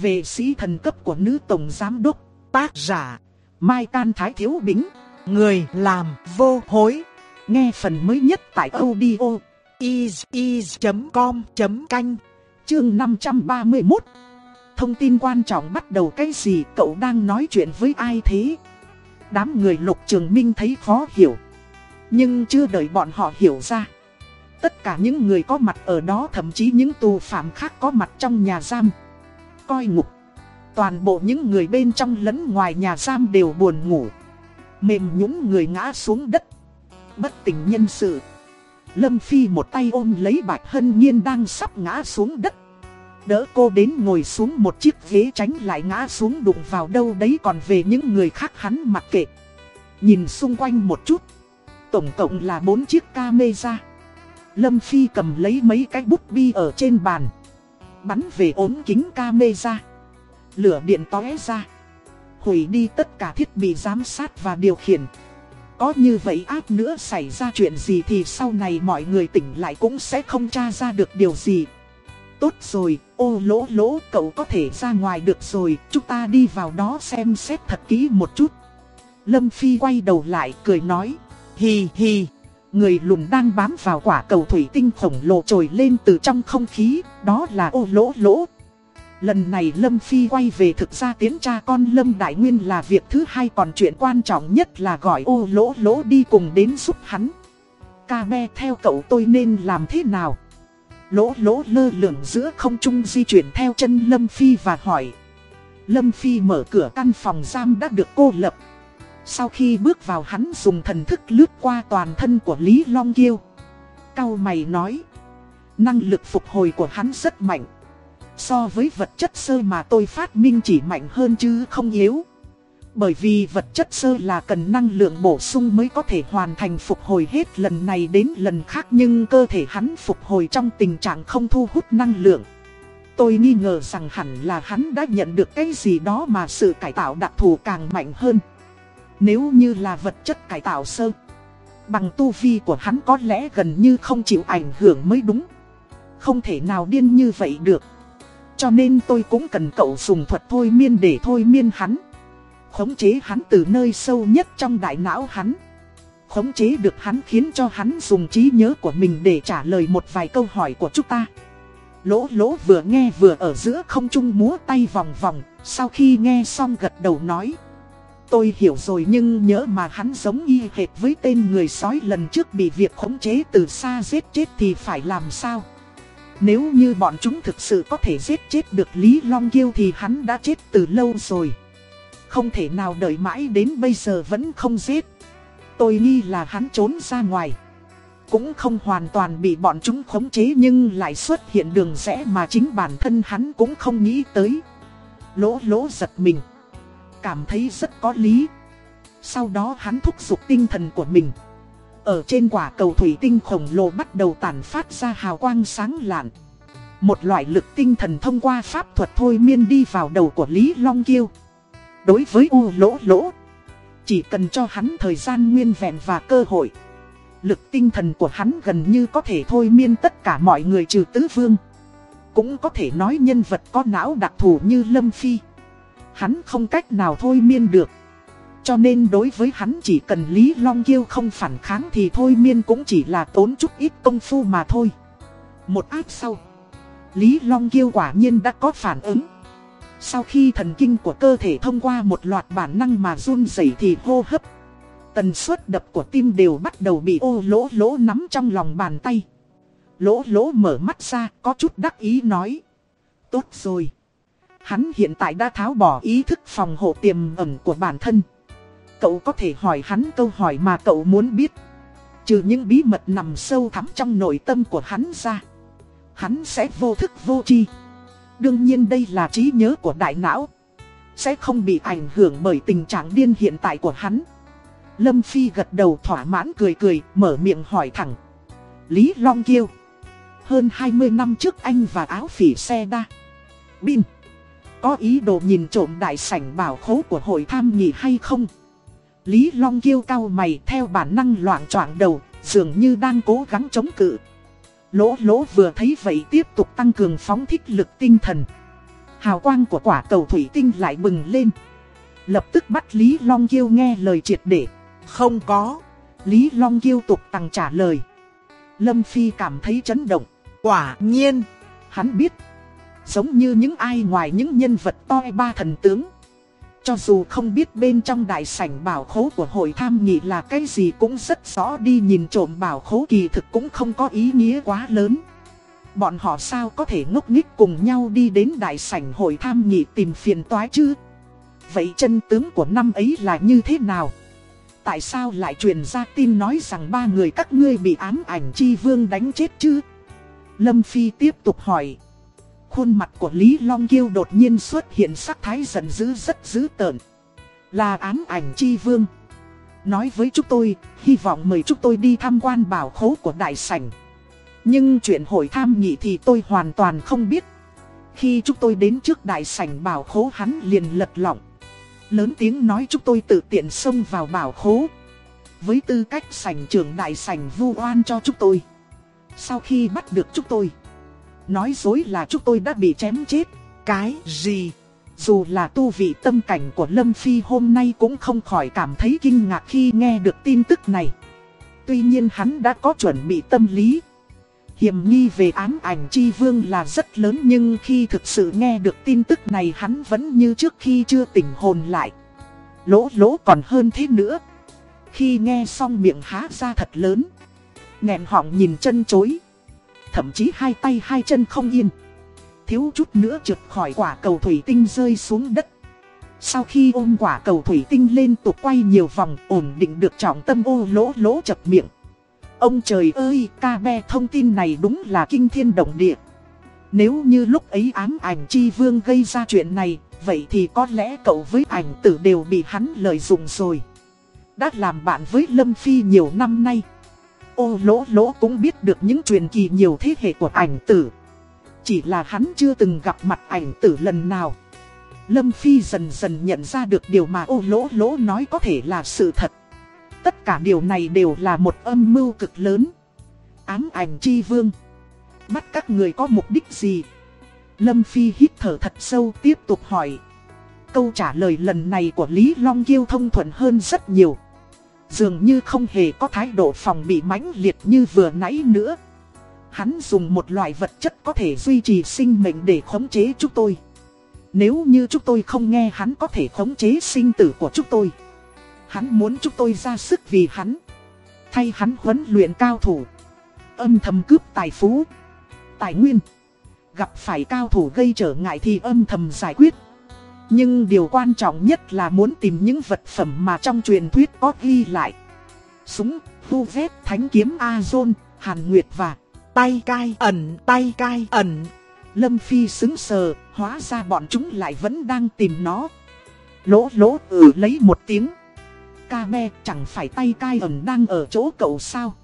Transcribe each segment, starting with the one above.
Về sĩ thần cấp của nữ tổng giám đốc, tác giả, Mai Can Thái Thiếu Bính, người làm vô hối. Nghe phần mới nhất tại audio is.com.canh, chương 531. Thông tin quan trọng bắt đầu cái gì cậu đang nói chuyện với ai thế? Đám người lục trường minh thấy khó hiểu. Nhưng chưa đợi bọn họ hiểu ra. Tất cả những người có mặt ở đó thậm chí những tù phạm khác có mặt trong nhà giam. Coi ngục. Toàn bộ những người bên trong lẫn ngoài nhà giam đều buồn ngủ. Mềm nhũng người ngã xuống đất. Bất tỉnh nhân sự. Lâm Phi một tay ôm lấy Bạch Hân Nhiên đang sắp ngã xuống đất. Đỡ cô đến ngồi xuống một chiếc ghế tránh lại ngã xuống đụng vào đâu đấy còn về những người khác hắn mặc kệ. Nhìn xung quanh một chút. Tổng cộng là bốn chiếc camera. Lâm Phi cầm lấy mấy cái bút bi ở trên bàn. Bắn về ốm kính camera. Lửa điện tóe ra. Hủy đi tất cả thiết bị giám sát và điều khiển. Có như vậy áp nữa xảy ra chuyện gì thì sau này mọi người tỉnh lại cũng sẽ không tra ra được điều gì. Tốt rồi, ô lỗ lỗ cậu có thể ra ngoài được rồi, chúng ta đi vào đó xem xét thật kỹ một chút. Lâm Phi quay đầu lại cười nói, hì hì. Người lùn đang bám vào quả cầu thủy tinh khổng lồ trồi lên từ trong không khí, đó là ô lỗ lỗ. Lần này Lâm Phi quay về thực ra tiến cha con Lâm Đại Nguyên là việc thứ hai còn chuyện quan trọng nhất là gọi ô lỗ lỗ đi cùng đến giúp hắn. Ca me theo cậu tôi nên làm thế nào? Lỗ lỗ lơ lửng giữa không trung di chuyển theo chân Lâm Phi và hỏi. Lâm Phi mở cửa căn phòng giam đã được cô lập. Sau khi bước vào hắn dùng thần thức lướt qua toàn thân của Lý Long Kiêu. Cao mày nói. Năng lực phục hồi của hắn rất mạnh. So với vật chất sơ mà tôi phát minh chỉ mạnh hơn chứ không yếu. Bởi vì vật chất sơ là cần năng lượng bổ sung mới có thể hoàn thành phục hồi hết lần này đến lần khác nhưng cơ thể hắn phục hồi trong tình trạng không thu hút năng lượng. Tôi nghi ngờ rằng hẳn là hắn đã nhận được cái gì đó mà sự cải tạo đặc thù càng mạnh hơn. Nếu như là vật chất cải tạo sơ, bằng tu vi của hắn có lẽ gần như không chịu ảnh hưởng mới đúng. Không thể nào điên như vậy được. Cho nên tôi cũng cần cậu dùng thuật thôi miên để thôi miên hắn. Khống chế hắn từ nơi sâu nhất trong đại não hắn. Khống chế được hắn khiến cho hắn dùng trí nhớ của mình để trả lời một vài câu hỏi của chúng ta. Lỗ lỗ vừa nghe vừa ở giữa không trung múa tay vòng vòng, sau khi nghe xong gật đầu nói. Tôi hiểu rồi nhưng nhớ mà hắn giống y hệt với tên người sói lần trước bị việc khống chế từ xa giết chết thì phải làm sao? Nếu như bọn chúng thực sự có thể giết chết được Lý Long Kiêu thì hắn đã chết từ lâu rồi. Không thể nào đợi mãi đến bây giờ vẫn không giết. Tôi nghi là hắn trốn ra ngoài. Cũng không hoàn toàn bị bọn chúng khống chế nhưng lại xuất hiện đường rẽ mà chính bản thân hắn cũng không nghĩ tới. Lỗ lỗ giật mình. Cảm thấy rất có lý. Sau đó hắn thúc giục tinh thần của mình. Ở trên quả cầu thủy tinh khổng lồ bắt đầu tản phát ra hào quang sáng lạn. Một loại lực tinh thần thông qua pháp thuật thôi miên đi vào đầu của Lý Long Kiêu. Đối với U lỗ lỗ, chỉ cần cho hắn thời gian nguyên vẹn và cơ hội. Lực tinh thần của hắn gần như có thể thôi miên tất cả mọi người trừ tứ vương. Cũng có thể nói nhân vật có não đặc thù như Lâm Phi. Hắn không cách nào thôi miên được. Cho nên đối với hắn chỉ cần Lý Long Kiêu không phản kháng thì thôi miên cũng chỉ là tốn chút ít công phu mà thôi. Một áp sau, Lý Long Kiêu quả nhiên đã có phản ứng. Sau khi thần kinh của cơ thể thông qua một loạt bản năng mà run rẩy thì hô hấp. Tần suất đập của tim đều bắt đầu bị ô lỗ lỗ nắm trong lòng bàn tay. Lỗ lỗ mở mắt ra có chút đắc ý nói. Tốt rồi. Hắn hiện tại đã tháo bỏ ý thức phòng hộ tiềm ẩn của bản thân. Cậu có thể hỏi hắn câu hỏi mà cậu muốn biết. Trừ những bí mật nằm sâu thẳm trong nội tâm của hắn ra. Hắn sẽ vô thức vô chi. Đương nhiên đây là trí nhớ của đại não. Sẽ không bị ảnh hưởng bởi tình trạng điên hiện tại của hắn. Lâm Phi gật đầu thỏa mãn cười cười, mở miệng hỏi thẳng. Lý Long Kiêu. Hơn 20 năm trước anh và áo phỉ xe đa. Bin. Có ý đồ nhìn trộm đại sảnh bảo khố của hội tham nghị hay không? Lý Long Kiêu cao mày theo bản năng loạn troảng đầu, dường như đang cố gắng chống cự. Lỗ lỗ vừa thấy vậy tiếp tục tăng cường phóng thích lực tinh thần. Hào quang của quả cầu thủy tinh lại bừng lên. Lập tức bắt Lý Long Kiêu nghe lời triệt để. Không có. Lý Long Kiêu tục tăng trả lời. Lâm Phi cảm thấy chấn động. Quả nhiên. Hắn biết. Giống như những ai ngoài những nhân vật toi ba thần tướng. Cho dù không biết bên trong đại sảnh bảo khố của hội tham nghị là cái gì cũng rất rõ đi nhìn trộm bảo khố kỳ thực cũng không có ý nghĩa quá lớn. Bọn họ sao có thể ngốc nghích cùng nhau đi đến đại sảnh hội tham nghị tìm phiền toái chứ? Vậy chân tướng của năm ấy là như thế nào? Tại sao lại truyền ra tin nói rằng ba người các ngươi bị ám ảnh chi vương đánh chết chứ? Lâm Phi tiếp tục hỏi. Khuôn mặt của Lý Long Kiêu đột nhiên xuất hiện sắc thái giận dữ rất dữ tợn. Là ám ảnh chi vương. Nói với chúng tôi, hy vọng mời chúng tôi đi tham quan bảo khố của đại sảnh. Nhưng chuyện hội tham nghị thì tôi hoàn toàn không biết. Khi chúng tôi đến trước đại sảnh bảo khố hắn liền lật lọng. Lớn tiếng nói chúng tôi tự tiện xông vào bảo khố. Với tư cách sảnh trưởng đại sảnh vu oan cho chúng tôi. Sau khi bắt được chúng tôi Nói dối là chúng tôi đã bị chém chết. Cái gì? Dù là tu vị tâm cảnh của Lâm Phi hôm nay cũng không khỏi cảm thấy kinh ngạc khi nghe được tin tức này. Tuy nhiên hắn đã có chuẩn bị tâm lý. Hiểm nghi về án ảnh chi vương là rất lớn nhưng khi thực sự nghe được tin tức này hắn vẫn như trước khi chưa tỉnh hồn lại. Lỗ lỗ còn hơn thế nữa. Khi nghe xong miệng há ra thật lớn. Nghẹn họng nhìn chân chối. Thậm chí hai tay hai chân không yên. Thiếu chút nữa trượt khỏi quả cầu thủy tinh rơi xuống đất. Sau khi ôm quả cầu thủy tinh lên tục quay nhiều vòng ổn định được trọng tâm ô lỗ lỗ chập miệng. Ông trời ơi, ca be thông tin này đúng là kinh thiên động địa. Nếu như lúc ấy ám ảnh chi vương gây ra chuyện này, vậy thì có lẽ cậu với ảnh tử đều bị hắn lợi dụng rồi. Đã làm bạn với Lâm Phi nhiều năm nay. Ô lỗ lỗ cũng biết được những truyền kỳ nhiều thế hệ của ảnh tử. Chỉ là hắn chưa từng gặp mặt ảnh tử lần nào. Lâm Phi dần dần nhận ra được điều mà ô lỗ lỗ nói có thể là sự thật. Tất cả điều này đều là một âm mưu cực lớn. Ám ảnh chi vương. Bắt các người có mục đích gì? Lâm Phi hít thở thật sâu tiếp tục hỏi. Câu trả lời lần này của Lý Long Kiêu thông thuận hơn rất nhiều. Dường như không hề có thái độ phòng bị mãnh liệt như vừa nãy nữa. Hắn dùng một loại vật chất có thể duy trì sinh mệnh để khống chế chúng tôi. Nếu như chúng tôi không nghe hắn có thể khống chế sinh tử của chúng tôi. Hắn muốn chúng tôi ra sức vì hắn. Thay hắn huấn luyện cao thủ. Âm thầm cướp tài phú. Tài nguyên. Gặp phải cao thủ gây trở ngại thì âm thầm giải quyết nhưng điều quan trọng nhất là muốn tìm những vật phẩm mà trong truyền thuyết có ghi lại. Súng, tu vết, thánh kiếm Azon, Hàn Nguyệt và tay cai ẩn, tay cai ẩn. Lâm Phi xứng sờ, hóa ra bọn chúng lại vẫn đang tìm nó. Lỗ lỗ ừ lấy một tiếng. Ca me chẳng phải tay cai ẩn đang ở chỗ cậu sao.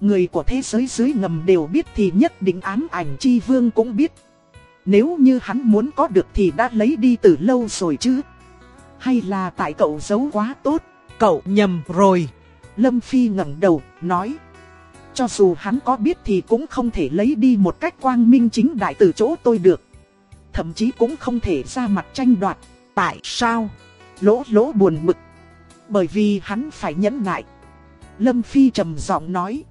Người của thế giới dưới ngầm đều biết thì nhất định ám ảnh chi vương cũng biết. Nếu như hắn muốn có được thì đã lấy đi từ lâu rồi chứ. Hay là tại cậu giấu quá tốt Cậu nhầm rồi. Lâm Phi ngẩng đầu, nói. Cho dù hắn có biết thì cũng không thể lấy đi một cách quang minh chính đại từ chỗ tôi được. Thậm chí cũng không thể ra mặt tranh đoạt. Tại sao? Lỗ lỗ buồn bực. Bởi vì hắn phải nhẫn nại. Lâm Phi trầm giọng nói.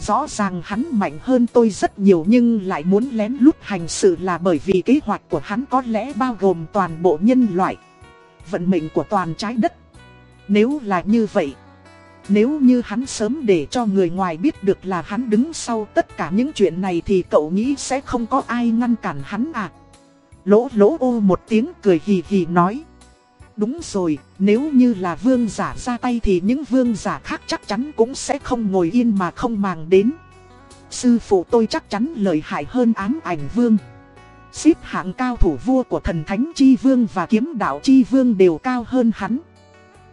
Rõ ràng hắn mạnh hơn tôi rất nhiều nhưng lại muốn lén lút hành sự là bởi vì kế hoạch của hắn có lẽ bao gồm toàn bộ nhân loại. Vận mệnh của toàn trái đất. Nếu là như vậy, nếu như hắn sớm để cho người ngoài biết được là hắn đứng sau tất cả những chuyện này thì cậu nghĩ sẽ không có ai ngăn cản hắn à? Lỗ lỗ ô một tiếng cười hì hì nói. Đúng rồi, nếu như là vương giả ra tay thì những vương giả khác chắc chắn cũng sẽ không ngồi yên mà không màng đến. Sư phụ tôi chắc chắn lợi hại hơn ám ảnh vương. Xếp hạng cao thủ vua của thần thánh chi vương và kiếm đạo chi vương đều cao hơn hắn.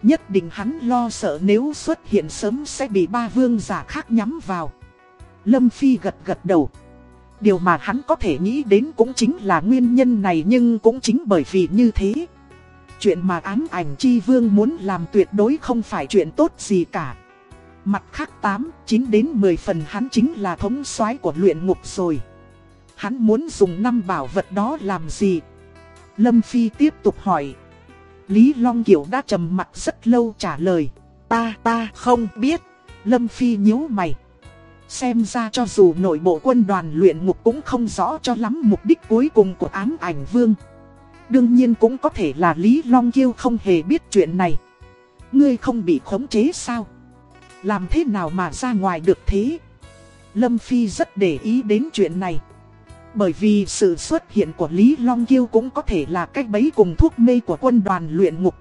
Nhất định hắn lo sợ nếu xuất hiện sớm sẽ bị ba vương giả khác nhắm vào. Lâm Phi gật gật đầu. Điều mà hắn có thể nghĩ đến cũng chính là nguyên nhân này nhưng cũng chính bởi vì như thế. Chuyện mà ám ảnh chi vương muốn làm tuyệt đối không phải chuyện tốt gì cả. Mặt khác 8, 9 đến 10 phần hắn chính là thống soái của luyện ngục rồi. Hắn muốn dùng năm bảo vật đó làm gì? Lâm Phi tiếp tục hỏi. Lý Long Kiều đã trầm mặt rất lâu trả lời. Ta, ta không biết. Lâm Phi nhíu mày. Xem ra cho dù nội bộ quân đoàn luyện ngục cũng không rõ cho lắm mục đích cuối cùng của ám ảnh vương. Đương nhiên cũng có thể là Lý Long Kiêu không hề biết chuyện này. Ngươi không bị khống chế sao? Làm thế nào mà ra ngoài được thế? Lâm Phi rất để ý đến chuyện này. Bởi vì sự xuất hiện của Lý Long Kiêu cũng có thể là cách bấy cùng thuốc mê của quân đoàn luyện ngục.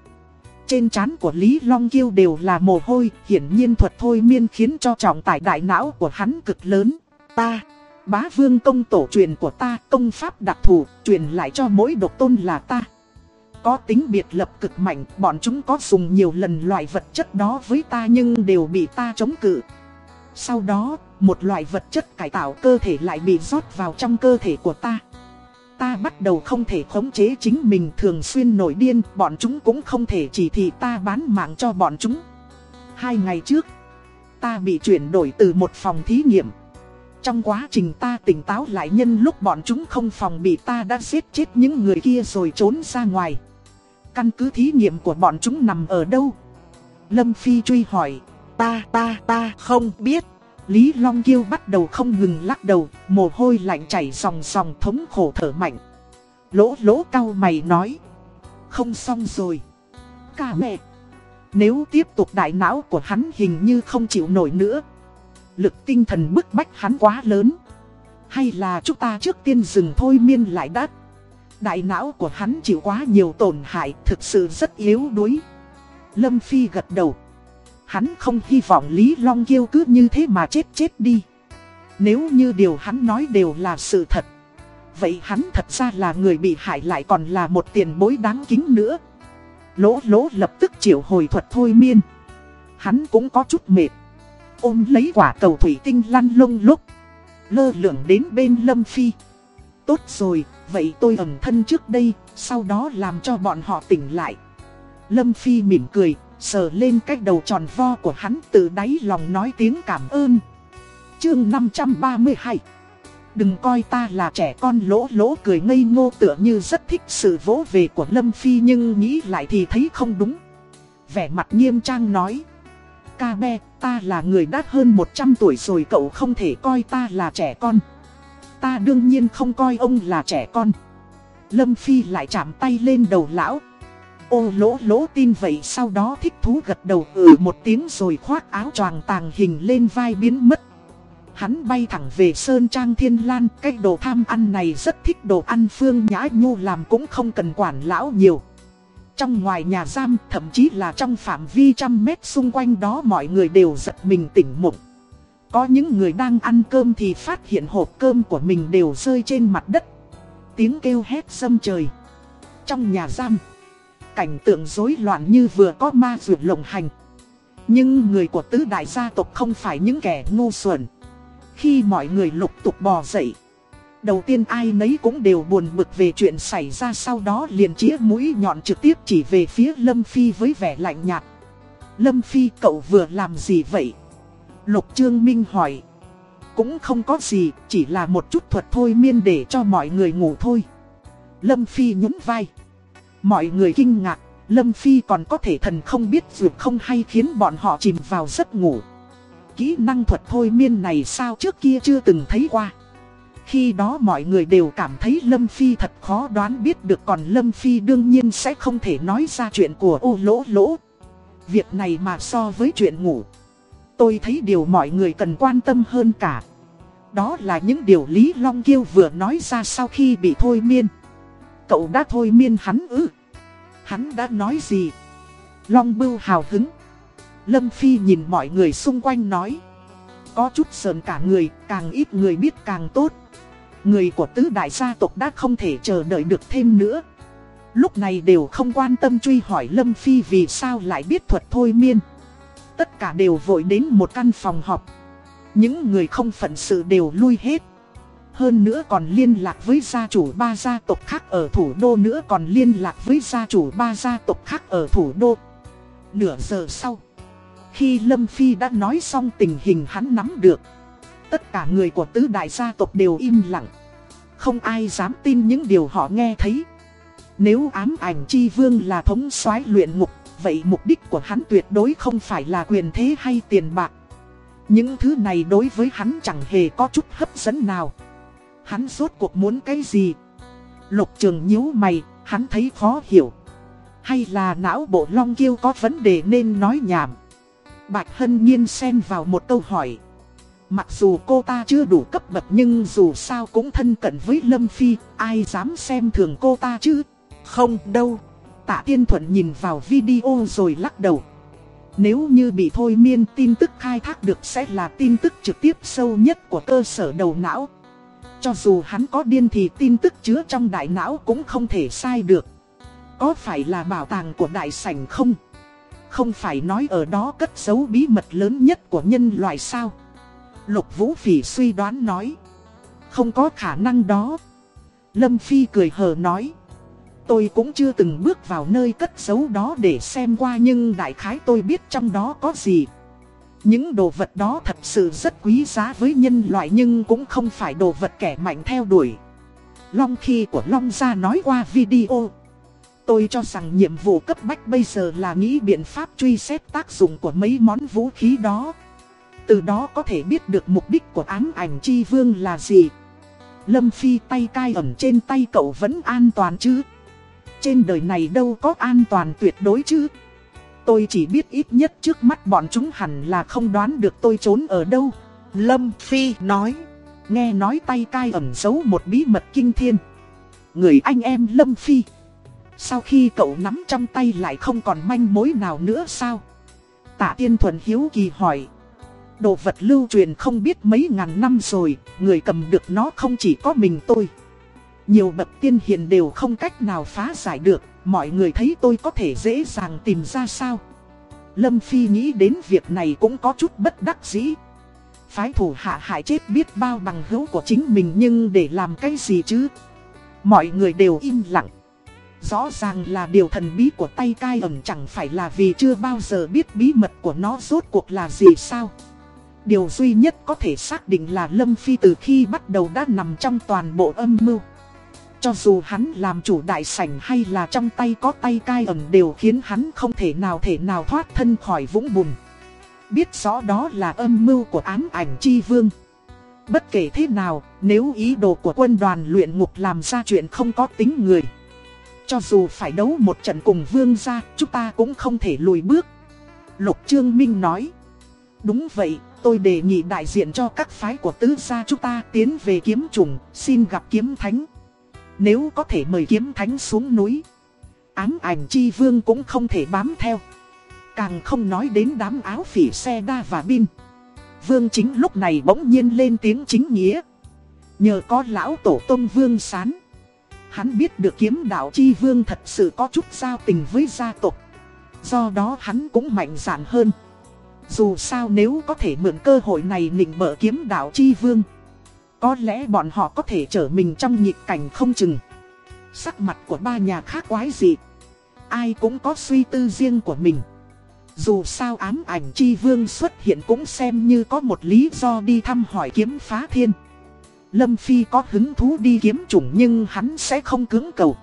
Trên trán của Lý Long Kiêu đều là mồ hôi, hiển nhiên thuật thôi miên khiến cho trọng tải đại não của hắn cực lớn. Ta, bá vương công tổ truyền của ta, công pháp đặc thù, truyền lại cho mỗi độc tôn là ta. Có tính biệt lập cực mạnh, bọn chúng có dùng nhiều lần loại vật chất đó với ta nhưng đều bị ta chống cự. Sau đó, một loại vật chất cải tạo cơ thể lại bị rót vào trong cơ thể của ta. Ta bắt đầu không thể khống chế chính mình thường xuyên nổi điên, bọn chúng cũng không thể chỉ thị ta bán mạng cho bọn chúng. Hai ngày trước, ta bị chuyển đổi từ một phòng thí nghiệm. Trong quá trình ta tỉnh táo lại nhân lúc bọn chúng không phòng bị ta đã giết chết những người kia rồi trốn ra ngoài. Căn cứ thí nghiệm của bọn chúng nằm ở đâu? Lâm Phi truy hỏi. Ta, ta, ta không biết. Lý Long Kiêu bắt đầu không ngừng lắc đầu, mồ hôi lạnh chảy sòng sòng thống khổ thở mạnh. Lỗ lỗ cao mày nói. Không xong rồi. Cả mẹ. Nếu tiếp tục đại não của hắn hình như không chịu nổi nữa. Lực tinh thần bức bách hắn quá lớn. Hay là chúng ta trước tiên dừng thôi miên lại đắt. Đại não của hắn chịu quá nhiều tổn hại, thực sự rất yếu đuối. Lâm Phi gật đầu. Hắn không hy vọng Lý Long Kiêu cứ như thế mà chết chết đi. Nếu như điều hắn nói đều là sự thật. Vậy hắn thật ra là người bị hại lại còn là một tiền bối đáng kính nữa. Lỗ lỗ lập tức triệu hồi thuật thôi miên. Hắn cũng có chút mệt. Ôm lấy quả cầu thủy tinh lăn lông lúc. Lơ lửng đến bên Lâm Phi. Tốt rồi, vậy tôi ẩn thân trước đây, sau đó làm cho bọn họ tỉnh lại. Lâm Phi mỉm cười, sờ lên cái đầu tròn vo của hắn từ đáy lòng nói tiếng cảm ơn. Chương 532 Đừng coi ta là trẻ con lỗ lỗ cười ngây ngô tựa như rất thích sự vỗ về của Lâm Phi nhưng nghĩ lại thì thấy không đúng. Vẻ mặt nghiêm trang nói. Ca be, ta là người đã hơn 100 tuổi rồi cậu không thể coi ta là trẻ con. Ta đương nhiên không coi ông là trẻ con. Lâm Phi lại chạm tay lên đầu lão. Ô lỗ lỗ tin vậy sau đó thích thú gật đầu ừ một tiếng rồi khoác áo choàng tàng hình lên vai biến mất. Hắn bay thẳng về Sơn Trang Thiên Lan, cái đồ tham ăn này rất thích đồ ăn phương nhã nhu làm cũng không cần quản lão nhiều. Trong ngoài nhà giam, thậm chí là trong phạm vi trăm mét xung quanh đó mọi người đều giật mình tỉnh mộng. Có những người đang ăn cơm thì phát hiện hộp cơm của mình đều rơi trên mặt đất. Tiếng kêu hét xâm trời. Trong nhà giam, cảnh tượng rối loạn như vừa có ma vượt lộng hành. Nhưng người của tứ đại gia tộc không phải những kẻ ngu xuẩn. Khi mọi người lục tục bò dậy, đầu tiên ai nấy cũng đều buồn bực về chuyện xảy ra sau đó liền chĩa mũi nhọn trực tiếp chỉ về phía Lâm Phi với vẻ lạnh nhạt. Lâm Phi cậu vừa làm gì vậy? Lục Trương Minh hỏi. Cũng không có gì, chỉ là một chút thuật thôi miên để cho mọi người ngủ thôi. Lâm Phi nhún vai. Mọi người kinh ngạc, Lâm Phi còn có thể thần không biết dược không hay khiến bọn họ chìm vào giấc ngủ. Kỹ năng thuật thôi miên này sao trước kia chưa từng thấy qua. Khi đó mọi người đều cảm thấy Lâm Phi thật khó đoán biết được còn Lâm Phi đương nhiên sẽ không thể nói ra chuyện của ô lỗ lỗ. Việc này mà so với chuyện ngủ. Tôi thấy điều mọi người cần quan tâm hơn cả. Đó là những điều Lý Long Kiêu vừa nói ra sau khi bị thôi miên. Cậu đã thôi miên hắn ư. Hắn đã nói gì? Long bưu hào hứng. Lâm Phi nhìn mọi người xung quanh nói. Có chút sờn cả người, càng ít người biết càng tốt. Người của tứ đại gia tộc đã không thể chờ đợi được thêm nữa. Lúc này đều không quan tâm truy hỏi Lâm Phi vì sao lại biết thuật thôi miên. Tất cả đều vội đến một căn phòng họp. Những người không phận sự đều lui hết. Hơn nữa còn liên lạc với gia chủ ba gia tộc khác ở thủ đô nữa còn liên lạc với gia chủ ba gia tộc khác ở thủ đô. Nửa giờ sau, khi Lâm Phi đã nói xong tình hình hắn nắm được, tất cả người của tứ đại gia tộc đều im lặng. Không ai dám tin những điều họ nghe thấy. Nếu ám ảnh chi vương là thống soái luyện ngục, vậy mục đích của hắn tuyệt đối không phải là quyền thế hay tiền bạc. Những thứ này đối với hắn chẳng hề có chút hấp dẫn nào. Hắn rốt cuộc muốn cái gì? Lục trường nhíu mày, hắn thấy khó hiểu. Hay là não bộ long kiêu có vấn đề nên nói nhảm. Bạch Hân Nhiên xen vào một câu hỏi. Mặc dù cô ta chưa đủ cấp bậc nhưng dù sao cũng thân cận với Lâm Phi, ai dám xem thường cô ta chứ? Không đâu. Tạ Tiên Thuận nhìn vào video rồi lắc đầu. Nếu như bị thôi miên tin tức khai thác được sẽ là tin tức trực tiếp sâu nhất của cơ sở đầu não. Cho dù hắn có điên thì tin tức chứa trong đại não cũng không thể sai được. Có phải là bảo tàng của đại sảnh không? Không phải nói ở đó cất giấu bí mật lớn nhất của nhân loại sao? Lục Vũ Phỉ suy đoán nói. Không có khả năng đó. Lâm Phi cười hờ nói. Tôi cũng chưa từng bước vào nơi cất giấu đó để xem qua nhưng đại khái tôi biết trong đó có gì. Những đồ vật đó thật sự rất quý giá với nhân loại nhưng cũng không phải đồ vật kẻ mạnh theo đuổi. Long khi của Long Gia nói qua video. Tôi cho rằng nhiệm vụ cấp bách bây giờ là nghĩ biện pháp truy xét tác dụng của mấy món vũ khí đó. Từ đó có thể biết được mục đích của ám ảnh chi vương là gì. Lâm Phi tay cai ẩn trên tay cậu vẫn an toàn chứ. Trên đời này đâu có an toàn tuyệt đối chứ. Tôi chỉ biết ít nhất trước mắt bọn chúng hẳn là không đoán được tôi trốn ở đâu. Lâm Phi nói. Nghe nói tay cai ẩn giấu một bí mật kinh thiên. Người anh em Lâm Phi. Sau khi cậu nắm trong tay lại không còn manh mối nào nữa sao? Tạ Tiên Thuần Hiếu Kỳ hỏi. Đồ vật lưu truyền không biết mấy ngàn năm rồi, người cầm được nó không chỉ có mình tôi. Nhiều bậc tiên hiền đều không cách nào phá giải được, mọi người thấy tôi có thể dễ dàng tìm ra sao. Lâm Phi nghĩ đến việc này cũng có chút bất đắc dĩ. Phái thủ hạ hại chết biết bao bằng hữu của chính mình nhưng để làm cái gì chứ? Mọi người đều im lặng. Rõ ràng là điều thần bí của tay cai ẩn chẳng phải là vì chưa bao giờ biết bí mật của nó rốt cuộc là gì sao? Điều duy nhất có thể xác định là Lâm Phi từ khi bắt đầu đã nằm trong toàn bộ âm mưu. Cho dù hắn làm chủ đại sảnh hay là trong tay có tay cai ẩn đều khiến hắn không thể nào thể nào thoát thân khỏi vũng bùn. Biết rõ đó là âm mưu của ám ảnh chi vương. Bất kể thế nào, nếu ý đồ của quân đoàn luyện ngục làm ra chuyện không có tính người. Cho dù phải đấu một trận cùng vương gia, chúng ta cũng không thể lùi bước. Lục Trương Minh nói. Đúng vậy, tôi đề nghị đại diện cho các phái của tứ gia chúng ta tiến về kiếm trùng, xin gặp kiếm thánh. Nếu có thể mời kiếm thánh xuống núi, ám ảnh chi vương cũng không thể bám theo. Càng không nói đến đám áo phỉ xe đa và bin. Vương chính lúc này bỗng nhiên lên tiếng chính nghĩa. Nhờ có lão tổ tông vương sán. Hắn biết được kiếm đạo chi vương thật sự có chút giao tình với gia tộc. Do đó hắn cũng mạnh dạn hơn. Dù sao nếu có thể mượn cơ hội này nịnh bợ kiếm đạo chi vương, Có lẽ bọn họ có thể trở mình trong nhịp cảnh không chừng. Sắc mặt của ba nhà khác quái dị. Ai cũng có suy tư riêng của mình. Dù sao ám ảnh chi vương xuất hiện cũng xem như có một lý do đi thăm hỏi kiếm phá thiên. Lâm Phi có hứng thú đi kiếm chủng nhưng hắn sẽ không cứng cầu.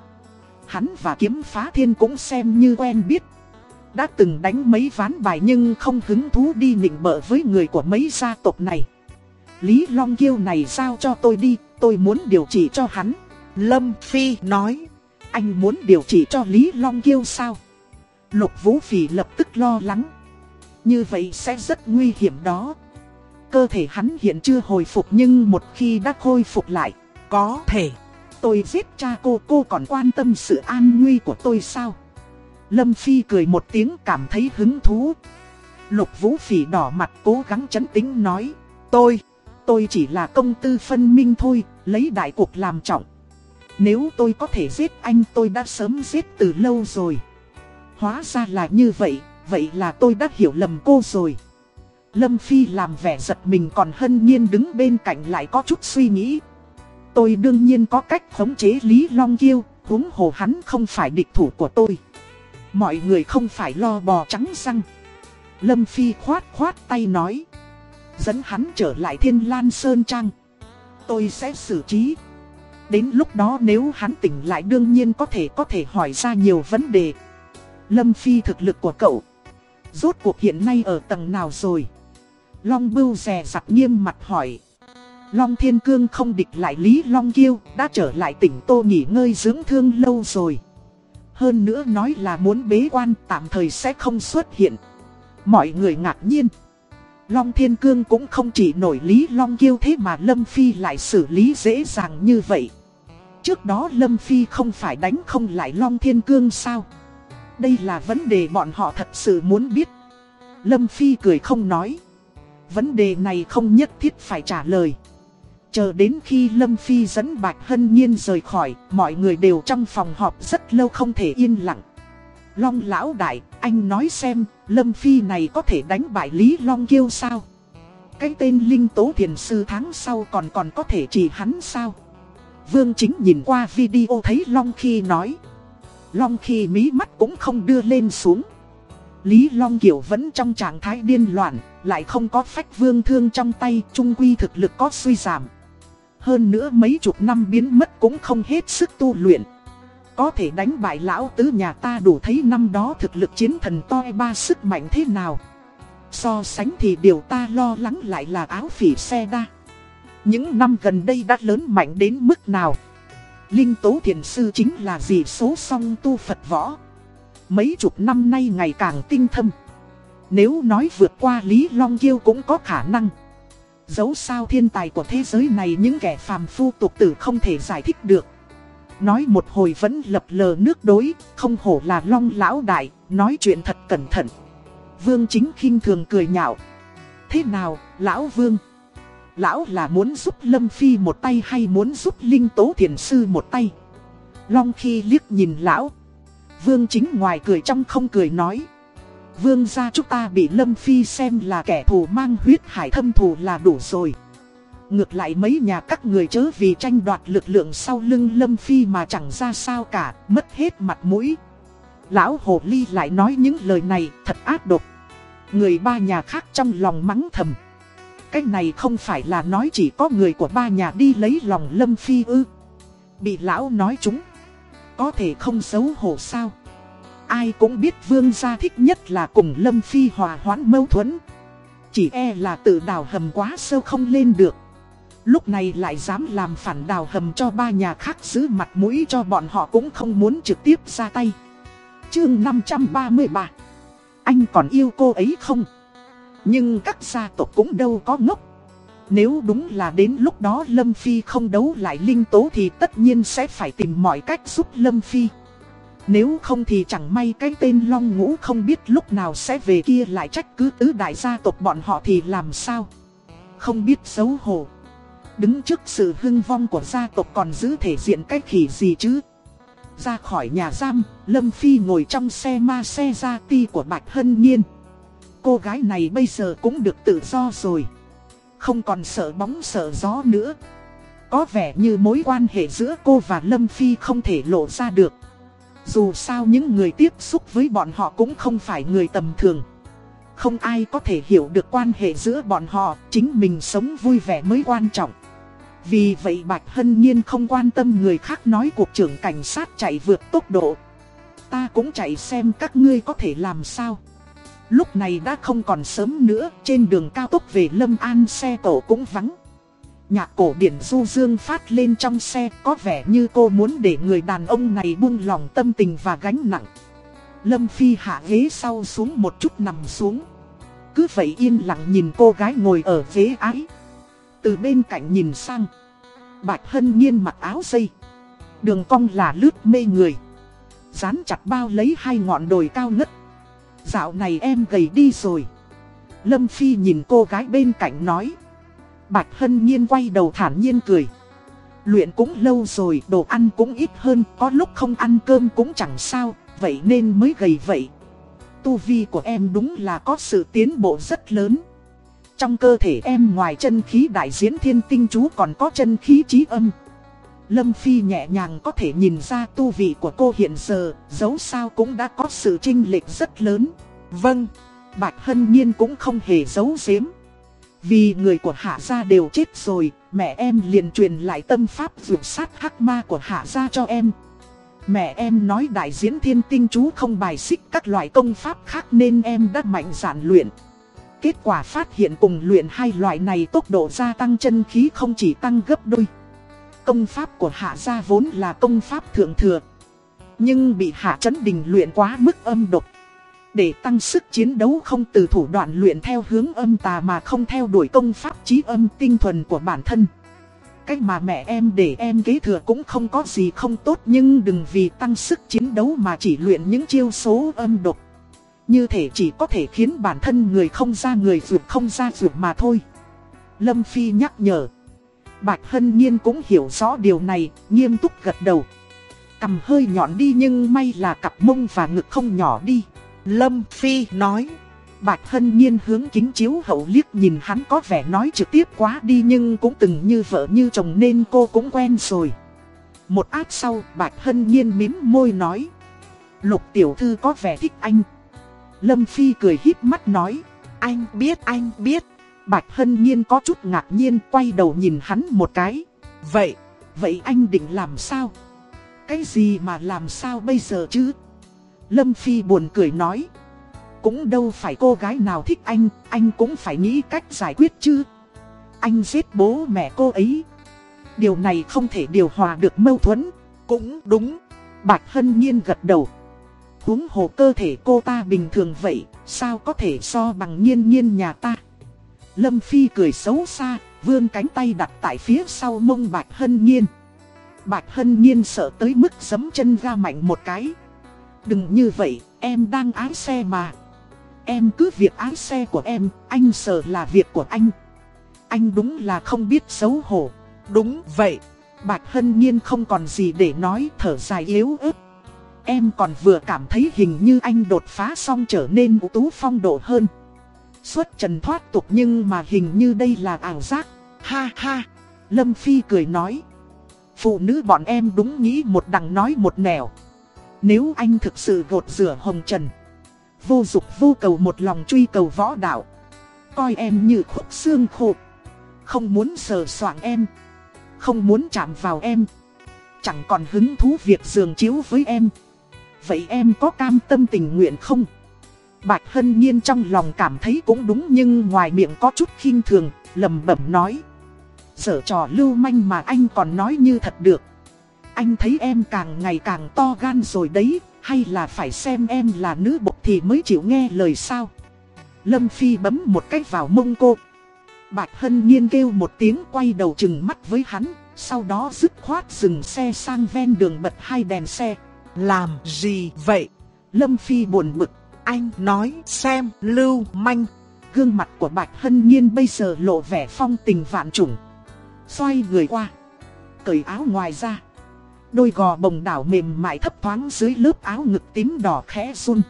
Hắn và kiếm phá thiên cũng xem như quen biết đã từng đánh mấy ván bài nhưng không hứng thú đi nịnh bợ với người của mấy gia tộc này. Lý Long Kiêu này giao cho tôi đi, tôi muốn điều trị cho hắn. Lâm Phi nói Anh muốn điều trị cho Lý Long Kiêu sao? Lục Vũ Phỉ lập tức lo lắng. Như vậy sẽ rất nguy hiểm đó. Cơ thể hắn hiện chưa hồi phục nhưng một khi đã khôi phục lại Có thể. Tôi giết cha cô, cô còn quan tâm sự an nguy của tôi sao? Lâm Phi cười một tiếng cảm thấy hứng thú. Lục Vũ Phỉ đỏ mặt cố gắng chấn tĩnh nói. Tôi, tôi chỉ là công tư phân minh thôi, lấy đại cuộc làm trọng. Nếu tôi có thể giết anh tôi đã sớm giết từ lâu rồi. Hóa ra là như vậy, vậy là tôi đã hiểu lầm cô rồi. Lâm Phi làm vẻ giật mình còn hân nhiên đứng bên cạnh lại có chút suy nghĩ. Tôi đương nhiên có cách khống chế Lý Long Kiêu, huống hồ hắn không phải địch thủ của tôi. Mọi người không phải lo bò trắng răng. Lâm Phi khoát khoát tay nói. Dẫn hắn trở lại Thiên Lan Sơn Trang. Tôi sẽ xử trí. Đến lúc đó nếu hắn tỉnh lại đương nhiên có thể có thể hỏi ra nhiều vấn đề. Lâm Phi thực lực của cậu. Rốt cuộc hiện nay ở tầng nào rồi? Long Bưu rè rặt nghiêm mặt hỏi. Long Thiên Cương không địch lại Lý Long Kiêu, đã trở lại tỉnh Tô nghỉ ngơi dưỡng thương lâu rồi. Hơn nữa nói là muốn bế quan, tạm thời sẽ không xuất hiện. Mọi người ngạc nhiên. Long Thiên Cương cũng không chỉ nổi Lý Long Kiêu thế mà Lâm Phi lại xử lý dễ dàng như vậy. Trước đó Lâm Phi không phải đánh không lại Long Thiên Cương sao? Đây là vấn đề bọn họ thật sự muốn biết. Lâm Phi cười không nói. Vấn đề này không nhất thiết phải trả lời. Chờ đến khi Lâm Phi dẫn Bạch Hân Nhiên rời khỏi, mọi người đều trong phòng họp rất lâu không thể yên lặng. Long lão đại, anh nói xem, Lâm Phi này có thể đánh bại Lý Long Kiêu sao? Cái tên Linh Tố Thiền Sư tháng sau còn còn có thể chỉ hắn sao? Vương Chính nhìn qua video thấy Long Khi nói. Long Khi mí mắt cũng không đưa lên xuống. Lý Long Kiều vẫn trong trạng thái điên loạn, lại không có phách vương thương trong tay, trung quy thực lực có suy giảm. Hơn nữa mấy chục năm biến mất cũng không hết sức tu luyện. Có thể đánh bại lão tứ nhà ta đủ thấy năm đó thực lực chiến thần toi ba sức mạnh thế nào. So sánh thì điều ta lo lắng lại là áo phỉ xe đa. Những năm gần đây đã lớn mạnh đến mức nào. Linh tố thiền sư chính là gì số song tu Phật võ. Mấy chục năm nay ngày càng tinh thâm. Nếu nói vượt qua Lý Long Kiêu cũng có khả năng. Dẫu sao thiên tài của thế giới này những kẻ phàm phu tục tử không thể giải thích được. Nói một hồi vẫn lập lờ nước đối, không hổ là long lão đại, nói chuyện thật cẩn thận. Vương chính khinh thường cười nhạo. Thế nào, lão vương? Lão là muốn giúp Lâm Phi một tay hay muốn giúp Linh Tố Thiền Sư một tay? Long khi liếc nhìn lão. Vương chính ngoài cười trong không cười nói. Vương gia chúng ta bị Lâm Phi xem là kẻ thù mang huyết hải thâm thù là đủ rồi. Ngược lại mấy nhà các người chớ vì tranh đoạt lực lượng sau lưng Lâm Phi mà chẳng ra sao cả, mất hết mặt mũi. Lão Hồ Ly lại nói những lời này thật ác độc. Người ba nhà khác trong lòng mắng thầm. Cái này không phải là nói chỉ có người của ba nhà đi lấy lòng Lâm Phi ư. Bị lão nói chúng. Có thể không xấu hổ sao. Ai cũng biết vương gia thích nhất là cùng Lâm Phi hòa hoãn mâu thuẫn. Chỉ e là tự đào hầm quá sâu không lên được. Lúc này lại dám làm phản đào hầm cho ba nhà khác giữ mặt mũi cho bọn họ cũng không muốn trực tiếp ra tay. Chương 533 Anh còn yêu cô ấy không? Nhưng các gia tộc cũng đâu có ngốc. Nếu đúng là đến lúc đó Lâm Phi không đấu lại Linh Tố thì tất nhiên sẽ phải tìm mọi cách giúp Lâm Phi. Nếu không thì chẳng may cái tên Long Ngũ không biết lúc nào sẽ về kia lại trách cứ tứ đại gia tộc bọn họ thì làm sao. Không biết xấu hổ. Đứng trước sự hưng vong của gia tộc còn giữ thể diện cách khỉ gì chứ. Ra khỏi nhà giam, Lâm Phi ngồi trong xe ma xe gia ti của Bạch Hân Nhiên. Cô gái này bây giờ cũng được tự do rồi. Không còn sợ bóng sợ gió nữa. Có vẻ như mối quan hệ giữa cô và Lâm Phi không thể lộ ra được. Dù sao những người tiếp xúc với bọn họ cũng không phải người tầm thường. Không ai có thể hiểu được quan hệ giữa bọn họ, chính mình sống vui vẻ mới quan trọng. Vì vậy Bạch Hân Nhiên không quan tâm người khác nói cuộc trưởng cảnh sát chạy vượt tốc độ. Ta cũng chạy xem các ngươi có thể làm sao. Lúc này đã không còn sớm nữa, trên đường cao tốc về Lâm An xe tổ cũng vắng. Nhạc cổ điển du dương phát lên trong xe, có vẻ như cô muốn để người đàn ông này buông lòng tâm tình và gánh nặng. Lâm Phi hạ ghế sau xuống một chút nằm xuống. Cứ vậy yên lặng nhìn cô gái ngồi ở ghế ái. Từ bên cạnh nhìn sang. Bạch Hân Nhiên mặc áo dây. Đường cong là lướt mê người. Dán chặt bao lấy hai ngọn đồi cao ngất. Dạo này em gầy đi rồi. Lâm Phi nhìn cô gái bên cạnh nói. Bạch Hân Nhiên quay đầu thản nhiên cười. Luyện cũng lâu rồi, đồ ăn cũng ít hơn, có lúc không ăn cơm cũng chẳng sao, vậy nên mới gầy vậy. Tu vi của em đúng là có sự tiến bộ rất lớn. Trong cơ thể em ngoài chân khí đại diễn thiên tinh chú còn có chân khí trí âm. Lâm Phi nhẹ nhàng có thể nhìn ra tu vị của cô hiện giờ, dấu sao cũng đã có sự trinh lệch rất lớn. Vâng, Bạch Hân Nhiên cũng không hề giấu giếm. Vì người của hạ gia đều chết rồi, Mẹ em liền truyền lại tâm pháp vượt sát hắc ma của hạ gia cho em. Mẹ em nói đại diễn thiên tinh chú không bài xích các loại công pháp khác nên em đã mạnh dạn luyện. Kết quả phát hiện cùng luyện hai loại này tốc độ gia tăng chân khí không chỉ tăng gấp đôi. Công pháp của hạ gia vốn là công pháp thượng thừa. Nhưng bị hạ chấn đình luyện quá mức âm độc để tăng sức chiến đấu không từ thủ đoạn luyện theo hướng âm tà mà không theo đuổi công pháp trí âm tinh thuần của bản thân. Cách mà mẹ em để em kế thừa cũng không có gì không tốt nhưng đừng vì tăng sức chiến đấu mà chỉ luyện những chiêu số âm độc. Như thể chỉ có thể khiến bản thân người không ra người vượt không ra vượt mà thôi. Lâm Phi nhắc nhở. Bạch Hân Nhiên cũng hiểu rõ điều này, nghiêm túc gật đầu. Cầm hơi nhọn đi nhưng may là cặp mông và ngực không nhỏ đi. Lâm Phi nói. Bạch Hân Nhiên hướng kính chiếu hậu liếc nhìn hắn có vẻ nói trực tiếp quá đi nhưng cũng từng như vợ như chồng nên cô cũng quen rồi. Một át sau, Bạch Hân Nhiên mím môi nói. Lục tiểu thư có vẻ thích anh. Lâm Phi cười híp mắt nói. Anh biết anh biết. Bạch Hân Nhiên có chút ngạc nhiên quay đầu nhìn hắn một cái. Vậy, vậy anh định làm sao? Cái gì mà làm sao bây giờ chứ? Lâm Phi buồn cười nói. Cũng đâu phải cô gái nào thích anh, anh cũng phải nghĩ cách giải quyết chứ. Anh giết bố mẹ cô ấy. Điều này không thể điều hòa được mâu thuẫn. Cũng đúng. Bạch Hân Nhiên gật đầu. huống hồ cơ thể cô ta bình thường vậy, sao có thể so bằng nhiên nhiên nhà ta. Lâm Phi cười xấu xa, vươn cánh tay đặt tại phía sau mông Bạch Hân Nhiên. Bạch Hân Nhiên sợ tới mức giấm chân ra mạnh một cái. Đừng như vậy, em đang ái xe mà. Em cứ việc ái xe của em, anh sợ là việc của anh. Anh đúng là không biết xấu hổ. Đúng vậy. Bạch Hân Nhiên không còn gì để nói thở dài yếu ớt. Em còn vừa cảm thấy hình như anh đột phá xong trở nên ủ tú phong độ hơn. Xuất trần thoát tục nhưng mà hình như đây là ảo giác. Ha ha. Lâm Phi cười nói. Phụ nữ bọn em đúng nghĩ một đằng nói một nẻo. Nếu anh thực sự gột rửa hồng trần Vô dục vô cầu một lòng truy cầu võ đạo Coi em như khúc xương khô Không muốn sờ soạng em Không muốn chạm vào em Chẳng còn hứng thú việc giường chiếu với em Vậy em có cam tâm tình nguyện không? Bạch Hân Nhiên trong lòng cảm thấy cũng đúng nhưng ngoài miệng có chút khinh thường, lầm bẩm nói. Sở trò lưu manh mà anh còn nói như thật được. Anh thấy em càng ngày càng to gan rồi đấy, hay là phải xem em là nữ bộc thì mới chịu nghe lời sao? Lâm Phi bấm một cách vào mông cô. Bạch Hân Nhiên kêu một tiếng quay đầu chừng mắt với hắn, sau đó dứt khoát dừng xe sang ven đường bật hai đèn xe. Làm gì vậy? Lâm Phi buồn bực, anh nói xem lưu manh. Gương mặt của Bạch Hân Nhiên bây giờ lộ vẻ phong tình vạn trùng. Xoay người qua, cởi áo ngoài ra. Đôi gò bồng đảo mềm mại thấp thoáng dưới lớp áo ngực tím đỏ khẽ run.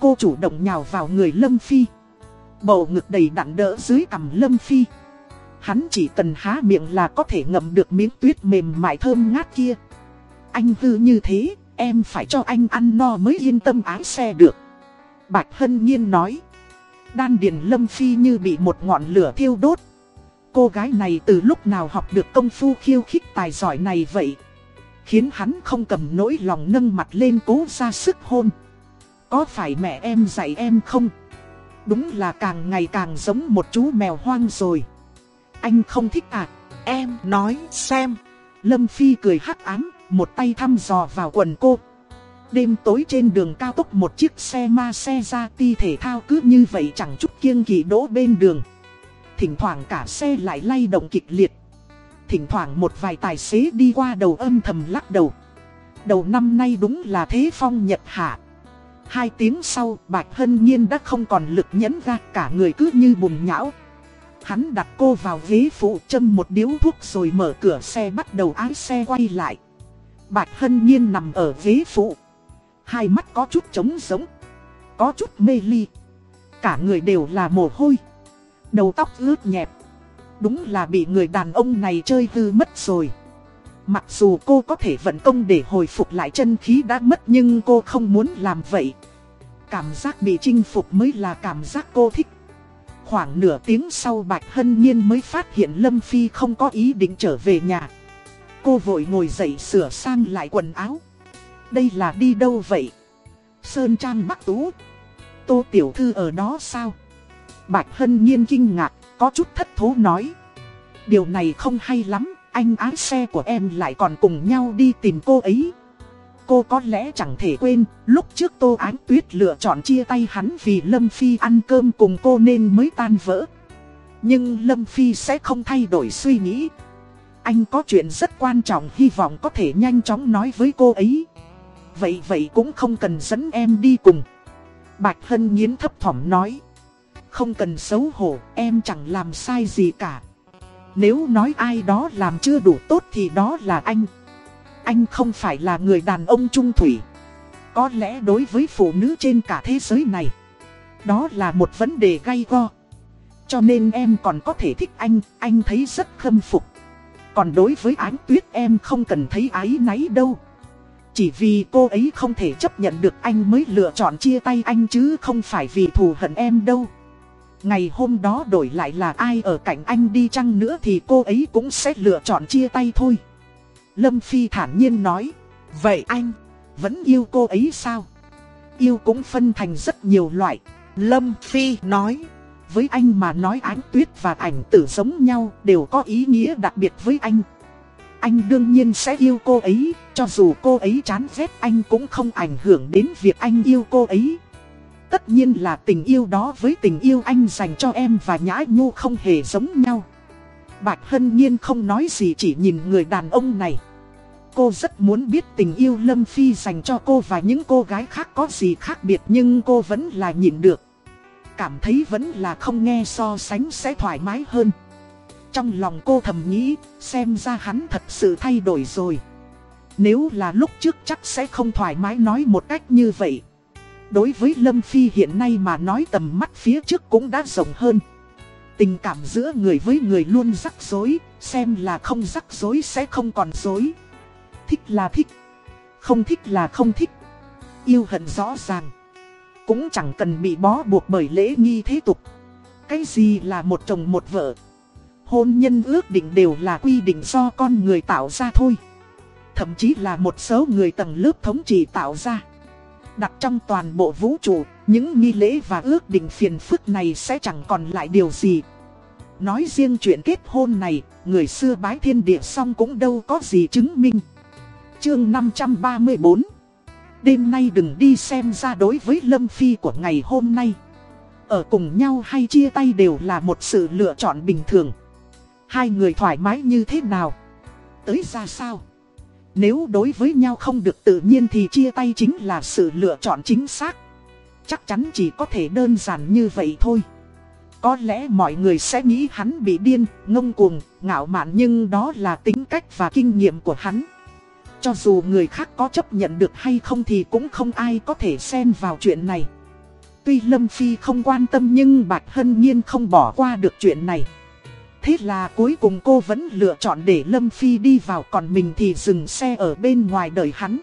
Cô chủ động nhào vào người Lâm Phi. Bầu ngực đầy đặn đỡ dưới cằm Lâm Phi. Hắn chỉ cần há miệng là có thể ngậm được miếng tuyết mềm mại thơm ngát kia. Anh hư như thế, em phải cho anh ăn no mới yên tâm ái xe được. Bạch Hân Nhiên nói. Đan điền Lâm Phi như bị một ngọn lửa thiêu đốt. Cô gái này từ lúc nào học được công phu khiêu khích tài giỏi này vậy? Khiến hắn không cầm nỗi lòng nâng mặt lên cố ra sức hôn. Có phải mẹ em dạy em không? Đúng là càng ngày càng giống một chú mèo hoang rồi. Anh không thích à? Em nói xem. Lâm Phi cười hắc ám Một tay thăm dò vào quần cô. Đêm tối trên đường cao tốc một chiếc xe ma xe ra ti thể thao cứ như vậy chẳng chút kiêng kỳ đỗ bên đường. Thỉnh thoảng cả xe lại lay động kịch liệt. Thỉnh thoảng một vài tài xế đi qua đầu âm thầm lắc đầu. Đầu năm nay đúng là thế phong nhật hạ. Hai tiếng sau, Bạch Hân Nhiên đã không còn lực nhẫn ra, cả người cứ như bùn nhão. Hắn đặt cô vào ghế phụ, châm một điếu thuốc rồi mở cửa xe bắt đầu ái xe quay lại. Bạch Hân Nhiên nằm ở ghế phụ. Hai mắt có chút trống giống Có chút mê ly. Cả người đều là mồ hôi. Đầu tóc ướt nhẹp. Đúng là bị người đàn ông này chơi hư mất rồi Mặc dù cô có thể vận công để hồi phục lại chân khí đã mất nhưng cô không muốn làm vậy Cảm giác bị chinh phục mới là cảm giác cô thích khoảng nửa tiếng sau Bạch Hân Nhiên mới phát hiện Lâm Phi không có ý định trở về nhà. Cô vội ngồi dậy sửa sang lại quần áo. Đây là đi đâu vậy? Sơn Trang Bắc Tú. Tô Tiểu Thư ở đó sao? Bạch Hân Nhiên kinh ngạc, có chút thất thố nói. Điều này không hay lắm, anh ái xe của em lại còn cùng nhau đi tìm cô ấy. Cô có lẽ chẳng thể quên, lúc trước Tô Ánh Tuyết lựa chọn chia tay hắn vì Lâm Phi ăn cơm cùng cô nên mới tan vỡ. Nhưng Lâm Phi sẽ không thay đổi suy nghĩ. Anh có chuyện rất quan trọng hy vọng có thể nhanh chóng nói với cô ấy. Vậy vậy cũng không cần dẫn em đi cùng. Bạch Hân nghiến thấp thỏm nói. Không cần xấu hổ, em chẳng làm sai gì cả. Nếu nói ai đó làm chưa đủ tốt thì đó là anh. Anh không phải là người đàn ông trung thủy. Có lẽ đối với phụ nữ trên cả thế giới này, đó là một vấn đề gay go. Cho nên em còn có thể thích anh, anh thấy rất khâm phục. Còn đối với ánh tuyết em không cần thấy ái náy đâu. Chỉ vì cô ấy không thể chấp nhận được anh mới lựa chọn chia tay anh chứ không phải vì thù hận em đâu. Ngày hôm đó đổi lại là ai ở cạnh anh đi chăng nữa thì cô ấy cũng sẽ lựa chọn chia tay thôi. Lâm Phi thản nhiên nói, vậy anh, vẫn yêu cô ấy sao? Yêu cũng phân thành rất nhiều loại. Lâm Phi nói, với anh mà nói ánh tuyết và ảnh tử giống nhau đều có ý nghĩa đặc biệt với anh. Anh đương nhiên sẽ yêu cô ấy, cho dù cô ấy chán ghét anh cũng không ảnh hưởng đến việc anh yêu cô ấy. Tất nhiên là tình yêu đó với tình yêu anh dành cho em và Nhã Nhu không hề giống nhau. Bạch Hân Nhiên không nói gì chỉ nhìn người đàn ông này. Cô rất muốn biết tình yêu Lâm Phi dành cho cô và những cô gái khác có gì khác biệt nhưng cô vẫn là nhìn được. Cảm thấy vẫn là không nghe so sánh sẽ thoải mái hơn. Trong lòng cô thầm nghĩ, xem ra hắn thật sự thay đổi rồi. Nếu là lúc trước chắc sẽ không thoải mái nói một cách như vậy. Đối với Lâm Phi hiện nay mà nói tầm mắt phía trước cũng đã rộng hơn. Tình cảm giữa người với người luôn rắc rối, xem là không rắc rối sẽ không còn rối. Thích là thích, không thích là không thích. Yêu hận rõ ràng, cũng chẳng cần bị bó buộc bởi lễ nghi thế tục. Cái gì là một chồng một vợ? Hôn nhân ước định đều là quy định do con người tạo ra thôi. Thậm chí là một số người tầng lớp thống trị tạo ra. Đặt trong toàn bộ vũ trụ, những nghi lễ và ước định phiền phức này sẽ chẳng còn lại điều gì. Nói riêng chuyện kết hôn này, người xưa bái thiên địa xong cũng đâu có gì chứng minh. Chương 534 Đêm nay đừng đi xem ra đối với Lâm Phi của ngày hôm nay. Ở cùng nhau hay chia tay đều là một sự lựa chọn bình thường. Hai người thoải mái như thế nào? Tới ra sao? Nếu đối với nhau không được tự nhiên thì chia tay chính là sự lựa chọn chính xác. Chắc chắn chỉ có thể đơn giản như vậy thôi. Có lẽ mọi người sẽ nghĩ hắn bị điên, ngông cuồng, ngạo mạn nhưng đó là tính cách và kinh nghiệm của hắn. Cho dù người khác có chấp nhận được hay không thì cũng không ai có thể xen vào chuyện này. Tuy Lâm Phi không quan tâm nhưng Bạch Hân Nhiên không bỏ qua được chuyện này. Thế là cuối cùng cô vẫn lựa chọn để Lâm Phi đi vào, còn mình thì dừng xe ở bên ngoài đợi hắn.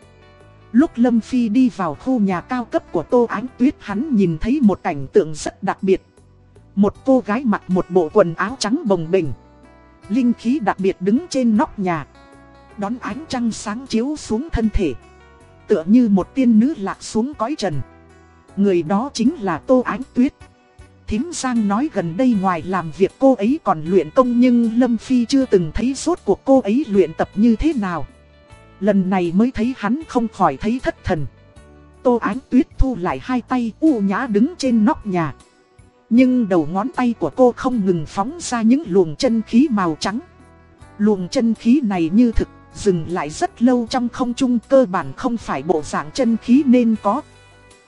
Lúc Lâm Phi đi vào khu nhà cao cấp của Tô Ánh Tuyết, hắn nhìn thấy một cảnh tượng rất đặc biệt. Một cô gái mặc một bộ quần áo trắng bồng bềnh. Linh khí đặc biệt đứng trên nóc nhà. Đón ánh trăng sáng chiếu xuống thân thể. Tựa như một tiên nữ lạc xuống cõi trần. Người đó chính là Tô Ánh Tuyết. Thím Giang nói gần đây ngoài làm việc cô ấy còn luyện công nhưng Lâm Phi chưa từng thấy suốt cuộc cô ấy luyện tập như thế nào. Lần này mới thấy hắn không khỏi thấy thất thần. Tô Ánh Tuyết thu lại hai tay u nhã đứng trên nóc nhà. Nhưng đầu ngón tay của cô không ngừng phóng ra những luồng chân khí màu trắng. Luồng chân khí này như thực, dừng lại rất lâu trong không trung cơ bản không phải bộ dạng chân khí nên có.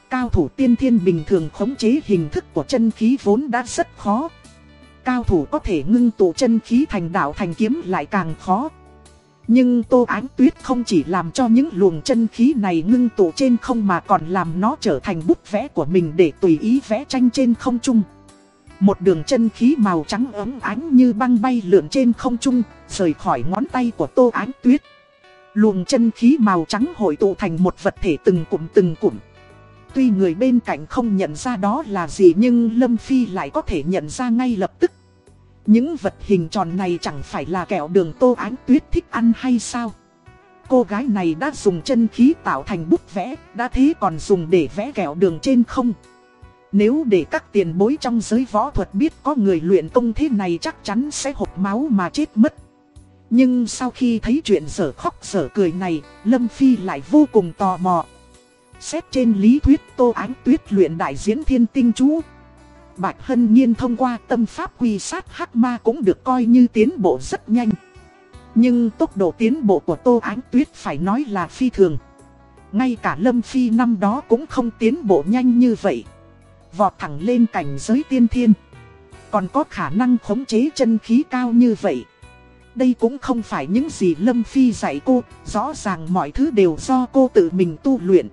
Cao thủ tiên thiên bình thường khống chế hình thức của chân khí vốn đã rất khó. Cao thủ có thể ngưng tụ chân khí thành đạo thành kiếm lại càng khó. Nhưng Tô Ánh Tuyết không chỉ làm cho những luồng chân khí này ngưng tụ trên không mà còn làm nó trở thành bút vẽ của mình để tùy ý vẽ tranh trên không trung. Một đường chân khí màu trắng ấm ánh như băng bay lượn trên không trung, rời khỏi ngón tay của Tô Ánh Tuyết. Luồng chân khí màu trắng hội tụ thành một vật thể từng cụm từng cụm Tuy người bên cạnh không nhận ra đó là gì nhưng Lâm Phi lại có thể nhận ra ngay lập tức. Những vật hình tròn này chẳng phải là kẹo đường tô ánh tuyết thích ăn hay sao? Cô gái này đã dùng chân khí tạo thành bút vẽ, đã thế còn dùng để vẽ kẹo đường trên không? Nếu để các tiền bối trong giới võ thuật biết có người luyện công thế này chắc chắn sẽ hộp máu mà chết mất. Nhưng sau khi thấy chuyện sở khóc sở cười này, Lâm Phi lại vô cùng tò mò. Xét trên lý thuyết Tô Ánh Tuyết luyện đại diễn thiên tinh chú. Bạch Hân Nhiên thông qua tâm pháp quy sát hắc ma cũng được coi như tiến bộ rất nhanh. Nhưng tốc độ tiến bộ của Tô Ánh Tuyết phải nói là phi thường. Ngay cả Lâm Phi năm đó cũng không tiến bộ nhanh như vậy. Vọt thẳng lên cảnh giới tiên thiên. Còn có khả năng khống chế chân khí cao như vậy. Đây cũng không phải những gì Lâm Phi dạy cô, rõ ràng mọi thứ đều do cô tự mình tu luyện.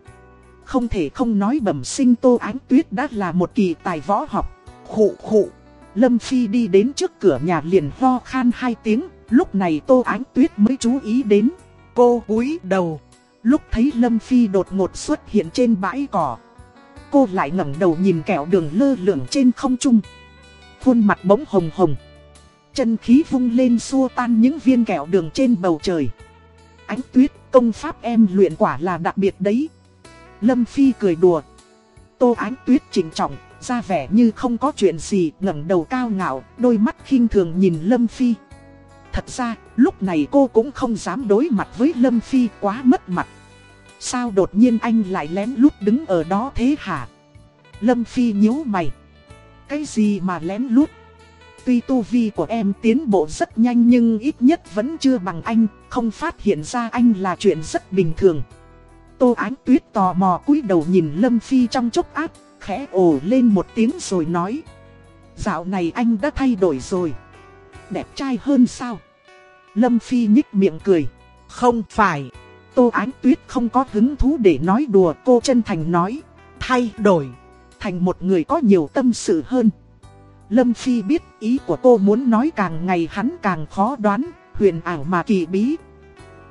Không thể không nói bẩm sinh Tô Ánh Tuyết đã là một kỳ tài võ học. Khụ khụ. Lâm Phi đi đến trước cửa nhà liền ho khan hai tiếng, lúc này Tô Ánh Tuyết mới chú ý đến. Cô cúi đầu, lúc thấy Lâm Phi đột ngột xuất hiện trên bãi cỏ. Cô lại ngẩng đầu nhìn kẹo đường lơ lửng trên không trung. Khuôn mặt bỗng hồng hồng. Chân khí vung lên xua tan những viên kẹo đường trên bầu trời. Ánh tuyết, công pháp em luyện quả là đặc biệt đấy. Lâm Phi cười đùa. Tô Ánh Tuyết chỉnh trọng, ra vẻ như không có chuyện gì, ngẩng đầu cao ngạo, đôi mắt khinh thường nhìn Lâm Phi. Thật ra, lúc này cô cũng không dám đối mặt với Lâm Phi quá mất mặt. Sao đột nhiên anh lại lén lút đứng ở đó thế hả? Lâm Phi nhíu mày. Cái gì mà lén lút? Tuy tu vi của em tiến bộ rất nhanh nhưng ít nhất vẫn chưa bằng anh, không phát hiện ra anh là chuyện rất bình thường. Tô Ánh Tuyết tò mò cúi đầu nhìn Lâm Phi trong chốc áp, khẽ ồ lên một tiếng rồi nói. Dạo này anh đã thay đổi rồi. Đẹp trai hơn sao? Lâm Phi nhích miệng cười. Không phải. Tô Ánh Tuyết không có hứng thú để nói đùa cô chân thành nói. Thay đổi. Thành một người có nhiều tâm sự hơn. Lâm Phi biết ý của cô muốn nói càng ngày hắn càng khó đoán, huyền ảo mà kỳ bí.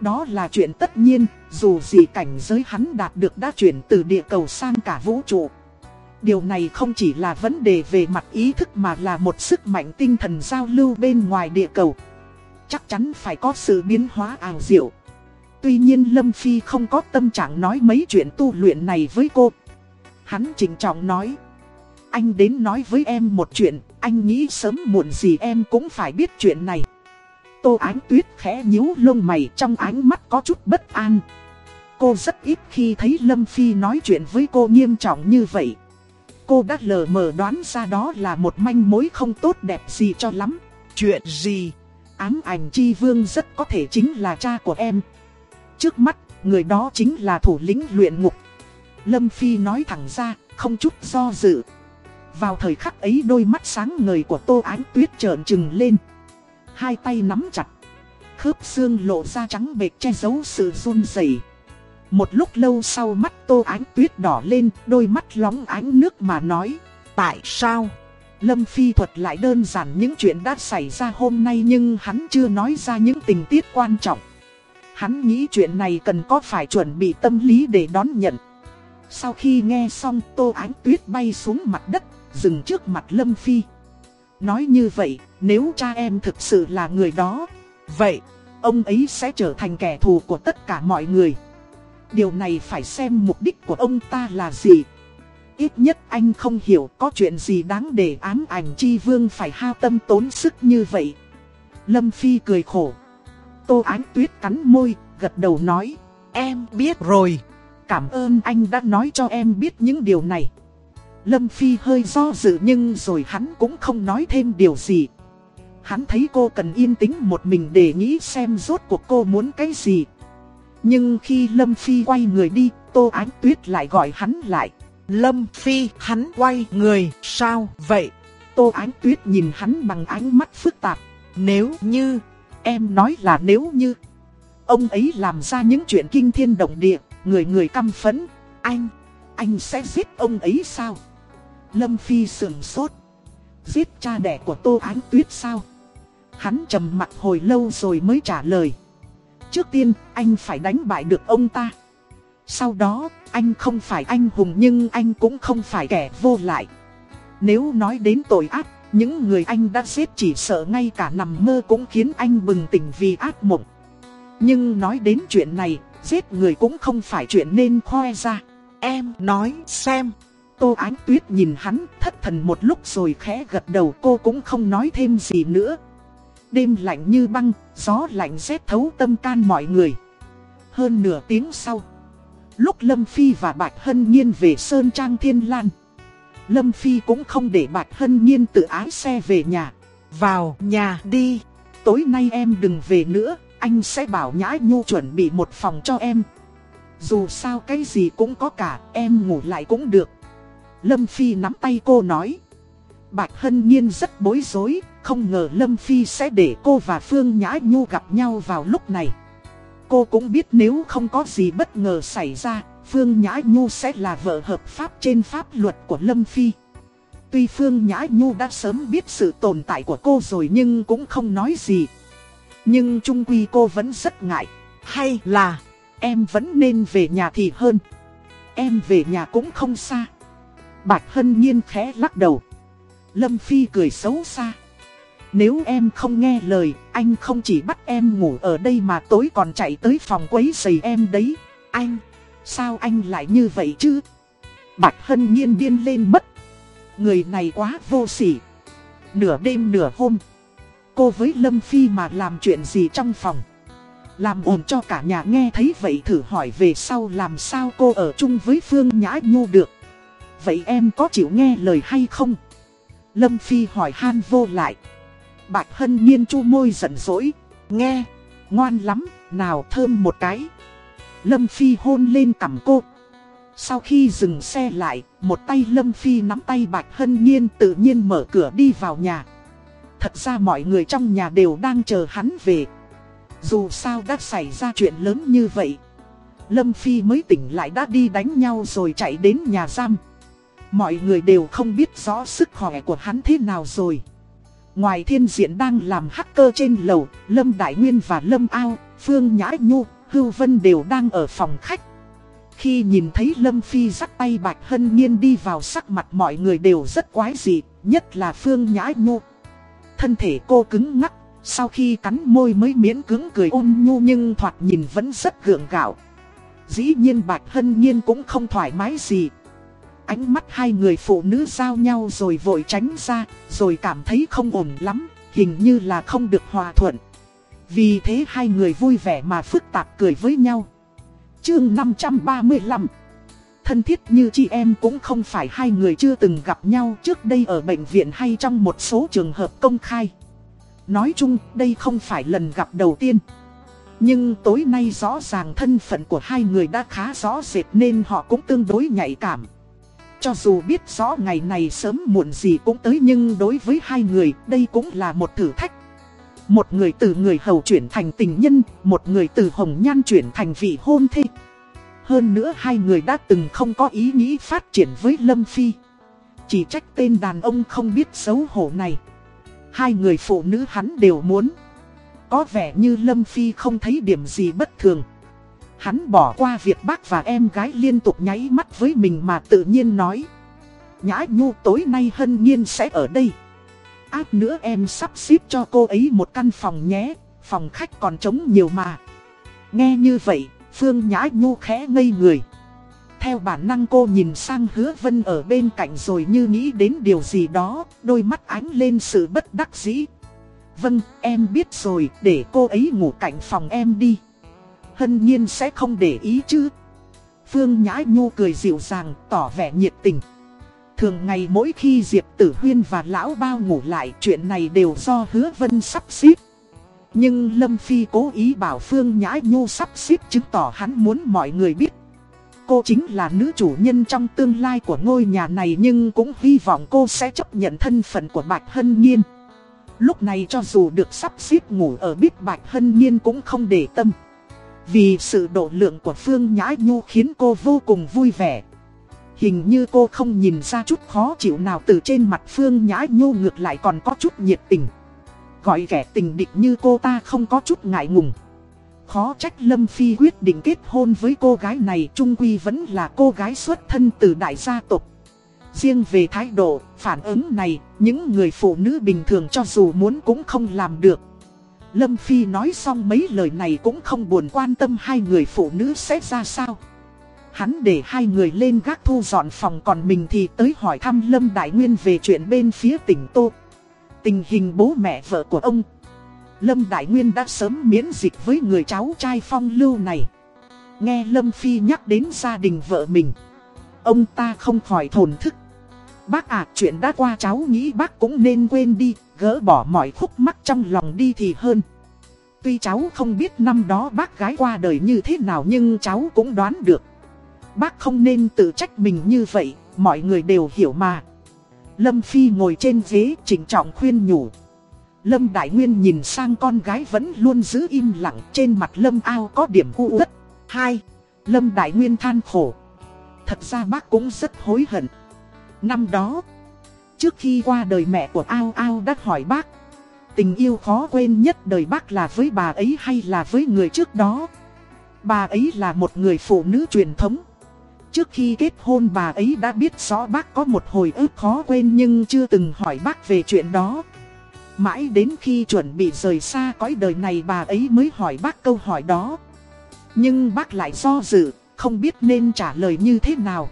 Đó là chuyện tất nhiên, dù gì cảnh giới hắn đạt được đã chuyển từ địa cầu sang cả vũ trụ. Điều này không chỉ là vấn đề về mặt ý thức mà là một sức mạnh tinh thần giao lưu bên ngoài địa cầu. Chắc chắn phải có sự biến hóa ảo diệu. Tuy nhiên Lâm Phi không có tâm trạng nói mấy chuyện tu luyện này với cô. Hắn trình trọng nói. Anh đến nói với em một chuyện, anh nghĩ sớm muộn gì em cũng phải biết chuyện này. Tô Ánh Tuyết khẽ nhíu lông mày trong ánh mắt có chút bất an. Cô rất ít khi thấy Lâm Phi nói chuyện với cô nghiêm trọng như vậy. Cô đã lờ mờ đoán ra đó là một manh mối không tốt đẹp gì cho lắm. Chuyện gì? Ám ảnh chi vương rất có thể chính là cha của em. Trước mắt, người đó chính là thủ lĩnh luyện ngục. Lâm Phi nói thẳng ra, không chút do dự. Vào thời khắc ấy đôi mắt sáng ngời của Tô Ánh Tuyết trợn trừng lên. Hai tay nắm chặt. Khớp xương lộ ra trắng bệt che giấu sự run rẩy. Một lúc lâu sau mắt Tô Ánh Tuyết đỏ lên, đôi mắt lóng ánh nước mà nói. Tại sao? Lâm Phi thuật lại đơn giản những chuyện đã xảy ra hôm nay nhưng hắn chưa nói ra những tình tiết quan trọng. Hắn nghĩ chuyện này cần có phải chuẩn bị tâm lý để đón nhận. Sau khi nghe xong Tô Ánh Tuyết bay xuống mặt đất, dừng trước mặt Lâm Phi. Nói như vậy, nếu cha em thực sự là người đó, vậy ông ấy sẽ trở thành kẻ thù của tất cả mọi người. Điều này phải xem mục đích của ông ta là gì. Ít nhất anh không hiểu có chuyện gì đáng để ám ảnh chi vương phải hao tâm tốn sức như vậy. Lâm Phi cười khổ. Tô Ánh Tuyết cắn môi, gật đầu nói. Em biết rồi. Cảm ơn anh đã nói cho em biết những điều này. Lâm Phi hơi do dự nhưng rồi hắn cũng không nói thêm điều gì. Hắn thấy cô cần yên tĩnh một mình để nghĩ xem rốt cuộc cô muốn cái gì. Nhưng khi Lâm Phi quay người đi, Tô Ánh Tuyết lại gọi hắn lại. Lâm Phi, hắn quay người, sao vậy? Tô Ánh Tuyết nhìn hắn bằng ánh mắt phức tạp. Nếu như, em nói là nếu như, ông ấy làm ra những chuyện kinh thiên động địa, người người căm phấn, anh, anh sẽ giết ông ấy sao? Lâm Phi sườn sốt. Giết cha đẻ của Tô Ánh Tuyết sao? Hắn trầm mặt hồi lâu rồi mới trả lời. Trước tiên, anh phải đánh bại được ông ta. Sau đó, anh không phải anh hùng nhưng anh cũng không phải kẻ vô lại. Nếu nói đến tội ác, những người anh đã giết chỉ sợ ngay cả nằm mơ cũng khiến anh bừng tỉnh vì ác mộng. Nhưng nói đến chuyện này, giết người cũng không phải chuyện nên khoe ra. Em nói xem. Tô Ánh Tuyết nhìn hắn thất thần một lúc rồi khẽ gật đầu cô cũng không nói thêm gì nữa. Đêm lạnh như băng, gió lạnh rét thấu tâm can mọi người. Hơn nửa tiếng sau, lúc Lâm Phi và Bạch Hân Nhiên về Sơn Trang Thiên Lan. Lâm Phi cũng không để Bạch Hân Nhiên tự ái xe về nhà. Vào nhà đi. Tối nay em đừng về nữa, anh sẽ bảo Nhã Nhu chuẩn bị một phòng cho em. Dù sao cái gì cũng có cả, em ngủ lại cũng được. Lâm Phi nắm tay cô nói. Bạch Hân Nhiên rất bối rối, không ngờ Lâm Phi sẽ để cô và Phương Nhã Nhu gặp nhau vào lúc này. Cô cũng biết nếu không có gì bất ngờ xảy ra, Phương Nhã Nhu sẽ là vợ hợp pháp trên pháp luật của Lâm Phi. Tuy Phương Nhã Nhu đã sớm biết sự tồn tại của cô rồi nhưng cũng không nói gì. Nhưng trung quy cô vẫn rất ngại. Hay là em vẫn nên về nhà thì hơn. Em về nhà cũng không xa. Bạch Hân Nhiên khẽ lắc đầu. Lâm Phi cười xấu xa. Nếu em không nghe lời, anh không chỉ bắt em ngủ ở đây mà tối còn chạy tới phòng quấy giày em đấy. Anh, sao anh lại như vậy chứ? Bạch Hân Nhiên điên lên mất. Người này quá vô sỉ. Nửa đêm nửa hôm, cô với Lâm Phi mà làm chuyện gì trong phòng. Làm ồn cho cả nhà nghe thấy vậy thử hỏi về sau làm sao cô ở chung với Phương Nhã Nhu được. Vậy em có chịu nghe lời hay không? Lâm Phi hỏi han vô lại. Bạch Hân Nhiên chu môi giận dỗi. Nghe, ngoan lắm, nào thơm một cái. Lâm Phi hôn lên cằm cô. Sau khi dừng xe lại, một tay Lâm Phi nắm tay Bạch Hân Nhiên tự nhiên mở cửa đi vào nhà. Thật ra mọi người trong nhà đều đang chờ hắn về. Dù sao đã xảy ra chuyện lớn như vậy. Lâm Phi mới tỉnh lại đã đi đánh nhau rồi chạy đến nhà giam. Mọi người đều không biết rõ sức khỏe của hắn thế nào rồi. Ngoài thiên diện đang làm hacker trên lầu, Lâm Đại Nguyên và Lâm Ao, Phương Nhã Nhu, Hưu Vân đều đang ở phòng khách. Khi nhìn thấy Lâm Phi dắt tay Bạch Hân Nhiên đi vào sắc mặt mọi người đều rất quái dị, nhất là Phương Nhã Nhu. Thân thể cô cứng ngắc, sau khi cắn môi mới miễn cứng cười ôn nhu nhưng thoạt nhìn vẫn rất gượng gạo. Dĩ nhiên Bạch Hân Nhiên cũng không thoải mái gì, Ánh mắt hai người phụ nữ giao nhau rồi vội tránh ra, rồi cảm thấy không ổn lắm, hình như là không được hòa thuận. Vì thế hai người vui vẻ mà phức tạp cười với nhau. Chương 535 Thân thiết như chị em cũng không phải hai người chưa từng gặp nhau trước đây ở bệnh viện hay trong một số trường hợp công khai. Nói chung đây không phải lần gặp đầu tiên. Nhưng tối nay rõ ràng thân phận của hai người đã khá rõ rệt nên họ cũng tương đối nhạy cảm. Cho dù biết rõ ngày này sớm muộn gì cũng tới nhưng đối với hai người đây cũng là một thử thách. Một người từ người hầu chuyển thành tình nhân, một người từ hồng nhan chuyển thành vị hôn thê. Hơn nữa hai người đã từng không có ý nghĩ phát triển với Lâm Phi. Chỉ trách tên đàn ông không biết xấu hổ này. Hai người phụ nữ hắn đều muốn. Có vẻ như Lâm Phi không thấy điểm gì bất thường. Hắn bỏ qua việc bác và em gái liên tục nháy mắt với mình mà tự nhiên nói. Nhã Nhu tối nay hân nhiên sẽ ở đây. Áp nữa em sắp xếp cho cô ấy một căn phòng nhé Phòng khách còn trống nhiều mà. Nghe như vậy, Phương Nhã Nhu khẽ ngây người. Theo bản năng cô nhìn sang hứa vân ở bên cạnh rồi như nghĩ đến điều gì đó Đôi mắt ánh lên sự bất đắc dĩ. Vâng, em biết rồi, để cô ấy ngủ cạnh phòng em đi hân nhiên sẽ không để ý chứ. Phương Nhã Nhu cười dịu dàng, tỏ vẻ nhiệt tình. Thường ngày mỗi khi Diệp Tử Huyên và Lão Bao ngủ lại chuyện này đều do hứa vân sắp xếp. Nhưng Lâm Phi cố ý bảo Phương Nhã Nhu sắp xếp chứng tỏ hắn muốn mọi người biết. Cô chính là nữ chủ nhân trong tương lai của ngôi nhà này nhưng cũng hy vọng cô sẽ chấp nhận thân phận của Bạch Hân Nhiên. Lúc này cho dù được sắp xếp ngủ ở biết Bạch Hân Nhiên cũng không để tâm. Vì sự độ lượng của Phương Nhã Nhu khiến cô vô cùng vui vẻ. Hình như cô không nhìn ra chút khó chịu nào từ trên mặt Phương Nhã Nhu ngược lại còn có chút nhiệt tình. Gọi kẻ tình địch như cô ta không có chút ngại ngùng. khó trách Lâm Phi quyết định kết hôn với cô gái này Trung Quy vẫn là cô gái xuất thân từ đại gia tộc Riêng về thái độ, phản ứng này, những người phụ nữ bình thường cho dù muốn cũng không làm được Lâm Phi nói xong mấy lời này cũng không buồn quan tâm hai người phụ nữ sẽ ra sao Hắn để hai người lên gác thu dọn phòng còn mình thì tới hỏi thăm Lâm Đại Nguyên về chuyện bên phía tỉnh Tô Tình hình bố mẹ vợ của ông Lâm Đại Nguyên đã sớm miễn dịch với người cháu trai phong lưu này. Nghe Lâm Phi nhắc đến gia đình vợ mình. Ông ta không khỏi thổn thức. Bác ạ chuyện đã qua cháu nghĩ bác cũng nên quên đi, gỡ bỏ mọi khúc mắc trong lòng đi thì hơn. Tuy cháu không biết năm đó bác gái qua đời như thế nào nhưng cháu cũng đoán được. Bác không nên tự trách mình như vậy, mọi người đều hiểu mà. Lâm Phi ngồi trên ghế chỉnh trọng khuyên nhủ. Lâm Đại Nguyên nhìn sang con gái vẫn luôn giữ im lặng trên mặt Lâm ao có điểm u uất. Hai, Lâm Đại Nguyên than khổ. Thật ra bác cũng rất hối hận. Năm đó, trước khi qua đời mẹ của ao ao đã hỏi bác. Tình yêu khó quên nhất đời bác là với bà ấy hay là với người trước đó. Bà ấy là một người phụ nữ truyền thống. Trước khi kết hôn bà ấy đã biết rõ bác có một hồi ức khó quên nhưng chưa từng hỏi bác về chuyện đó. Mãi đến khi chuẩn bị rời xa cõi đời này bà ấy mới hỏi bác câu hỏi đó. Nhưng bác lại do dự, không biết nên trả lời như thế nào.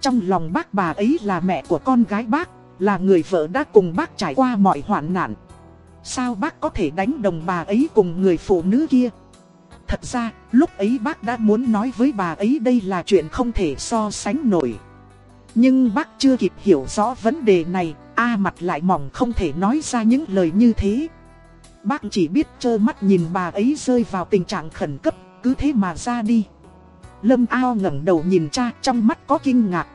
Trong lòng bác bà ấy là mẹ của con gái bác, là người vợ đã cùng bác trải qua mọi hoạn nạn. Sao bác có thể đánh đồng bà ấy cùng người phụ nữ kia? Thật ra, lúc ấy bác đã muốn nói với bà ấy đây là chuyện không thể so sánh nổi. Nhưng bác chưa kịp hiểu rõ vấn đề này, A mặt lại mỏng không thể nói ra những lời như thế. Bác chỉ biết trơ mắt nhìn bà ấy rơi vào tình trạng khẩn cấp, cứ thế mà ra đi. Lâm ao ngẩng đầu nhìn cha, trong mắt có kinh ngạc.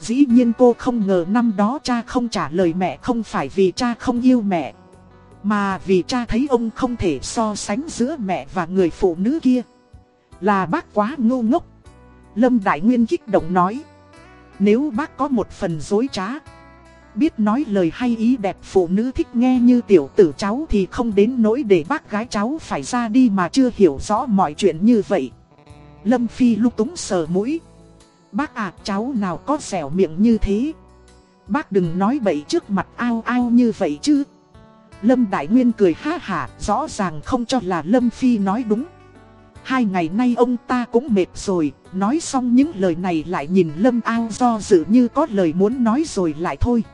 Dĩ nhiên cô không ngờ năm đó cha không trả lời mẹ, không phải vì cha không yêu mẹ. Mà vì cha thấy ông không thể so sánh giữa mẹ và người phụ nữ kia. Là bác quá ngu ngốc. Lâm Đại Nguyên kích động nói. Nếu bác có một phần dối trá, Biết nói lời hay ý đẹp phụ nữ thích nghe như tiểu tử cháu thì không đến nỗi để bác gái cháu phải ra đi mà chưa hiểu rõ mọi chuyện như vậy. Lâm Phi lúc túng sờ mũi. Bác à cháu nào có dẻo miệng như thế. Bác đừng nói bậy trước mặt ao ao như vậy chứ. Lâm Đại Nguyên cười ha hả rõ ràng không cho là Lâm Phi nói đúng. Hai ngày nay ông ta cũng mệt rồi, nói xong những lời này lại nhìn Lâm ao do dự như có lời muốn nói rồi lại thôi.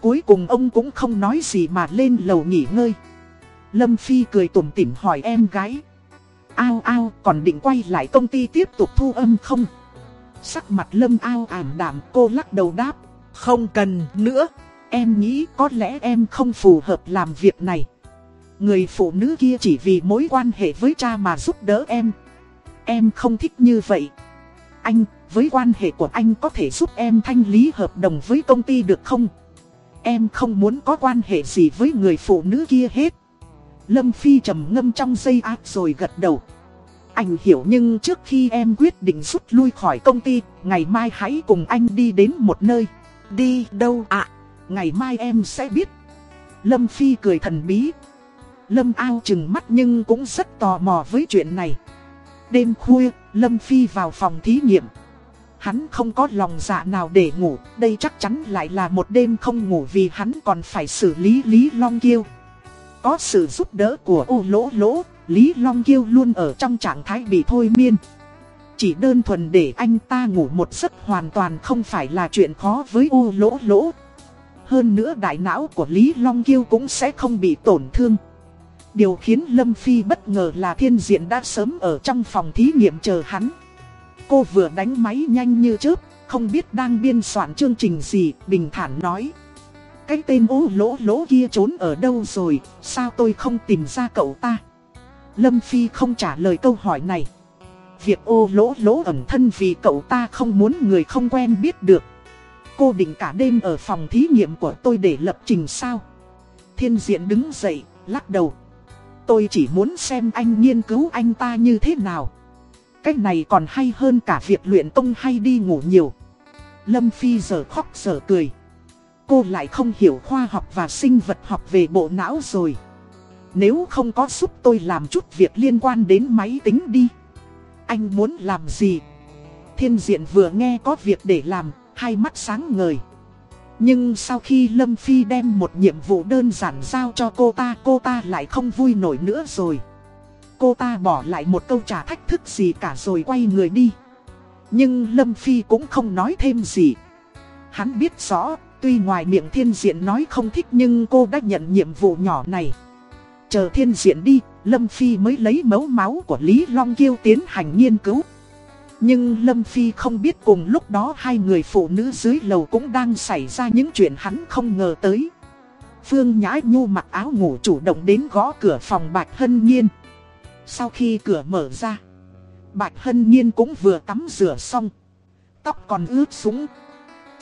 Cuối cùng ông cũng không nói gì mà lên lầu nghỉ ngơi. Lâm Phi cười tủm tỉm hỏi em gái. Ao ao còn định quay lại công ty tiếp tục thu âm không? Sắc mặt Lâm ao ảm đạm cô lắc đầu đáp. Không cần nữa. Em nghĩ có lẽ em không phù hợp làm việc này. Người phụ nữ kia chỉ vì mối quan hệ với cha mà giúp đỡ em. Em không thích như vậy. Anh, với quan hệ của anh có thể giúp em thanh lý hợp đồng với công ty được không? Em không muốn có quan hệ gì với người phụ nữ kia hết. Lâm Phi trầm ngâm trong giây ác rồi gật đầu. Anh hiểu nhưng trước khi em quyết định rút lui khỏi công ty, ngày mai hãy cùng anh đi đến một nơi. Đi đâu ạ? À, ngày mai em sẽ biết. Lâm Phi cười thần bí. Lâm ao chừng mắt nhưng cũng rất tò mò với chuyện này. Đêm khuya, Lâm Phi vào phòng thí nghiệm. Hắn không có lòng dạ nào để ngủ, đây chắc chắn lại là một đêm không ngủ vì hắn còn phải xử lý Lý Long Kiêu. Có sự giúp đỡ của ô lỗ lỗ, Lý Long Kiêu luôn ở trong trạng thái bị thôi miên. Chỉ đơn thuần để anh ta ngủ một giấc hoàn toàn không phải là chuyện khó với ô lỗ lỗ. Hơn nữa đại não của Lý Long Kiêu cũng sẽ không bị tổn thương. Điều khiến Lâm Phi bất ngờ là thiên diện đã sớm ở trong phòng thí nghiệm chờ hắn. Cô vừa đánh máy nhanh như chớp, không biết đang biên soạn chương trình gì, bình thản nói. Cái tên ô lỗ lỗ kia trốn ở đâu rồi, sao tôi không tìm ra cậu ta? Lâm Phi không trả lời câu hỏi này. Việc ô lỗ lỗ ẩn thân vì cậu ta không muốn người không quen biết được. Cô định cả đêm ở phòng thí nghiệm của tôi để lập trình sao? Thiên diện đứng dậy, lắc đầu. Tôi chỉ muốn xem anh nghiên cứu anh ta như thế nào. Cách này còn hay hơn cả việc luyện công hay đi ngủ nhiều. Lâm Phi giờ khóc giờ cười. Cô lại không hiểu khoa học và sinh vật học về bộ não rồi. Nếu không có giúp tôi làm chút việc liên quan đến máy tính đi. Anh muốn làm gì? Thiên diện vừa nghe có việc để làm, hai mắt sáng ngời. Nhưng sau khi Lâm Phi đem một nhiệm vụ đơn giản giao cho cô ta Cô ta lại không vui nổi nữa rồi. Cô ta bỏ lại một câu trả thách thức gì cả rồi quay người đi. Nhưng Lâm Phi cũng không nói thêm gì. Hắn biết rõ, tuy ngoài miệng thiên diện nói không thích nhưng cô đã nhận nhiệm vụ nhỏ này. Chờ thiên diện đi, Lâm Phi mới lấy mẫu máu của Lý Long Kiêu tiến hành nghiên cứu. Nhưng Lâm Phi không biết cùng lúc đó hai người phụ nữ dưới lầu cũng đang xảy ra những chuyện hắn không ngờ tới. Phương Nhã Nhu mặc áo ngủ chủ động đến gõ cửa phòng Bạch Hân Nhiên. Sau khi cửa mở ra Bạch Hân Nhiên cũng vừa tắm rửa xong. Tóc còn ướt sũng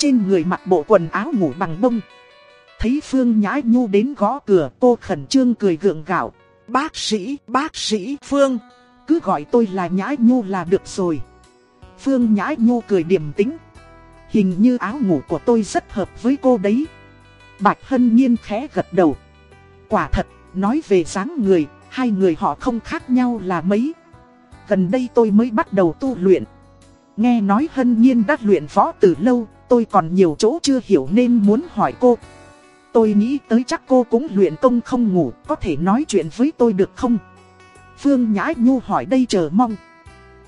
trên người mặc bộ quần áo ngủ bằng bông. Thấy Phương Nhãi Nhu đến gõ cửa cô khẩn trương cười gượng gạo. Bác sĩ, bác sĩ Phương Cứ gọi tôi là Nhãi Nhu là được rồi. Phương Nhãi Nhu cười điềm tĩnh. Hình như áo ngủ của tôi rất hợp với cô đấy. Bạch Hân Nhiên khẽ gật đầu. Quả thật, nói về dáng người, hai người họ không khác nhau là mấy. Gần đây tôi mới bắt đầu tu luyện. Nghe nói Hân Nhiên đã luyện võ từ lâu Tôi còn nhiều chỗ chưa hiểu nên muốn hỏi cô. Tôi nghĩ tới chắc cô cũng luyện công không ngủ, Có thể nói chuyện với tôi được không? Phương Nhã Nhu hỏi đây chờ mong.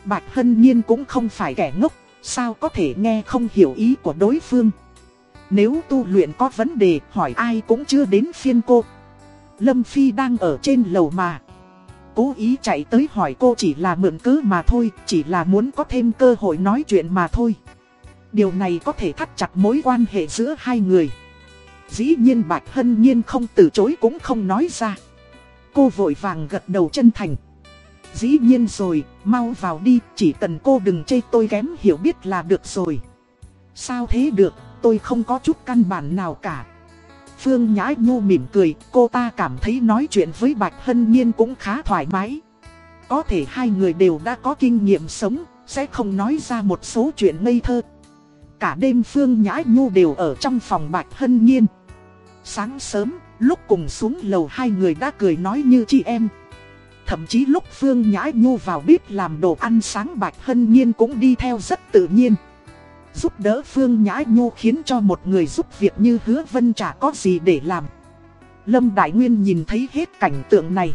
Bạch Hân Nhiên cũng không phải kẻ ngốc, Sao có thể nghe không hiểu ý của đối phương? Nếu tu luyện có vấn đề, hỏi ai cũng chưa đến phiên cô. Lâm Phi đang ở trên lầu mà. Cố ý chạy tới hỏi cô chỉ là mượn cớ mà thôi, Chỉ là muốn có thêm cơ hội nói chuyện mà thôi. Điều này có thể thắt chặt mối quan hệ giữa hai người. Dĩ nhiên Bạch Hân Nhiên không từ chối cũng không nói ra. Cô vội vàng gật đầu chân thành. Dĩ nhiên rồi, mau vào đi, chỉ cần cô đừng chê tôi kém hiểu biết là được rồi. Sao thế được, tôi không có chút căn bản nào cả. Phương Nhã Nhu mỉm cười, cô ta cảm thấy nói chuyện với Bạch Hân Nhiên cũng khá thoải mái. Có thể hai người đều đã có kinh nghiệm sống, sẽ không nói ra một số chuyện ngây thơ. Cả đêm Phương Nhã Nhu đều ở trong phòng Bạch Hân Nhiên. Sáng sớm, lúc cùng xuống lầu hai người đã cười nói như chị em. Thậm chí lúc Phương Nhã Nhu vào bếp làm đồ ăn sáng Bạch Hân Nhiên cũng đi theo rất tự nhiên. Giúp đỡ Phương Nhã Nhu khiến cho một người giúp việc như hứa vân chả có gì để làm. Lâm Đại Nguyên nhìn thấy hết cảnh tượng này.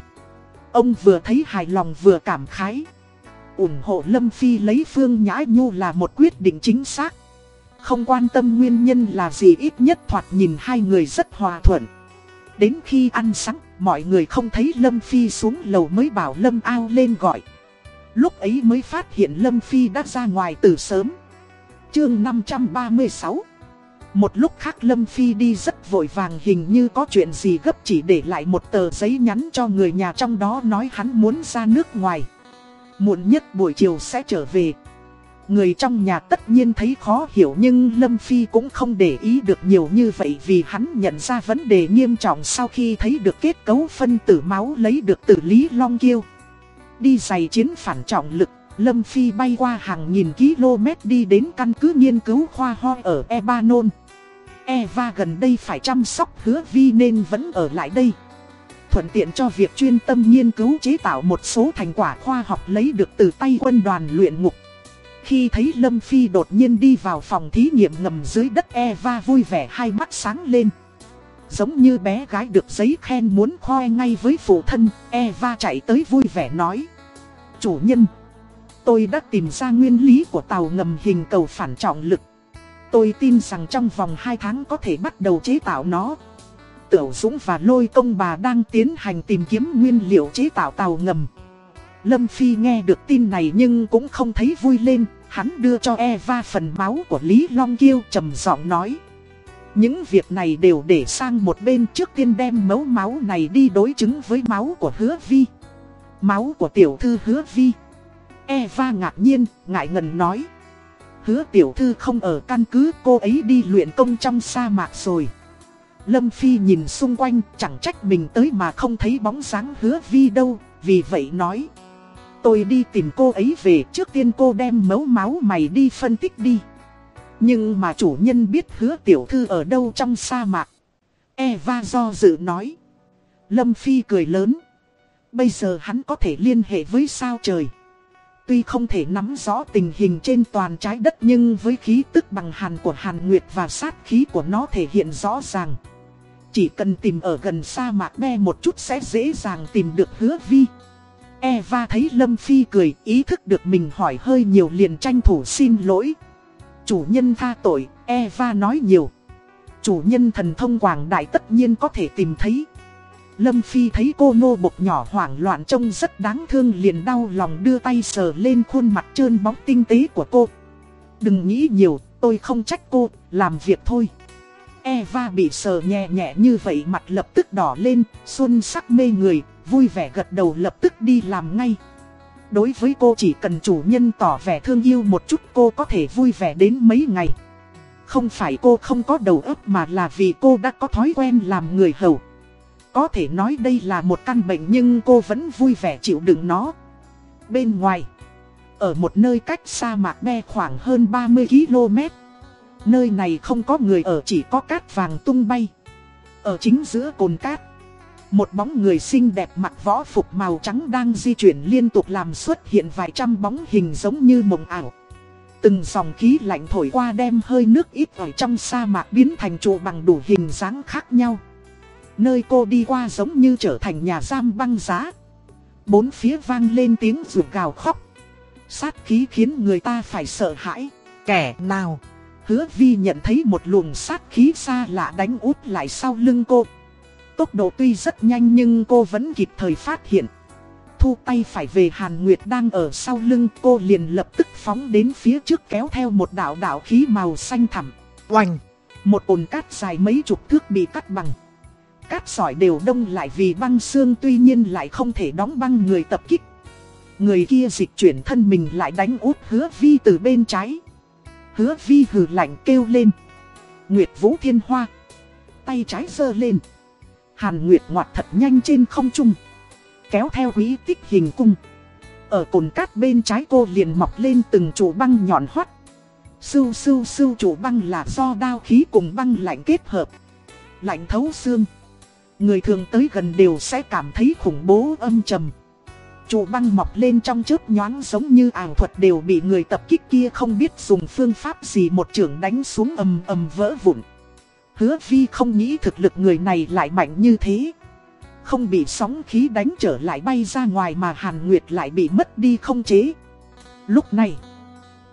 Ông vừa thấy hài lòng vừa cảm khái. Ủng hộ Lâm Phi lấy Phương Nhã Nhu là một quyết định chính xác không quan tâm nguyên nhân là gì ít nhất thoạt nhìn hai người rất hòa thuận. Đến khi ăn sáng, mọi người không thấy Lâm Phi xuống lầu mới bảo Lâm ao lên gọi. Lúc ấy mới phát hiện Lâm Phi đã ra ngoài từ sớm. Chương 536 Một lúc khác Lâm Phi đi rất vội vàng hình như có chuyện gì gấp chỉ để lại một tờ giấy nhắn cho người nhà trong đó nói hắn muốn ra nước ngoài. Muộn nhất buổi chiều sẽ trở về. Người trong nhà tất nhiên thấy khó hiểu nhưng Lâm Phi cũng không để ý được nhiều như vậy vì hắn nhận ra vấn đề nghiêm trọng sau khi thấy được kết cấu phân tử máu lấy được từ Lý Long Kiêu. Đi giày chiến phản trọng lực, Lâm Phi bay qua hàng nghìn km đi đến căn cứ nghiên cứu khoa ho ở Ebanon. Eva gần đây phải chăm sóc hứa vi nên vẫn ở lại đây. Thuận tiện cho việc chuyên tâm nghiên cứu chế tạo một số thành quả khoa học lấy được từ tay quân đoàn luyện ngục. Khi thấy Lâm Phi đột nhiên đi vào phòng thí nghiệm ngầm dưới đất Eva vui vẻ hai mắt sáng lên. Giống như bé gái được giấy khen muốn khoe ngay với phụ thân, Eva chạy tới vui vẻ nói. Chủ nhân, tôi đã tìm ra nguyên lý của tàu ngầm hình cầu phản trọng lực. Tôi tin rằng trong vòng 2 tháng có thể bắt đầu chế tạo nó. Tiểu Dũng và Lôi Công Bà đang tiến hành tìm kiếm nguyên liệu chế tạo tàu ngầm. Lâm Phi nghe được tin này nhưng cũng không thấy vui lên, hắn đưa cho Eva phần máu của Lý Long Kiêu trầm giọng nói. Những việc này đều để sang một bên trước tiên đem mẫu máu này đi đối chứng với máu của hứa vi. Máu của tiểu thư hứa vi. Eva ngạc nhiên, ngại ngần nói. Hứa tiểu thư không ở căn cứ cô ấy đi luyện công trong sa mạc rồi. Lâm Phi nhìn xung quanh chẳng trách mình tới mà không thấy bóng dáng hứa vi đâu, vì vậy nói. Tôi đi tìm cô ấy về, trước tiên cô đem mấu máu mày đi phân tích đi. Nhưng mà chủ nhân biết hứa tiểu thư ở đâu trong sa mạc. Eva do dự nói. Lâm Phi cười lớn. Bây giờ hắn có thể liên hệ với sao trời. Tuy không thể nắm rõ tình hình trên toàn trái đất nhưng với khí tức bằng hàn của Hàn Nguyệt và sát khí của nó thể hiện rõ ràng. Chỉ cần tìm ở gần sa mạc be một chút sẽ dễ dàng tìm được hứa vi. Eva thấy Lâm Phi cười, ý thức được mình hỏi hơi nhiều liền tranh thủ xin lỗi. Chủ nhân tha tội, Eva nói nhiều. Chủ nhân thần thông quảng đại tất nhiên có thể tìm thấy. Lâm Phi thấy cô nô bộc nhỏ hoảng loạn trông rất đáng thương liền đau lòng đưa tay sờ lên khuôn mặt trơn bóng tinh tế của cô. Đừng nghĩ nhiều, tôi không trách cô, làm việc thôi. Eva bị sờ nhẹ nhẹ như vậy mặt lập tức đỏ lên, xuân sắc mê người, vui vẻ gật đầu lập tức đi làm ngay. Đối với cô chỉ cần chủ nhân tỏ vẻ thương yêu một chút cô có thể vui vẻ đến mấy ngày. Không phải cô không có đầu óc mà là vì cô đã có thói quen làm người hầu. Có thể nói đây là một căn bệnh nhưng cô vẫn vui vẻ chịu đựng nó. Bên ngoài, ở một nơi cách sa mạc be khoảng hơn 30 km. Nơi này không có người ở chỉ có cát vàng tung bay. Ở chính giữa cồn cát, một bóng người xinh đẹp mặc võ phục màu trắng đang di chuyển liên tục làm xuất hiện vài trăm bóng hình giống như mộng ảo. Từng dòng khí lạnh thổi qua đem hơi nước ít ở trong sa mạc biến thành trụ bằng đủ hình dáng khác nhau. Nơi cô đi qua giống như trở thành nhà giam băng giá. Bốn phía vang lên tiếng rượu gào khóc. Sát khí khiến người ta phải sợ hãi. Kẻ nào? Hứa vi nhận thấy một luồng sát khí xa lạ đánh út lại sau lưng cô. Tốc độ tuy rất nhanh nhưng cô vẫn kịp thời phát hiện. Thu tay phải về Hàn Nguyệt đang ở sau lưng, cô liền lập tức phóng đến phía trước kéo theo một đạo đạo khí màu xanh thẳm. Oành! Một ồn cát dài mấy chục thước bị cắt bằng. Cát sỏi đều đông lại vì băng xương tuy nhiên lại không thể đóng băng người tập kích. Người kia dịch chuyển thân mình lại đánh út hứa vi từ bên trái. Hứa vi hừ lạnh kêu lên. Nguyệt Vũ Thiên Hoa. Tay trái giơ lên. Hàn Nguyệt ngoặt thật nhanh trên không trung. Kéo theo quý tích hình cung. Ở cồn cát bên trái cô liền mọc lên từng trụ băng nhọn hoắt. Sưu sưu sưu trụ băng là do đao khí cùng băng lạnh kết hợp. Lạnh thấu xương. Người thường tới gần đều sẽ cảm thấy khủng bố âm trầm. Trụ băng mọc lên trong chớp nhoáng giống như ảo thuật đều bị người tập kích kia không biết dùng phương pháp gì một trường đánh xuống ầm ầm vỡ vụn. Hứa vi không nghĩ thực lực người này lại mạnh như thế. Không bị sóng khí đánh trở lại bay ra ngoài mà Hàn Nguyệt lại bị mất đi không chế. Lúc này,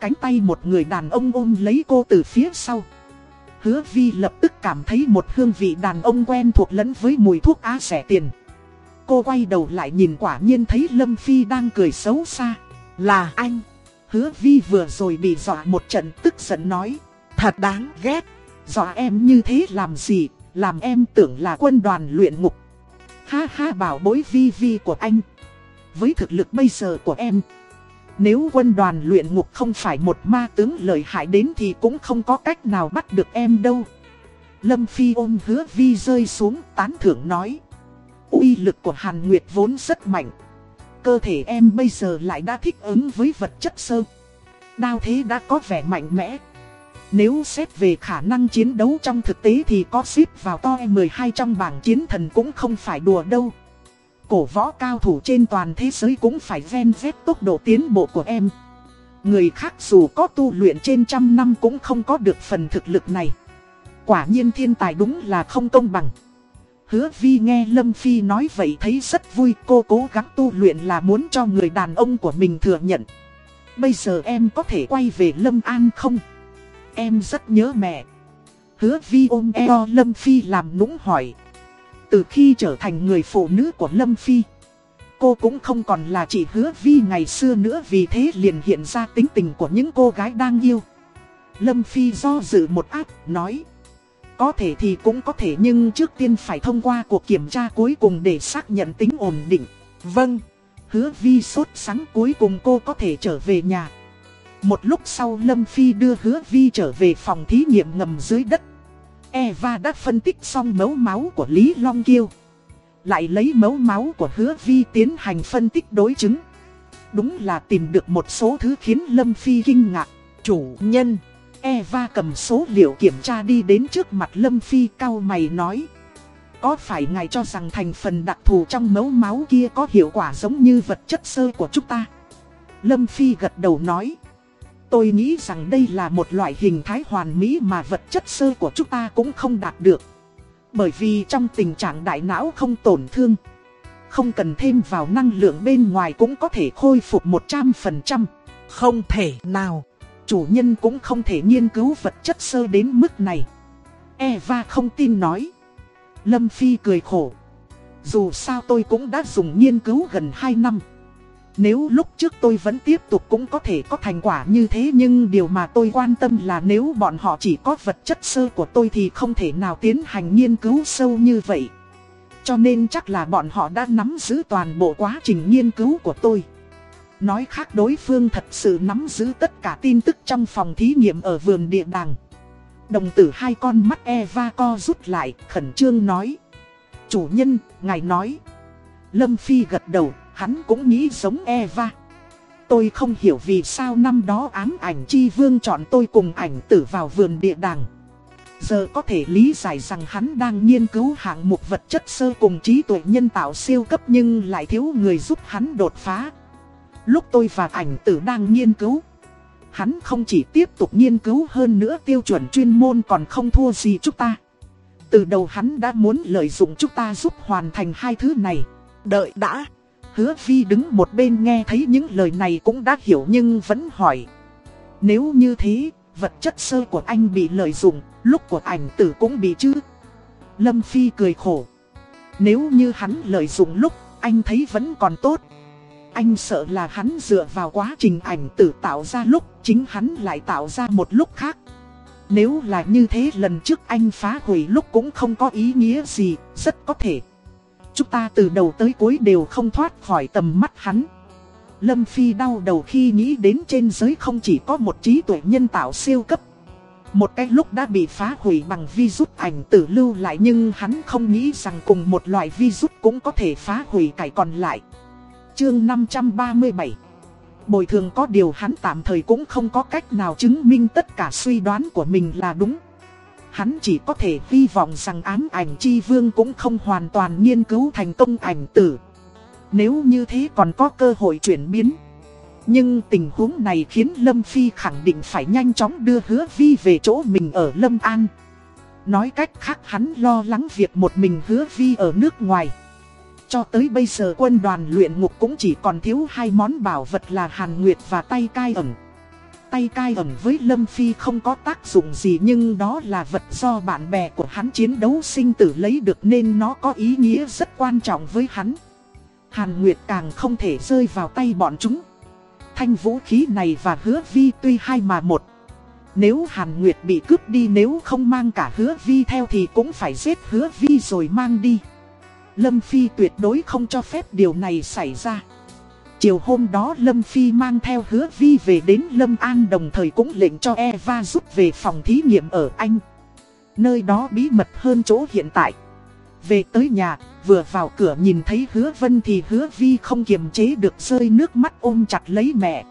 cánh tay một người đàn ông ôm lấy cô từ phía sau. Hứa vi lập tức cảm thấy một hương vị đàn ông quen thuộc lẫn với mùi thuốc á rẻ tiền. Cô quay đầu lại nhìn quả nhiên thấy Lâm Phi đang cười xấu xa. Là anh. Hứa vi vừa rồi bị dọa một trận tức giận nói. Thật đáng ghét. Dọa em như thế làm gì, làm em tưởng là quân đoàn luyện ngục. Ha ha bảo bối vi vi của anh. Với thực lực bây giờ của em. Nếu quân đoàn luyện ngục không phải một ma tướng lợi hại đến thì cũng không có cách nào bắt được em đâu. Lâm Phi ôm hứa vi rơi xuống tán thưởng nói. uy lực của Hàn Nguyệt vốn rất mạnh. Cơ thể em bây giờ lại đã thích ứng với vật chất sơ. Đao thế đã có vẻ mạnh mẽ. Nếu xét về khả năng chiến đấu trong thực tế thì có xếp vào to 12 trong bảng chiến thần cũng không phải đùa đâu. Cổ võ cao thủ trên toàn thế giới cũng phải ghen dép tốc độ tiến bộ của em. Người khác dù có tu luyện trên trăm năm cũng không có được phần thực lực này. Quả nhiên thiên tài đúng là không công bằng. Hứa Vi nghe Lâm Phi nói vậy thấy rất vui, cô cố gắng tu luyện là muốn cho người đàn ông của mình thừa nhận. Bây giờ em có thể quay về Lâm An không? Em rất nhớ mẹ. Hứa Vi ôm eo Lâm Phi làm nũng hỏi. Từ khi trở thành người phụ nữ của Lâm Phi, Cô cũng không còn là chị hứa vi ngày xưa nữa Vì thế liền hiện ra tính tình của những cô gái đang yêu Lâm Phi do dự một áp nói, Có thể thì cũng có thể nhưng trước tiên phải thông qua cuộc kiểm tra cuối cùng để xác nhận tính ổn định Vâng Hứa vi sốt sắng, cuối cùng cô có thể trở về nhà một lúc sau Lâm Phi đưa hứa vi trở về phòng thí nghiệm ngầm dưới đất Eva đã phân tích xong mẫu máu của Lý Long Kiêu. Lại lấy mẫu máu của hứa vi tiến hành phân tích đối chứng. Đúng là tìm được một số thứ khiến Lâm Phi kinh ngạc. Chủ nhân, Eva cầm số liệu kiểm tra đi đến trước mặt Lâm Phi cao mày nói. Có phải ngài cho rằng thành phần đặc thù trong mẫu máu kia có hiệu quả giống như vật chất sơ của chúng ta? Lâm Phi gật đầu nói. Tôi nghĩ rằng đây là một loại hình thái hoàn mỹ mà vật chất sơ của chúng ta cũng không đạt được. Bởi vì trong tình trạng đại não không tổn thương, không cần thêm vào năng lượng bên ngoài cũng có thể khôi phục 100%. Không thể nào. Chủ nhân cũng không thể nghiên cứu vật chất sơ đến mức này. Eva không tin nói. Lâm Phi cười khổ. Dù sao tôi cũng đã dùng nghiên cứu gần 2 năm. Nếu lúc trước tôi vẫn tiếp tục cũng có thể có thành quả như thế nhưng điều mà tôi quan tâm là nếu bọn họ chỉ có vật chất sơ của tôi thì không thể nào tiến hành nghiên cứu sâu như vậy. Cho nên chắc là bọn họ đã nắm giữ toàn bộ quá trình nghiên cứu của tôi. Nói khác đối phương thật sự nắm giữ tất cả tin tức trong phòng thí nghiệm ở vườn địa đàng. Đồng tử hai con mắt Eva co rút lại, khẩn trương nói. Chủ nhân, ngài nói. Lâm Phi gật đầu, hắn cũng nghĩ giống Eva. Tôi không hiểu vì sao năm đó ám ảnh chi vương chọn tôi cùng ảnh tử vào vườn địa đàng. Giờ có thể lý giải rằng hắn đang nghiên cứu hạng mục vật chất sơ cùng trí tuệ nhân tạo siêu cấp nhưng lại thiếu người giúp hắn đột phá. Lúc tôi và ảnh tử đang nghiên cứu, hắn không chỉ tiếp tục nghiên cứu hơn nữa tiêu chuẩn chuyên môn còn không thua gì chúng ta. Từ đầu hắn đã muốn lợi dụng chúng ta giúp hoàn thành hai thứ này. Đợi đã. Hứa Vi đứng một bên nghe thấy những lời này cũng đã hiểu nhưng vẫn hỏi. Nếu như thế, vật chất sơ của anh bị lợi dụng, lúc của ảnh tử cũng bị chứ. Lâm Phi cười khổ. Nếu như hắn lợi dụng lúc, anh thấy vẫn còn tốt. Anh sợ là hắn dựa vào quá trình ảnh tử tạo ra lúc, chính hắn lại tạo ra một lúc khác. Nếu là như thế lần trước anh phá hủy lúc cũng không có ý nghĩa gì, rất có thể. Chúng ta từ đầu tới cuối đều không thoát khỏi tầm mắt hắn. Lâm Phi đau đầu khi nghĩ đến trên giới không chỉ có một trí tuệ nhân tạo siêu cấp. Một cái lúc đã bị phá hủy bằng virus ảnh tử lưu lại nhưng hắn không nghĩ rằng cùng một loại virus cũng có thể phá hủy cải còn lại. Chương 537 Bồi thường có điều hắn tạm thời cũng không có cách nào chứng minh tất cả suy đoán của mình là đúng. Hắn chỉ có thể hy vọng rằng ám ảnh chi vương cũng không hoàn toàn nghiên cứu thành công ảnh tử. Nếu như thế còn có cơ hội chuyển biến. Nhưng tình huống này khiến Lâm Phi khẳng định phải nhanh chóng đưa hứa vi về chỗ mình ở Lâm An. Nói cách khác hắn lo lắng việc một mình hứa vi ở nước ngoài. Cho tới bây giờ quân đoàn luyện ngục cũng chỉ còn thiếu hai món bảo vật là Hàn Nguyệt và tay cai ẩn. Tay cai ẩn với Lâm Phi không có tác dụng gì nhưng đó là vật do bạn bè của hắn chiến đấu sinh tử lấy được nên nó có ý nghĩa rất quan trọng với hắn. Hàn Nguyệt càng không thể rơi vào tay bọn chúng. Thanh vũ khí này và hứa vi tuy hai mà một. Nếu Hàn Nguyệt bị cướp đi nếu không mang cả hứa vi theo thì cũng phải giết hứa vi rồi mang đi. Lâm Phi tuyệt đối không cho phép điều này xảy ra. Chiều hôm đó Lâm Phi mang theo hứa vi về đến Lâm An đồng thời cũng lệnh cho Eva rút về phòng thí nghiệm ở Anh. Nơi đó bí mật hơn chỗ hiện tại. Về tới nhà, vừa vào cửa nhìn thấy hứa vân thì hứa vi không kiềm chế được rơi nước mắt ôm chặt lấy mẹ.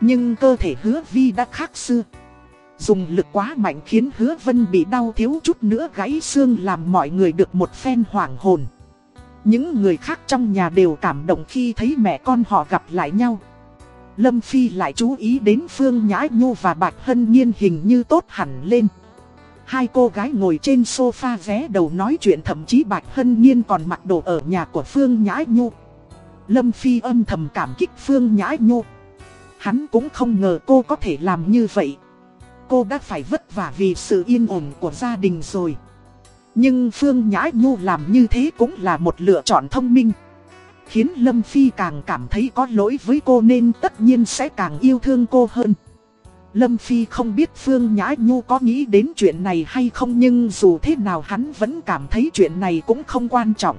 Nhưng cơ thể hứa vi đã khác xưa. Dùng lực quá mạnh khiến hứa vân bị đau thiếu chút nữa gãy xương làm mọi người được một phen hoảng hồn. Những người khác trong nhà đều cảm động khi thấy mẹ con họ gặp lại nhau. Lâm Phi lại chú ý đến Phương Nhã Nhu và Bạch Hân Nhiên hình như tốt hẳn lên. Hai cô gái ngồi trên sofa vé đầu nói chuyện, thậm chí Bạch Hân Nhiên còn mặc đồ ở nhà của Phương Nhã Nhu. Lâm Phi âm thầm cảm kích Phương Nhã Nhu. Hắn cũng không ngờ cô có thể làm như vậy. Cô đã phải vất vả vì sự yên ổn của gia đình rồi. Nhưng Phương Nhã Nhu làm như thế cũng là một lựa chọn thông minh. Khiến Lâm Phi càng cảm thấy có lỗi với cô nên tất nhiên sẽ càng yêu thương cô hơn. Lâm Phi không biết Phương Nhã Nhu có nghĩ đến chuyện này hay không nhưng dù thế nào hắn vẫn cảm thấy chuyện này cũng không quan trọng.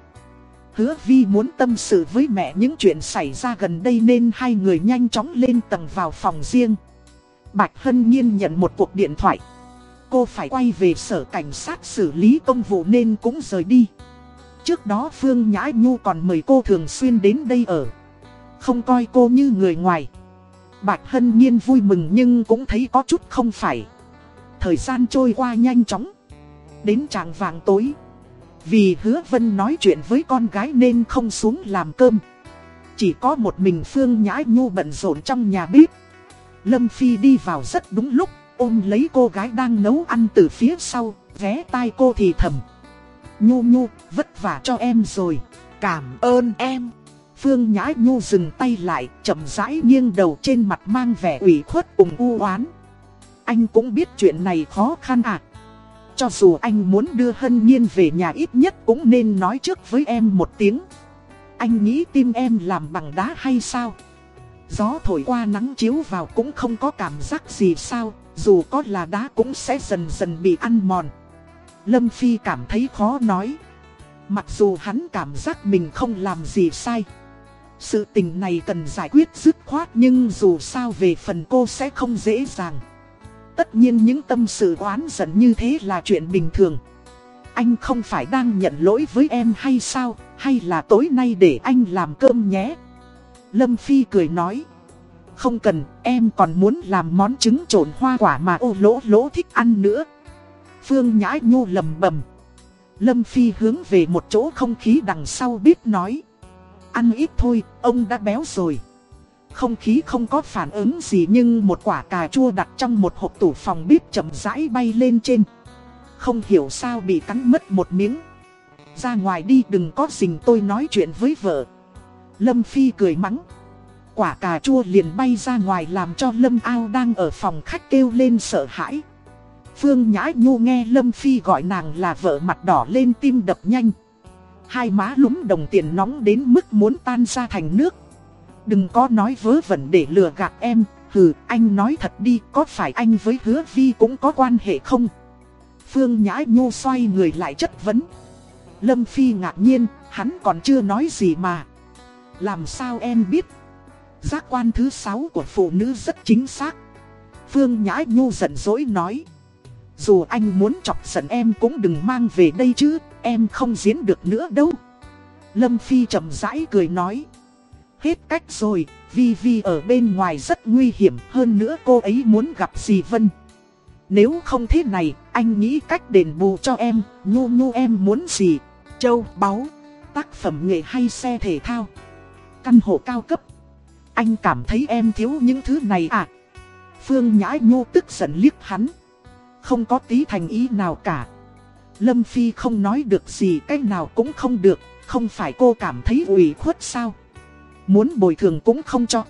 Hứa Vi muốn tâm sự với mẹ những chuyện xảy ra gần đây nên hai người nhanh chóng lên tầng vào phòng riêng. Bạch Hân Nhiên nhận một cuộc điện thoại. Cô phải quay về sở cảnh sát xử lý công vụ nên cũng rời đi. Trước đó Phương Nhã Nhu còn mời cô thường xuyên đến đây ở. Không coi cô như người ngoài. Bạch Hân Nhiên vui mừng nhưng cũng thấy có chút không phải. Thời gian trôi qua nhanh chóng. Đến tràng vàng tối. Vì hứa vân nói chuyện với con gái nên không xuống làm cơm. Chỉ có một mình Phương Nhã Nhu bận rộn trong nhà bếp. Lâm Phi đi vào rất đúng lúc, ôm lấy cô gái đang nấu ăn từ phía sau, ghé tai cô thì thầm. Nhu Nhu, vất vả cho em rồi. Cảm ơn em. Phương Nhã Nhu dừng tay lại, chậm rãi nghiêng đầu trên mặt mang vẻ ủy khuất cùng u oán. Anh cũng biết chuyện này khó khăn à. Cho dù anh muốn đưa Hân Nhiên về nhà ít nhất cũng nên nói trước với em một tiếng. Anh nghĩ tim em làm bằng đá hay sao? Gió thổi qua nắng chiếu vào cũng không có cảm giác gì sao, dù có là đá cũng sẽ dần dần bị ăn mòn. Lâm Phi cảm thấy khó nói. Mặc dù hắn cảm giác mình không làm gì sai. Sự tình này cần giải quyết dứt khoát nhưng dù sao về phần cô sẽ không dễ dàng. Tất nhiên những tâm sự oán giận như thế là chuyện bình thường. Anh không phải đang nhận lỗi với em hay sao, hay là tối nay để anh làm cơm nhé. Lâm Phi cười nói. Không cần, em còn muốn làm món trứng trộn hoa quả mà ô lỗ lỗ thích ăn nữa. Phương Nhã Nhu lầm bầm. Lâm Phi hướng về một chỗ không khí đằng sau biết nói. Ăn ít thôi, ông đã béo rồi. Không khí không có phản ứng gì nhưng một quả cà chua đặt trong một hộp tủ phòng bếp chậm rãi bay lên trên. Không hiểu sao bị cắn mất một miếng. Ra ngoài đi đừng có dình tôi nói chuyện với vợ. Lâm Phi cười mắng. Quả cà chua liền bay ra ngoài làm cho Lâm Ao đang ở phòng khách kêu lên sợ hãi. Phương Nhã Nhu nghe Lâm Phi gọi nàng là vợ mặt đỏ lên tim đập nhanh. Hai má lúm đồng tiền nóng đến mức muốn tan ra thành nước. Đừng có nói vớ vẩn để lừa gạt em, hừ, anh nói thật đi, có phải anh với hứa vi cũng có quan hệ không? Phương Nhã Nhu xoay người lại chất vấn. Lâm Phi ngạc nhiên, hắn còn chưa nói gì mà. Làm sao em biết? Giác quan thứ sáu của phụ nữ rất chính xác. Phương Nhã Nhu giận dỗi nói. Dù anh muốn chọc giận em cũng đừng mang về đây chứ, em không diễn được nữa đâu. Lâm Phi chậm rãi cười nói. Hết cách rồi, Vi Vi ở bên ngoài rất nguy hiểm hơn nữa cô ấy muốn gặp dì Vân. Nếu không thế này, anh nghĩ cách đền bù cho em, nhu nhu em muốn gì? Châu, báu, tác phẩm nghệ hay xe thể thao, căn hộ cao cấp. Anh cảm thấy em thiếu những thứ này à? Phương Nhã Nhu tức giận liếc hắn. Không có tí thành ý nào cả. Lâm Phi không nói được gì cách nào cũng không được, không phải cô cảm thấy ủy khuất sao? Muốn bồi thường cũng không cho.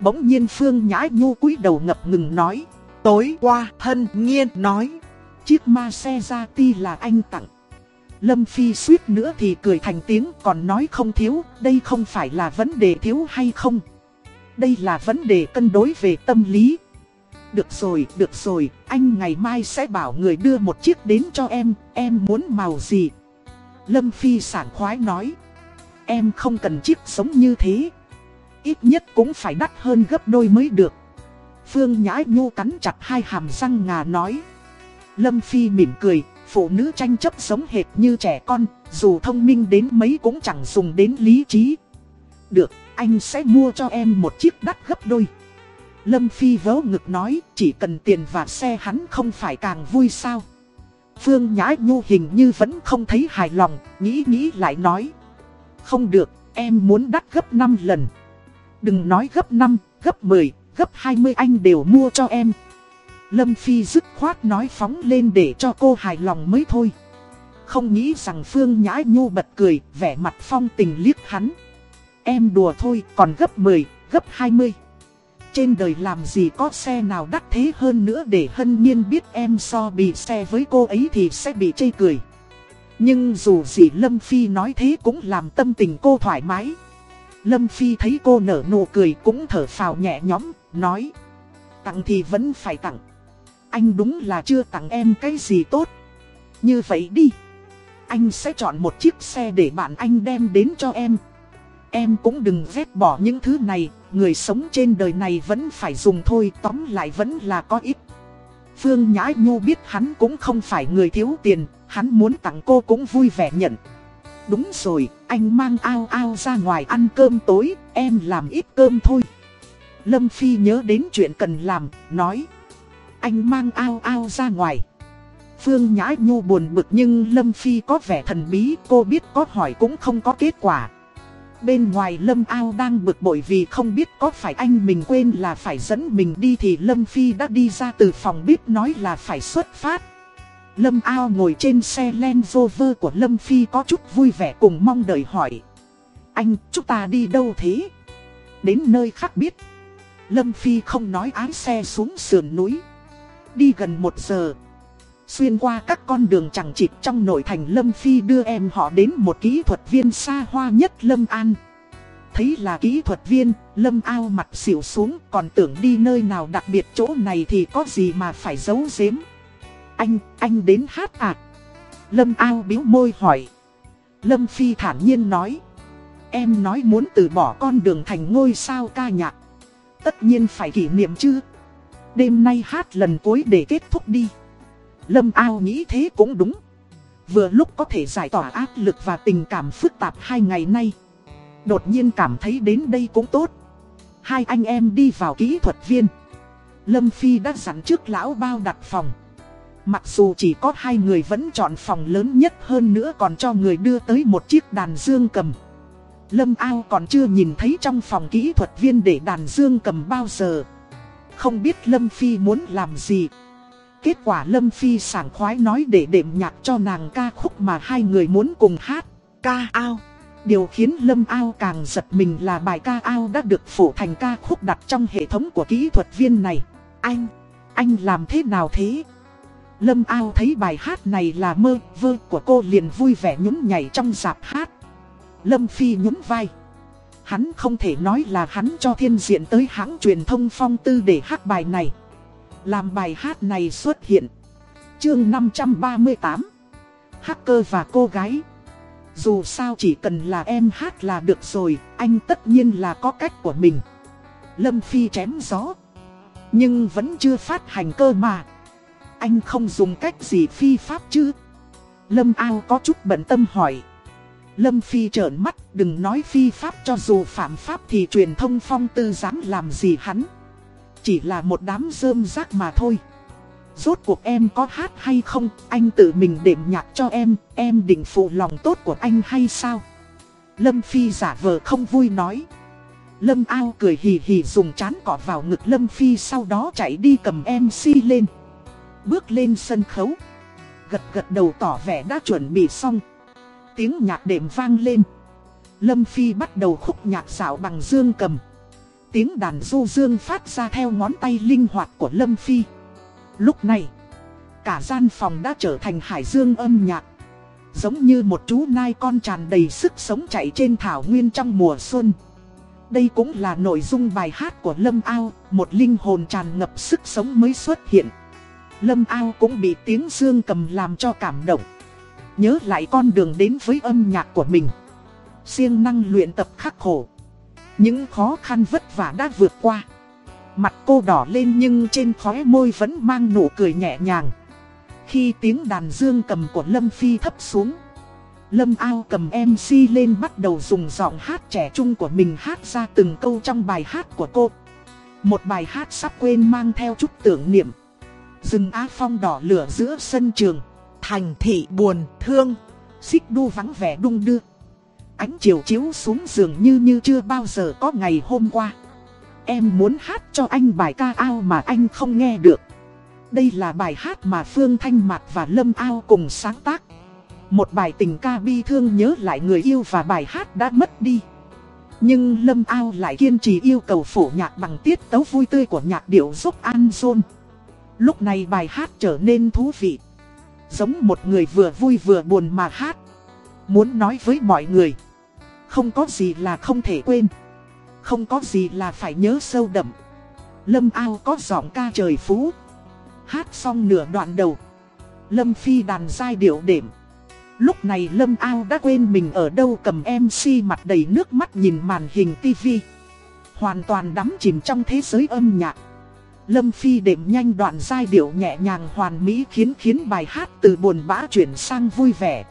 Bỗng nhiên Phương Nhã Nhu cúi đầu ngập ngừng nói. Tối qua thân Nhiên nói. Chiếc ma xe ra ti là anh tặng. Lâm Phi suýt nữa thì cười thành tiếng còn nói không thiếu. Đây không phải là vấn đề thiếu hay không. Đây là vấn đề cân đối về tâm lý. Được rồi, được rồi, anh ngày mai sẽ bảo người đưa một chiếc đến cho em, em muốn màu gì? Lâm Phi sảng khoái nói. Em không cần chiếc sống như thế. Ít nhất cũng phải đắt hơn gấp đôi mới được. Phương Nhã Nhu cắn chặt hai hàm răng ngà nói. Lâm Phi mỉm cười, phụ nữ tranh chấp sống hệt như trẻ con, dù thông minh đến mấy cũng chẳng dùng đến lý trí. Được, anh sẽ mua cho em một chiếc đắt gấp đôi. Lâm Phi vớ ngực nói, chỉ cần tiền và xe hắn không phải càng vui sao. Phương Nhã Nhu hình như vẫn không thấy hài lòng, nghĩ nghĩ lại nói. Không được, em muốn đắt gấp 5 lần. Đừng nói gấp 5, gấp 10, gấp 20 anh đều mua cho em. Lâm Phi dứt khoát nói phóng lên để cho cô hài lòng mới thôi. Không nghĩ rằng Phương Nhã Nhu bật cười, vẻ mặt phong tình liếc hắn. Em đùa thôi, còn gấp 10, gấp 20. Trên đời làm gì có xe nào đắt thế hơn nữa để hân nhiên biết em so bị xe với cô ấy thì sẽ bị chê cười. Nhưng dù gì Lâm Phi nói thế cũng làm tâm tình cô thoải mái. Lâm Phi thấy cô nở nụ cười cũng thở phào nhẹ nhõm, nói. Tặng thì vẫn phải tặng. Anh đúng là chưa tặng em cái gì tốt. Như vậy đi. Anh sẽ chọn một chiếc xe để bạn anh đem đến cho em. Em cũng đừng vét bỏ những thứ này, người sống trên đời này vẫn phải dùng thôi, tóm lại vẫn là có ít. Phương Nhã Nhu biết hắn cũng không phải người thiếu tiền, hắn muốn tặng cô cũng vui vẻ nhận. Đúng rồi, anh mang ao ao ra ngoài ăn cơm tối, em làm ít cơm thôi. Lâm Phi nhớ đến chuyện cần làm, nói. Anh mang ao ao ra ngoài. Phương Nhã Nhu buồn bực nhưng Lâm Phi có vẻ thần bí, cô biết có hỏi cũng không có kết quả. Bên ngoài Lâm Ao đang bực bội vì không biết có phải anh mình quên là phải dẫn mình đi thì Lâm Phi đã đi ra từ phòng bếp nói là phải xuất phát. Lâm Ao ngồi trên xe Land Rover của Lâm Phi có chút vui vẻ cùng mong đợi hỏi. Anh, chúng ta đi đâu thế? Đến nơi khác biết. Lâm Phi không nói ái xe xuống sườn núi. Đi gần một giờ. Xuyên qua các con đường chẳng chịt trong nội thành Lâm Phi đưa em họ đến một kỹ thuật viên xa hoa nhất Lâm An. Thấy là kỹ thuật viên, Lâm ao mặt xỉu xuống còn tưởng đi nơi nào đặc biệt chỗ này thì có gì mà phải giấu giếm. Anh, anh đến hát à? Lâm ao biếu môi hỏi. Lâm Phi thản nhiên nói. Em nói muốn từ bỏ con đường thành ngôi sao ca nhạc. Tất nhiên phải kỷ niệm chứ. Đêm nay hát lần cuối để kết thúc đi. Lâm ao nghĩ thế cũng đúng. Vừa lúc có thể giải tỏa áp lực và tình cảm phức tạp hai ngày nay. Đột nhiên cảm thấy đến đây cũng tốt. Hai anh em đi vào kỹ thuật viên. Lâm Phi đã dặn trước lão bao đặt phòng. Mặc dù chỉ có hai người vẫn chọn phòng lớn nhất hơn nữa còn cho người đưa tới một chiếc đàn dương cầm. Lâm Ao còn chưa nhìn thấy trong phòng kỹ thuật viên để đàn dương cầm bao giờ. Không biết Lâm Phi muốn làm gì. Kết quả Lâm Phi sảng khoái nói để đệm nhạc cho nàng ca khúc mà hai người muốn cùng hát. Ca ao. Điều khiến Lâm Ao càng giật mình là bài ca ao đã được phổ thành ca khúc đặt trong hệ thống của kỹ thuật viên này. Anh, anh làm thế nào thế? Lâm Ao thấy bài hát này là mơ vơ của cô liền vui vẻ nhún nhảy trong dạp hát. Lâm Phi nhún vai. Hắn không thể nói là hắn cho thiên diện tới hãng truyền thông phong tư để hát bài này. Làm bài hát này xuất hiện. Chương 538 Hacker và cô gái Dù sao chỉ cần là em hát là được rồi, anh tất nhiên là có cách của mình. Lâm Phi chém gió. Nhưng vẫn chưa phát hành cơ mà. Anh không dùng cách gì phi pháp chứ? Lâm Ao có chút bận tâm hỏi. Lâm Phi trợn mắt, đừng nói phi pháp cho dù phạm pháp thì truyền thông phong tư dám làm gì hắn. Chỉ là một đám rơm rác mà thôi. Rốt cuộc em có hát hay không, anh tự mình đệm nhạc cho em, em định phụ lòng tốt của anh hay sao? Lâm Phi giả vờ không vui nói. Lâm ao cười hì hì dùng chán cọ vào ngực Lâm Phi sau đó chạy đi cầm MC lên. Bước lên sân khấu. Gật gật đầu tỏ vẻ đã chuẩn bị xong. Tiếng nhạc đệm vang lên. Lâm Phi bắt đầu khúc nhạc xảo bằng dương cầm. Tiếng đàn du dương phát ra theo ngón tay linh hoạt của Lâm Phi. Lúc này, cả gian phòng đã trở thành hải dương âm nhạc. Giống như một chú nai con tràn đầy sức sống chạy trên thảo nguyên trong mùa xuân. Đây cũng là nội dung bài hát của Lâm Ao, một linh hồn tràn ngập sức sống mới xuất hiện. Lâm Ao cũng bị tiếng dương cầm làm cho cảm động. Nhớ lại con đường đến với âm nhạc của mình. siêng năng luyện tập khắc khổ. Những khó khăn vất vả đã vượt qua. Mặt cô đỏ lên nhưng trên khóe môi vẫn mang nụ cười nhẹ nhàng. Khi tiếng đàn dương cầm của Lâm Phi thấp xuống. Lâm ao cầm MC lên bắt đầu dùng giọng hát trẻ trung của mình hát ra từng câu trong bài hát của cô. Một bài hát sắp quên mang theo chút tưởng niệm. Rừng Á Phong đỏ lửa giữa sân trường. Thành thị buồn, thương. Xích đu vắng vẻ đung đưa. Ánh chiều chiếu xuống giường như như chưa bao giờ có ngày hôm qua. Em muốn hát cho anh bài ca ao mà anh không nghe được. Đây là bài hát mà Phương Thanh Mạc và Lâm Ao cùng sáng tác. Một bài tình ca bi thương nhớ lại người yêu và bài hát đã mất đi. Nhưng Lâm Ao lại kiên trì yêu cầu phổ nhạc bằng tiết tấu vui tươi của nhạc điệu giúp An Zôn. Lúc này bài hát trở nên thú vị. Giống một người vừa vui vừa buồn mà hát. Muốn nói với mọi người. Không có gì là không thể quên. Không có gì là phải nhớ sâu đậm. Lâm ao có giọng ca trời phú. Hát xong nửa đoạn đầu. Lâm phi đàn giai điệu đệm. Lúc này Lâm ao đã quên mình ở đâu cầm MC mặt đầy nước mắt nhìn màn hình tivi. Hoàn toàn đắm chìm trong thế giới âm nhạc. Lâm Phi đệm nhanh đoạn giai điệu nhẹ nhàng hoàn mỹ khiến khiến bài hát từ buồn bã chuyển sang vui vẻ.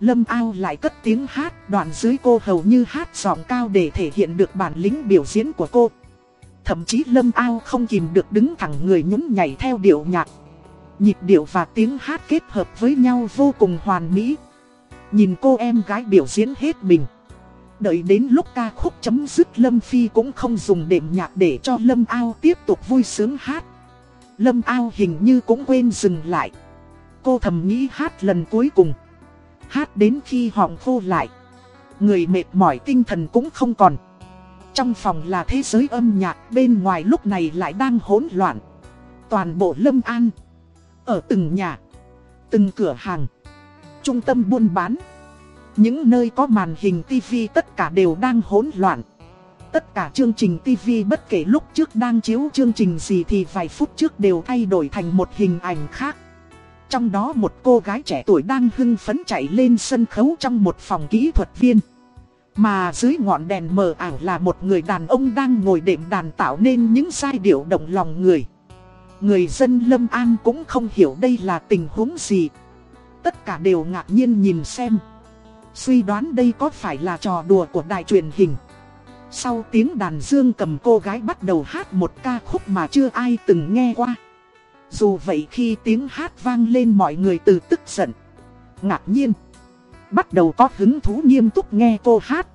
Lâm Ao lại cất tiếng hát, đoạn dưới cô hầu như hát giọng cao để thể hiện được bản lĩnh biểu diễn của cô. Thậm chí Lâm Ao không kìm được đứng thẳng người nhún nhảy theo điệu nhạc. Nhịp điệu và tiếng hát kết hợp với nhau vô cùng hoàn mỹ. Nhìn cô em gái biểu diễn hết mình. Đợi đến lúc ca khúc chấm dứt Lâm Phi cũng không dùng đệm nhạc để cho Lâm Ao tiếp tục vui sướng hát. Lâm Ao hình như cũng quên dừng lại. Cô thầm nghĩ hát lần cuối cùng. Hát đến khi họng khô lại. Người mệt mỏi tinh thần cũng không còn. Trong phòng là thế giới âm nhạc, Bên ngoài lúc này lại đang hỗn loạn. Toàn bộ Lâm An, Ở từng nhà, Từng cửa hàng, Trung tâm buôn bán. Những nơi có màn hình tivi tất cả đều đang hỗn loạn. Tất cả chương trình TV bất kể lúc trước đang chiếu chương trình gì thì vài phút trước đều thay đổi thành một hình ảnh khác. Trong đó một cô gái trẻ tuổi đang hưng phấn chạy lên sân khấu trong một phòng kỹ thuật viên. Mà dưới ngọn đèn mờ ảo là một người đàn ông đang ngồi đệm đàn tạo nên những giai điệu động lòng người. Người dân Lâm An cũng không hiểu đây là tình huống gì. Tất cả đều ngạc nhiên nhìn xem. Suy đoán đây có phải là trò đùa của đài truyền hình. Sau tiếng đàn dương cầm cô gái bắt đầu hát một ca khúc mà chưa ai từng nghe qua. Dù vậy khi tiếng hát vang lên mọi người từ tức giận, ngạc nhiên, bắt đầu có hứng thú nghiêm túc nghe cô hát.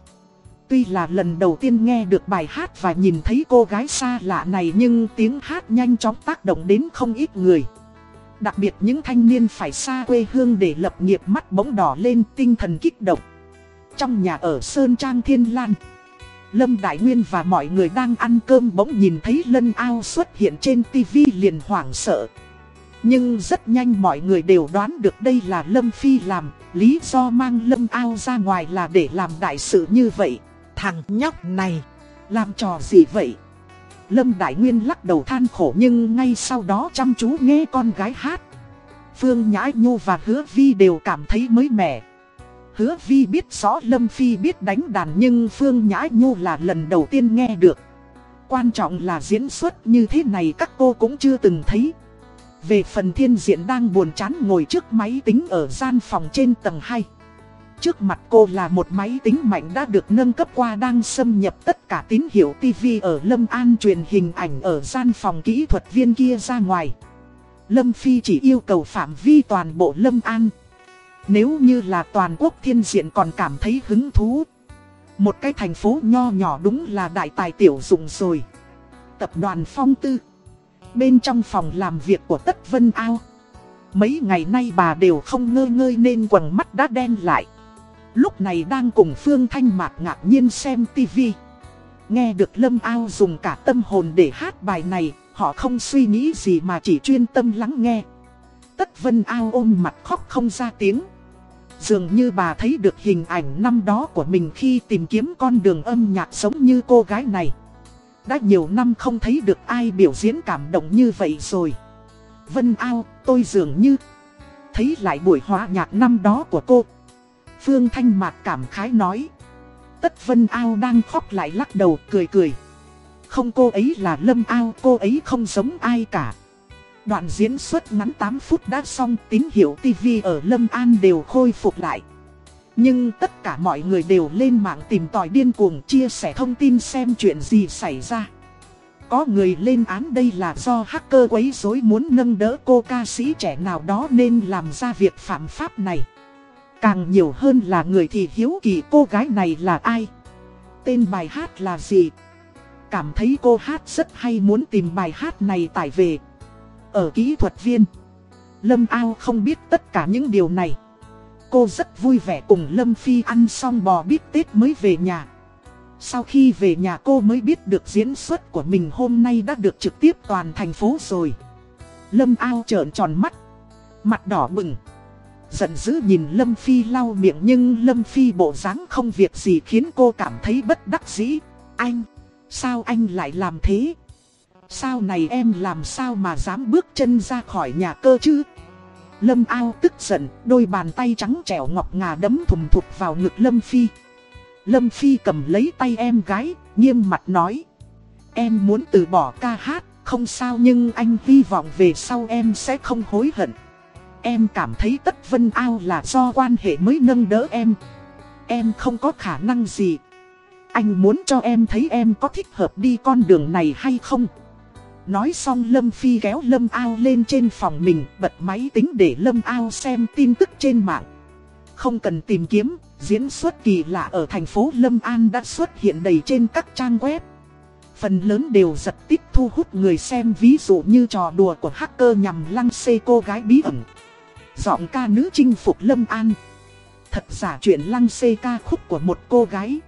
Tuy là lần đầu tiên nghe được bài hát và nhìn thấy cô gái xa lạ này nhưng tiếng hát nhanh chóng tác động đến không ít người. Đặc biệt những thanh niên phải xa quê hương để lập nghiệp mắt bóng đỏ lên tinh thần kích động. Trong nhà ở Sơn Trang Thiên Lan. Lâm Đại Nguyên và mọi người đang ăn cơm bỗng nhìn thấy lân ao xuất hiện trên tivi liền hoảng sợ. Nhưng rất nhanh mọi người đều đoán được đây là Lâm Phi làm, lý do mang Lâm ao ra ngoài là để làm đại sự như vậy. Thằng nhóc này, làm trò gì vậy? Lâm Đại Nguyên lắc đầu than khổ nhưng ngay sau đó chăm chú nghe con gái hát. Phương Nhã Nhu và Hứa Vi đều cảm thấy mới mẻ. Hứa Vi biết rõ Lâm Phi biết đánh đàn nhưng Phương Nhã Nhu là lần đầu tiên nghe được. Quan trọng là diễn xuất như thế này các cô cũng chưa từng thấy. Về phần thiên diện đang buồn chán ngồi trước máy tính ở gian phòng trên tầng 2. Trước mặt cô là một máy tính mạnh đã được nâng cấp qua đang xâm nhập tất cả tín hiệu TV ở Lâm An truyền hình ảnh ở gian phòng kỹ thuật viên kia ra ngoài. Lâm Phi chỉ yêu cầu phạm vi toàn bộ Lâm An. Nếu như là toàn quốc thiên diện còn cảm thấy hứng thú, Một cái thành phố nho nhỏ đúng là đại tài tiểu dụng rồi. Tập đoàn Phong Tư, Bên trong phòng làm việc của Tất Vân Ao. Mấy ngày nay bà đều không ngơ ngơi nên quần mắt đã đen lại. Lúc này đang cùng Phương Thanh Mạc ngạc nhiên xem tivi Nghe được Lâm Ao dùng cả tâm hồn để hát bài này, Họ không suy nghĩ gì mà chỉ chuyên tâm lắng nghe. Tất Vân Ao ôm mặt khóc không ra tiếng. Dường như bà thấy được hình ảnh năm đó của mình khi tìm kiếm con đường âm nhạc giống như cô gái này. Đã nhiều năm không thấy được ai biểu diễn cảm động như vậy rồi. Vân ao, tôi dường như thấy lại buổi hóa nhạc năm đó của cô. Phương Thanh Mạc cảm khái nói. Tất Vân ao đang khóc lại lắc đầu cười cười. Không cô ấy là Lâm ao, cô ấy không giống ai cả. Đoạn diễn xuất ngắn 8 phút đã xong, tín hiệu TV ở Lâm An đều khôi phục lại. Nhưng tất cả mọi người đều lên mạng tìm tòi điên cuồng chia sẻ thông tin xem chuyện gì xảy ra. Có người lên án đây là do hacker quấy rối muốn nâng đỡ cô ca sĩ trẻ nào đó nên làm ra việc phạm pháp này. Càng nhiều hơn là người thì hiếu kỳ cô gái này là ai. Tên bài hát là gì? Cảm thấy cô hát rất hay muốn tìm bài hát này tải về. Ở kỹ thuật viên, Lâm Ao không biết tất cả những điều này. Cô rất vui vẻ cùng Lâm Phi ăn xong bò bít tết mới về nhà. Sau khi về nhà cô mới biết được diễn xuất của mình hôm nay đã được trực tiếp toàn thành phố rồi. Lâm Ao trợn tròn mắt, mặt đỏ bừng. Giận dữ nhìn Lâm Phi lau miệng nhưng Lâm Phi bộ dáng không việc gì khiến cô cảm thấy bất đắc dĩ. Anh, sao anh lại làm thế? Sao này em làm sao mà dám bước chân ra khỏi nhà cơ chứ? Lâm ao tức giận, đôi bàn tay trắng trẻo ngọc ngà đấm thùm thụt vào ngực Lâm Phi. Lâm Phi cầm lấy tay em gái, nghiêm mặt nói. Em muốn từ bỏ ca hát, không sao nhưng anh hy vọng về sau em sẽ không hối hận. Em cảm thấy tất vân ao là do quan hệ mới nâng đỡ em. Em không có khả năng gì. Anh muốn cho em thấy em có thích hợp đi con đường này hay không? Nói xong Lâm Phi kéo Lâm Ao lên trên phòng mình bật máy tính để Lâm Ao xem tin tức trên mạng. Không cần tìm kiếm, diễn xuất kỳ lạ ở thành phố Lâm An đã xuất hiện đầy trên các trang web. Phần lớn đều giật tích thu hút người xem ví dụ như trò đùa của hacker nhằm lăng xê cô gái bí ẩn. Giọng ca nữ chinh phục Lâm An. Thật giả chuyện lăng xê ca khúc của một cô gái.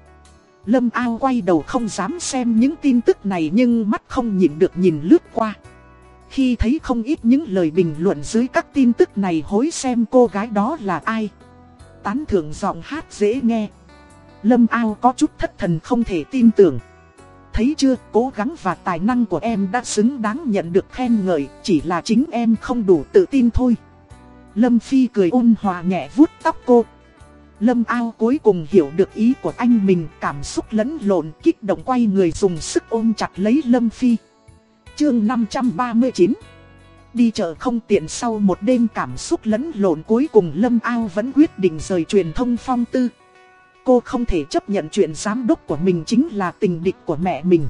Lâm Ao quay đầu không dám xem những tin tức này nhưng mắt không nhịn được nhìn lướt qua. Khi thấy không ít những lời bình luận dưới các tin tức này hối xem cô gái đó là ai. Tán thưởng giọng hát dễ nghe. Lâm Ao có chút thất thần không thể tin tưởng. Thấy chưa, cố gắng và tài năng của em đã xứng đáng nhận được khen ngợi, chỉ là chính em không đủ tự tin thôi. Lâm Phi cười ôn hòa nhẹ vuốt tóc cô. Lâm ao cuối cùng hiểu được ý của anh mình, cảm xúc lẫn lộn, kích động quay người dùng sức ôm chặt lấy Lâm Phi. Chương 539 Đi chợ không tiện sau một đêm cảm xúc lẫn lộn cuối cùng Lâm ao vẫn quyết định rời truyền thông phong tư. Cô không thể chấp nhận chuyện giám đốc của mình chính là tình địch của mẹ mình.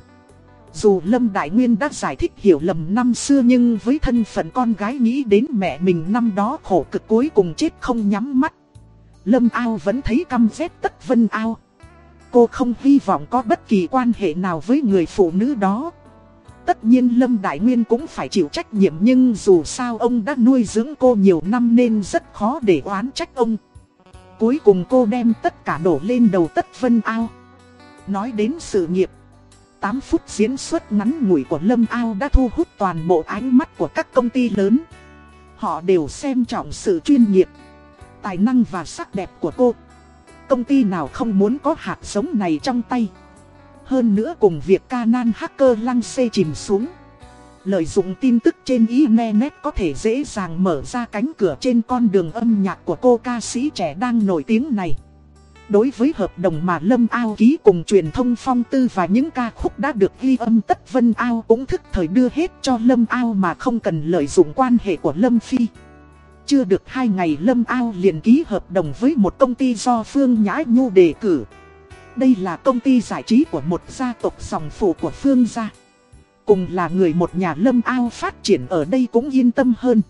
Dù Lâm Đại Nguyên đã giải thích hiểu lầm năm xưa nhưng với thân phận con gái nghĩ đến mẹ mình năm đó khổ cực cuối cùng chết không nhắm mắt. Lâm Ao vẫn thấy căm ghét tất Vân Ao. Cô không hy vọng có bất kỳ quan hệ nào với người phụ nữ đó. Tất nhiên Lâm Đại Nguyên cũng phải chịu trách nhiệm nhưng dù sao ông đã nuôi dưỡng cô nhiều năm nên rất khó để oán trách ông. Cuối cùng cô đem tất cả đổ lên đầu Tất Vân Ao. Nói đến sự nghiệp. 8 phút diễn xuất ngắn ngủi của Lâm Ao đã thu hút toàn bộ ánh mắt của các công ty lớn. Họ đều xem trọng sự chuyên nghiệp tài năng và sắc đẹp của cô. Công ty nào không muốn có hạt giống này trong tay. Hơn nữa cùng việc ca nan hacker lăng xê chìm xuống. Lợi dụng tin tức trên Internet có thể dễ dàng mở ra cánh cửa trên con đường âm nhạc của cô ca sĩ trẻ đang nổi tiếng này. Đối với hợp đồng mà Lâm Ao ký cùng truyền thông phong tư và những ca khúc đã được ghi âm, tất Vân Ao cũng thức thời đưa hết cho Lâm Ao mà không cần lợi dụng quan hệ của Lâm Phi. Chưa được hai ngày Lâm Ao liền ký hợp đồng với một công ty do Phương Nhã Nhu đề cử. Đây là công ty giải trí của một gia tộc dòng phụ của Phương gia. Cùng là người một nhà Lâm Ao phát triển ở đây cũng yên tâm hơn.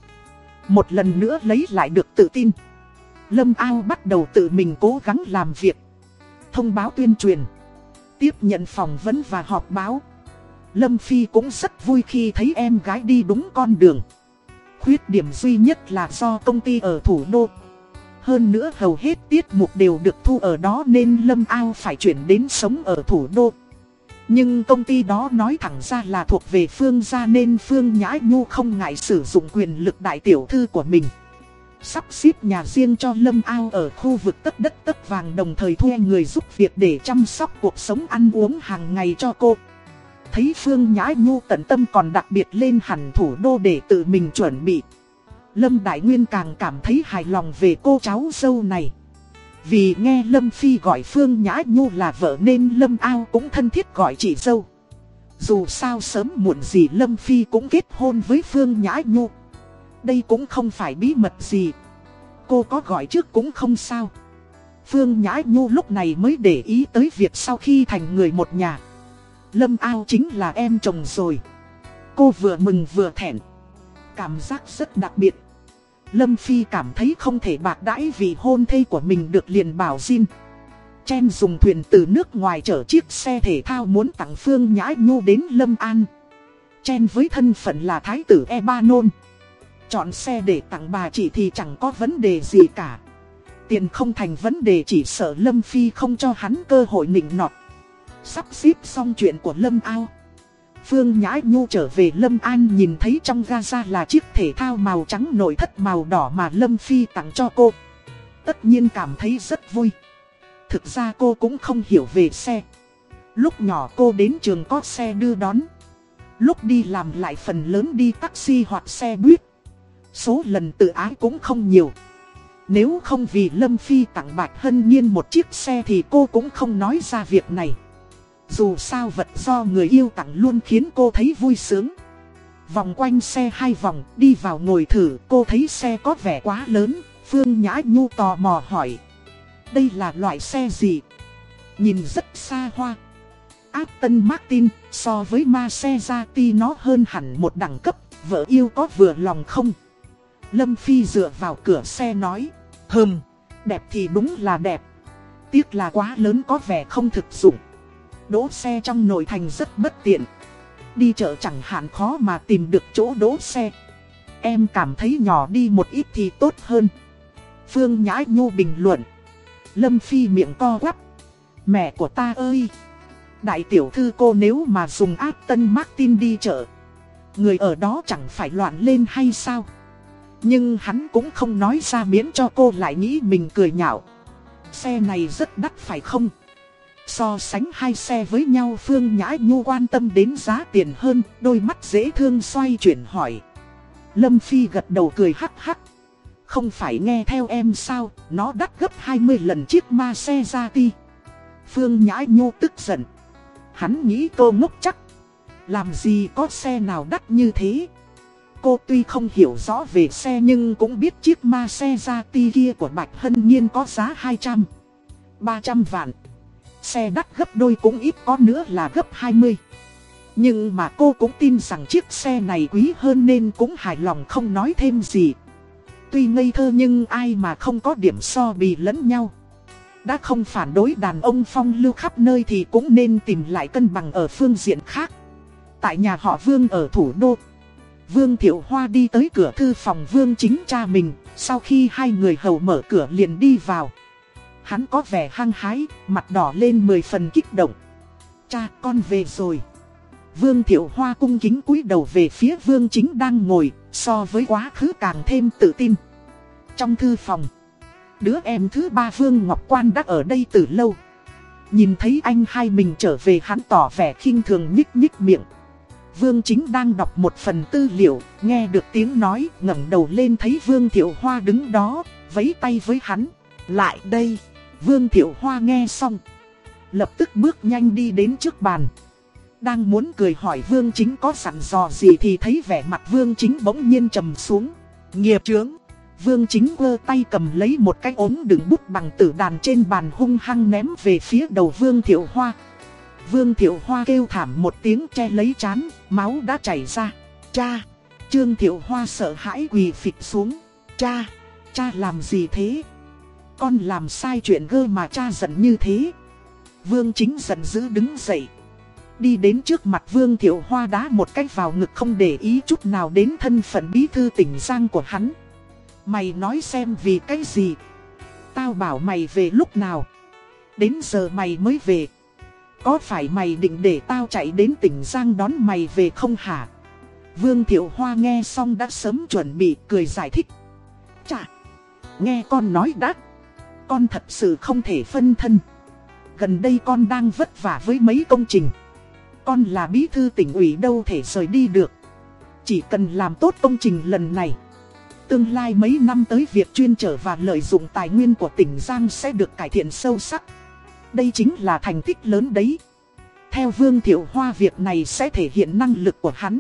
Một lần nữa lấy lại được tự tin. Lâm Ao bắt đầu tự mình cố gắng làm việc. Thông báo tuyên truyền. Tiếp nhận phỏng vấn và họp báo. Lâm Phi cũng rất vui khi thấy em gái đi đúng con đường. Khuyết điểm duy nhất là do công ty ở thủ đô. Hơn nữa hầu hết tiết mục đều được thu ở đó nên Lâm Ao phải chuyển đến sống ở thủ đô. Nhưng công ty đó nói thẳng ra là thuộc về Phương gia nên Phương Nhã Nhu không ngại sử dụng quyền lực đại tiểu thư của mình. Sắp xếp nhà riêng cho Lâm Ao ở khu vực tất đất tất vàng đồng thời thuê người giúp việc để chăm sóc cuộc sống ăn uống hàng ngày cho cô. Thấy Phương Nhã Nhu tận tâm còn đặc biệt lên hẳn thủ đô để tự mình chuẩn bị. Lâm Đại Nguyên càng cảm thấy hài lòng về cô cháu dâu này. Vì nghe Lâm Phi gọi Phương Nhã Nhu là vợ nên Lâm Ao cũng thân thiết gọi chị dâu. Dù sao sớm muộn gì Lâm Phi cũng kết hôn với Phương Nhã Nhu. Đây cũng không phải bí mật gì. Cô có gọi trước cũng không sao. Phương Nhã Nhu lúc này mới để ý tới việc sau khi thành người một nhà. Lâm Ao chính là em chồng rồi. Cô vừa mừng vừa thẹn. Cảm giác rất đặc biệt. Lâm Phi cảm thấy không thể bạc đãi vì hôn thê của mình được liền bảo xin. Chen dùng thuyền từ nước ngoài chở chiếc xe thể thao muốn tặng Phương Nhã Nhu đến Lâm An. Chen với thân phận là Thái tử E3 Nôn. Chọn xe để tặng bà chị thì chẳng có vấn đề gì cả. Tiền không thành vấn đề chỉ sợ Lâm Phi không cho hắn cơ hội nịnh nọt. Sắp xếp xong chuyện của Lâm Ao. Phương Nhã Nhu trở về Lâm An nhìn thấy trong Gaza là chiếc thể thao màu trắng nội thất màu đỏ mà Lâm Phi tặng cho cô. Tất nhiên cảm thấy rất vui. Thực ra cô cũng không hiểu về xe. Lúc nhỏ cô đến trường có xe đưa đón. Lúc đi làm lại phần lớn đi taxi hoặc xe buýt. Số lần tự ái cũng không nhiều. Nếu không vì Lâm Phi tặng Bạch Hân Nhiên một chiếc xe thì cô cũng không nói ra việc này. Dù sao vật do người yêu tặng luôn khiến cô thấy vui sướng Vòng quanh xe hai vòng đi vào ngồi thử cô thấy xe có vẻ quá lớn Phương Nhã Nhu tò mò hỏi Đây là loại xe gì? Nhìn rất xa hoa Aston Martin, so với Maserati nó hơn hẳn một đẳng cấp, vợ yêu có vừa lòng không? Lâm Phi dựa vào cửa xe nói, hừm, đẹp thì đúng là đẹp. Tiếc là quá lớn có vẻ không thực dụng. Đỗ xe trong nội thành rất bất tiện. Đi chợ chẳng hạn khó mà tìm được chỗ đỗ xe. Em cảm thấy nhỏ đi một ít thì tốt hơn. Phương Nhã Nhu bình luận. Lâm Phi miệng co quắp. Mẹ của ta ơi! Đại tiểu thư cô nếu mà dùng Aston Martin đi chợ. Người ở đó chẳng phải loạn lên hay sao? Nhưng hắn cũng không nói ra miễn cho cô lại nghĩ mình cười nhạo. Xe này rất đắt phải không? So sánh hai xe với nhau Phương Nhã Nhu quan tâm đến giá tiền hơn, đôi mắt dễ thương xoay chuyển hỏi. Lâm Phi gật đầu cười hắc hắc. Không phải nghe theo em sao, nó đắt gấp 20 lần chiếc ma xe ra đi. Phương Nhã Nhu tức giận. Hắn nghĩ cô ngốc chắc. Làm gì có xe nào đắt như thế? Cô tuy không hiểu rõ về xe nhưng cũng biết chiếc ma xe ra ti kia của Bạch Hân Nhiên có giá 200, 300 vạn. Xe đắt gấp đôi cũng ít có nữa là gấp 20. Nhưng mà cô cũng tin rằng chiếc xe này quý hơn nên cũng hài lòng không nói thêm gì. Tuy ngây thơ nhưng ai mà không có điểm so bì lẫn nhau. Đã không phản đối đàn ông phong lưu khắp nơi thì cũng nên tìm lại cân bằng ở phương diện khác. Tại nhà họ Vương ở thủ đô. Vương Thiệu Hoa đi tới cửa thư phòng Vương chính cha mình, sau khi hai người hầu mở cửa liền đi vào. Hắn có vẻ hăng hái, mặt đỏ lên mười phần kích động. Cha con về rồi. Vương Thiệu Hoa cung kính cúi đầu về phía Vương chính đang ngồi, so với quá khứ càng thêm tự tin. Trong thư phòng, đứa em thứ ba Vương Ngọc Quan đã ở đây từ lâu. Nhìn thấy anh hai mình trở về hắn tỏ vẻ khinh thường nhích nhích miệng. Vương chính đang đọc một phần tư liệu, nghe được tiếng nói, ngẩng đầu lên thấy Vương Thiệu Hoa đứng đó, vẫy tay với hắn. Lại đây, Vương Thiệu Hoa nghe xong. Lập tức bước nhanh đi đến trước bàn. Đang muốn cười hỏi Vương Chính có sẵn dò gì thì thấy vẻ mặt Vương Chính bỗng nhiên trầm xuống. Nghiệp trướng. Vương Chính vơ tay cầm lấy một cái ống đựng bút bằng tử đàn trên bàn hung hăng ném về phía đầu Vương Thiệu Hoa. Vương Thiệu Hoa kêu thảm một tiếng che lấy chán, máu đã chảy ra. Cha! Trương Thiệu Hoa sợ hãi quỳ phịch xuống. Cha! Cha làm gì thế? Con làm sai chuyện gơ mà cha giận như thế. Vương Chính giận dữ đứng dậy. Đi đến trước mặt Vương Thiệu Hoa đá một cách vào ngực không để ý chút nào đến thân phận bí thư tỉnh Giang của hắn. Mày nói xem vì cái gì? Tao bảo mày về lúc nào? Đến giờ mày mới về. Có phải mày định để tao chạy đến tỉnh Giang đón mày về không hả? Vương Thiệu Hoa nghe xong đã sớm chuẩn bị cười giải thích. Chà! Nghe con nói đã. Con thật sự không thể phân thân. Gần đây con đang vất vả với mấy công trình. Con là bí thư tỉnh ủy đâu thể rời đi được. Chỉ cần làm tốt công trình lần này. Tương lai mấy năm tới việc chuyên trở và lợi dụng tài nguyên của tỉnh Giang sẽ được cải thiện sâu sắc. Đây chính là thành tích lớn đấy. Theo Vương Thiệu Hoa, việc này sẽ thể hiện năng lực của hắn.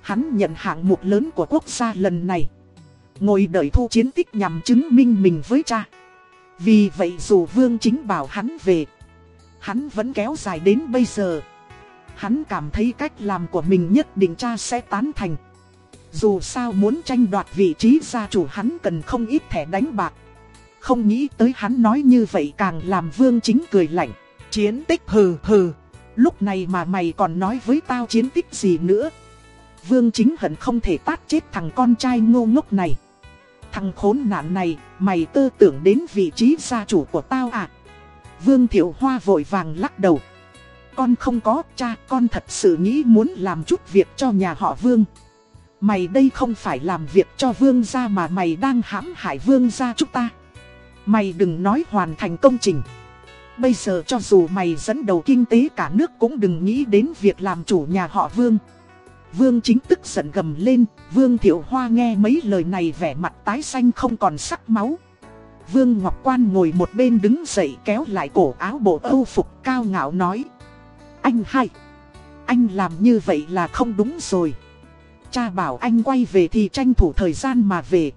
Hắn nhận hạng mục lớn của quốc gia lần này. Ngồi đợi thu chiến tích nhằm chứng minh mình với cha. Vì vậy dù Vương chính bảo hắn về, hắn vẫn kéo dài đến bây giờ. Hắn cảm thấy cách làm của mình nhất định cha sẽ tán thành. Dù sao muốn tranh đoạt vị trí gia chủ hắn cần không ít thẻ đánh bạc. Không nghĩ tới hắn nói như vậy càng làm vương chính cười lạnh. Chiến tích hừ hừ. Lúc này mà mày còn nói với tao chiến tích gì nữa. Vương chính hận không thể tát chết thằng con trai ngô ngốc này. Thằng khốn nạn này, mày tư tưởng đến vị trí gia chủ của tao à? Vương Thiệu Hoa vội vàng lắc đầu. Con không có, cha, con thật sự nghĩ muốn làm chút việc cho nhà họ Vương. Mày đây không phải làm việc cho Vương gia mà mày đang hãm hại Vương gia chúng ta. Mày đừng nói hoàn thành công trình. Bây giờ cho dù mày dẫn đầu kinh tế cả nước cũng đừng nghĩ đến việc làm chủ nhà họ Vương. Vương chính tức giận gầm lên, Vương Thiệu Hoa nghe mấy lời này vẻ mặt tái xanh không còn sắc máu. Vương Ngọc Quan ngồi một bên đứng dậy kéo lại cổ áo bộ âu phục cao ngạo nói. Anh hai, anh làm như vậy là không đúng rồi. Cha bảo anh quay về thì tranh thủ thời gian mà về.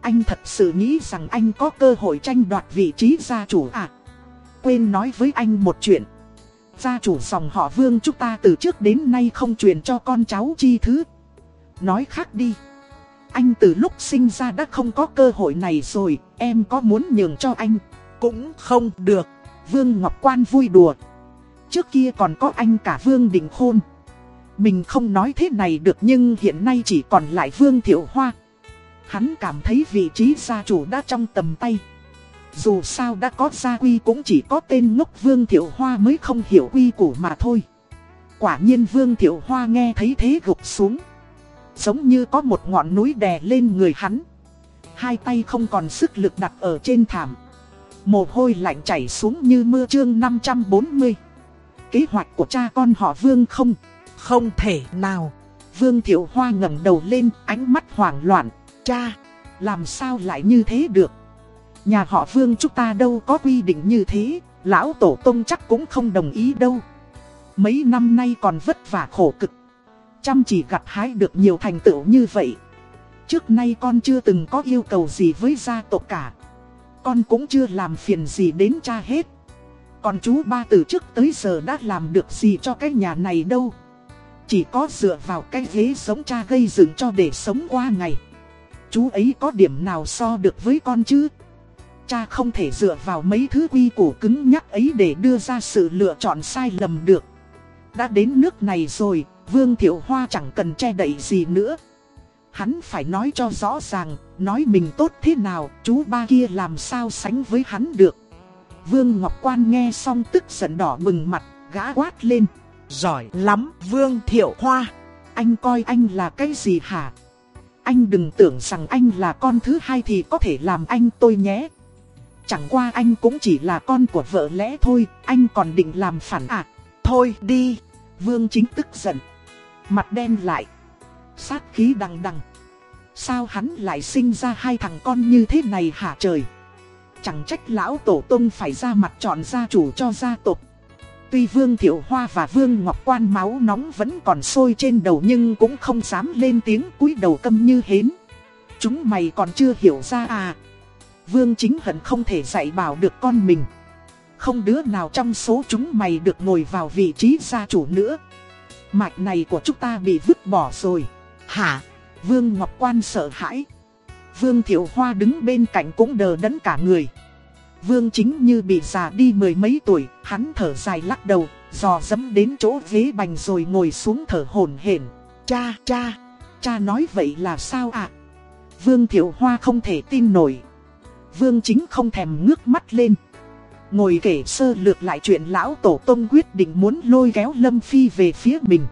Anh thật sự nghĩ rằng anh có cơ hội tranh đoạt vị trí gia chủ à? Quên nói với anh một chuyện. Gia chủ dòng họ vương chúng ta từ trước đến nay không truyền cho con cháu chi thứ. Nói khác đi. Anh từ lúc sinh ra đã không có cơ hội này rồi, em có muốn nhường cho anh. Cũng không được. Vương Ngọc Quan vui đùa. Trước kia còn có anh cả Vương Đình Khôn. Mình không nói thế này được nhưng hiện nay chỉ còn lại Vương Thiệu Hoa. Hắn cảm thấy vị trí gia chủ đã trong tầm tay. Dù sao đã có gia quy cũng chỉ có tên ngốc Vương Thiệu Hoa mới không hiểu quy củ mà thôi. Quả nhiên Vương Thiệu Hoa nghe thấy thế gục xuống. Giống như có một ngọn núi đè lên người hắn. Hai tay không còn sức lực đặt ở trên thảm. Mồ hôi lạnh chảy xuống như mưa chương 540. Kế hoạch của cha con họ Vương không? Không thể nào. Vương Thiệu Hoa ngẩng đầu lên, ánh mắt hoảng loạn. Cha, làm sao lại như thế được? Nhà họ Vương chúng ta đâu có quy định như thế, lão tổ tông chắc cũng không đồng ý đâu. Mấy năm nay còn vất vả khổ cực. Chăm chỉ gặt hái được nhiều thành tựu như vậy. Trước nay con chưa từng có yêu cầu gì với gia tộc cả. Con cũng chưa làm phiền gì đến cha hết. Còn chú ba từ trước tới giờ đã làm được gì cho cái nhà này đâu. Chỉ có dựa vào cái ghế sống cha gây dựng cho để sống qua ngày. Chú ấy có điểm nào so được với con chứ? Cha không thể dựa vào mấy thứ quy củ cứng nhắc ấy để đưa ra sự lựa chọn sai lầm được. Đã đến nước này rồi, Vương Thiệu Hoa chẳng cần che đậy gì nữa. Hắn phải nói cho rõ ràng, nói mình tốt thế nào, chú ba kia làm sao sánh với hắn được. Vương Ngọc Quan nghe xong tức giận đỏ bừng mặt, gã quát lên. Giỏi lắm, Vương Thiệu Hoa. Anh coi anh là cái gì hả? Anh đừng tưởng rằng anh là con thứ hai thì có thể làm anh tôi nhé. Chẳng qua anh cũng chỉ là con của vợ lẽ thôi, anh còn định làm phản à. Thôi đi. Vương chính tức giận. Mặt đen lại. Sát khí đằng đằng. Sao hắn lại sinh ra hai thằng con như thế này hả trời? Chẳng trách lão tổ tông phải ra mặt chọn gia chủ cho gia tộc. Tuy Vương Thiệu Hoa và Vương Ngọc Quan máu nóng vẫn còn sôi trên đầu nhưng cũng không dám lên tiếng cúi đầu câm như hến. Chúng mày còn chưa hiểu ra à? Vương chính hận không thể dạy bảo được con mình. Không đứa nào trong số chúng mày được ngồi vào vị trí gia chủ nữa. Mạch này của chúng ta bị vứt bỏ rồi. Hả? Vương Ngọc Quan sợ hãi. Vương Thiệu Hoa đứng bên cạnh cũng đờ đẫn cả người. Vương chính như bị già đi mười mấy tuổi, hắn thở dài lắc đầu, dò dẫm đến chỗ ghế bành rồi ngồi xuống thở hổn hển. Cha, cha, cha nói vậy là sao ạ? Vương Thiệu Hoa không thể tin nổi. Vương chính không thèm ngước mắt lên. Ngồi kể sơ lược lại chuyện lão tổ tông quyết định muốn lôi kéo Lâm Phi về phía mình.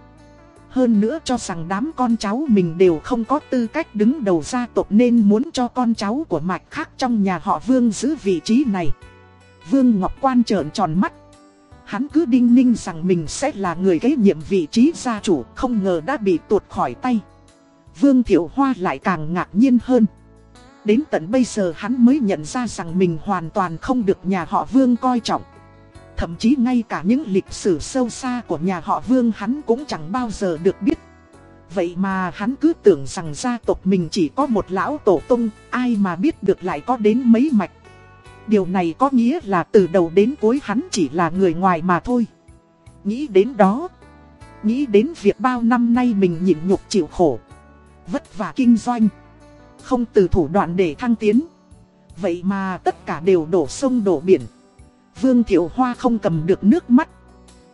Hơn nữa cho rằng đám con cháu mình đều không có tư cách đứng đầu gia tộc nên muốn cho con cháu của mạch khác trong nhà họ Vương giữ vị trí này. Vương Ngọc Quan trợn tròn mắt. Hắn cứ đinh ninh rằng mình sẽ là người kế nhiệm vị trí gia chủ, không ngờ đã bị tuột khỏi tay. Vương Thiệu Hoa lại càng ngạc nhiên hơn. Đến tận bây giờ hắn mới nhận ra rằng mình hoàn toàn không được nhà họ Vương coi trọng. Thậm chí ngay cả những lịch sử sâu xa của nhà họ Vương hắn cũng chẳng bao giờ được biết. Vậy mà hắn cứ tưởng rằng gia tộc mình chỉ có một lão tổ tung, ai mà biết được lại có đến mấy mạch. Điều này có nghĩa là từ đầu đến cuối hắn chỉ là người ngoài mà thôi. Nghĩ đến đó, nghĩ đến việc bao năm nay mình nhịn nhục chịu khổ, vất vả kinh doanh, không từ thủ đoạn để thăng tiến. Vậy mà tất cả đều đổ sông đổ biển. Vương Thiệu Hoa không cầm được nước mắt.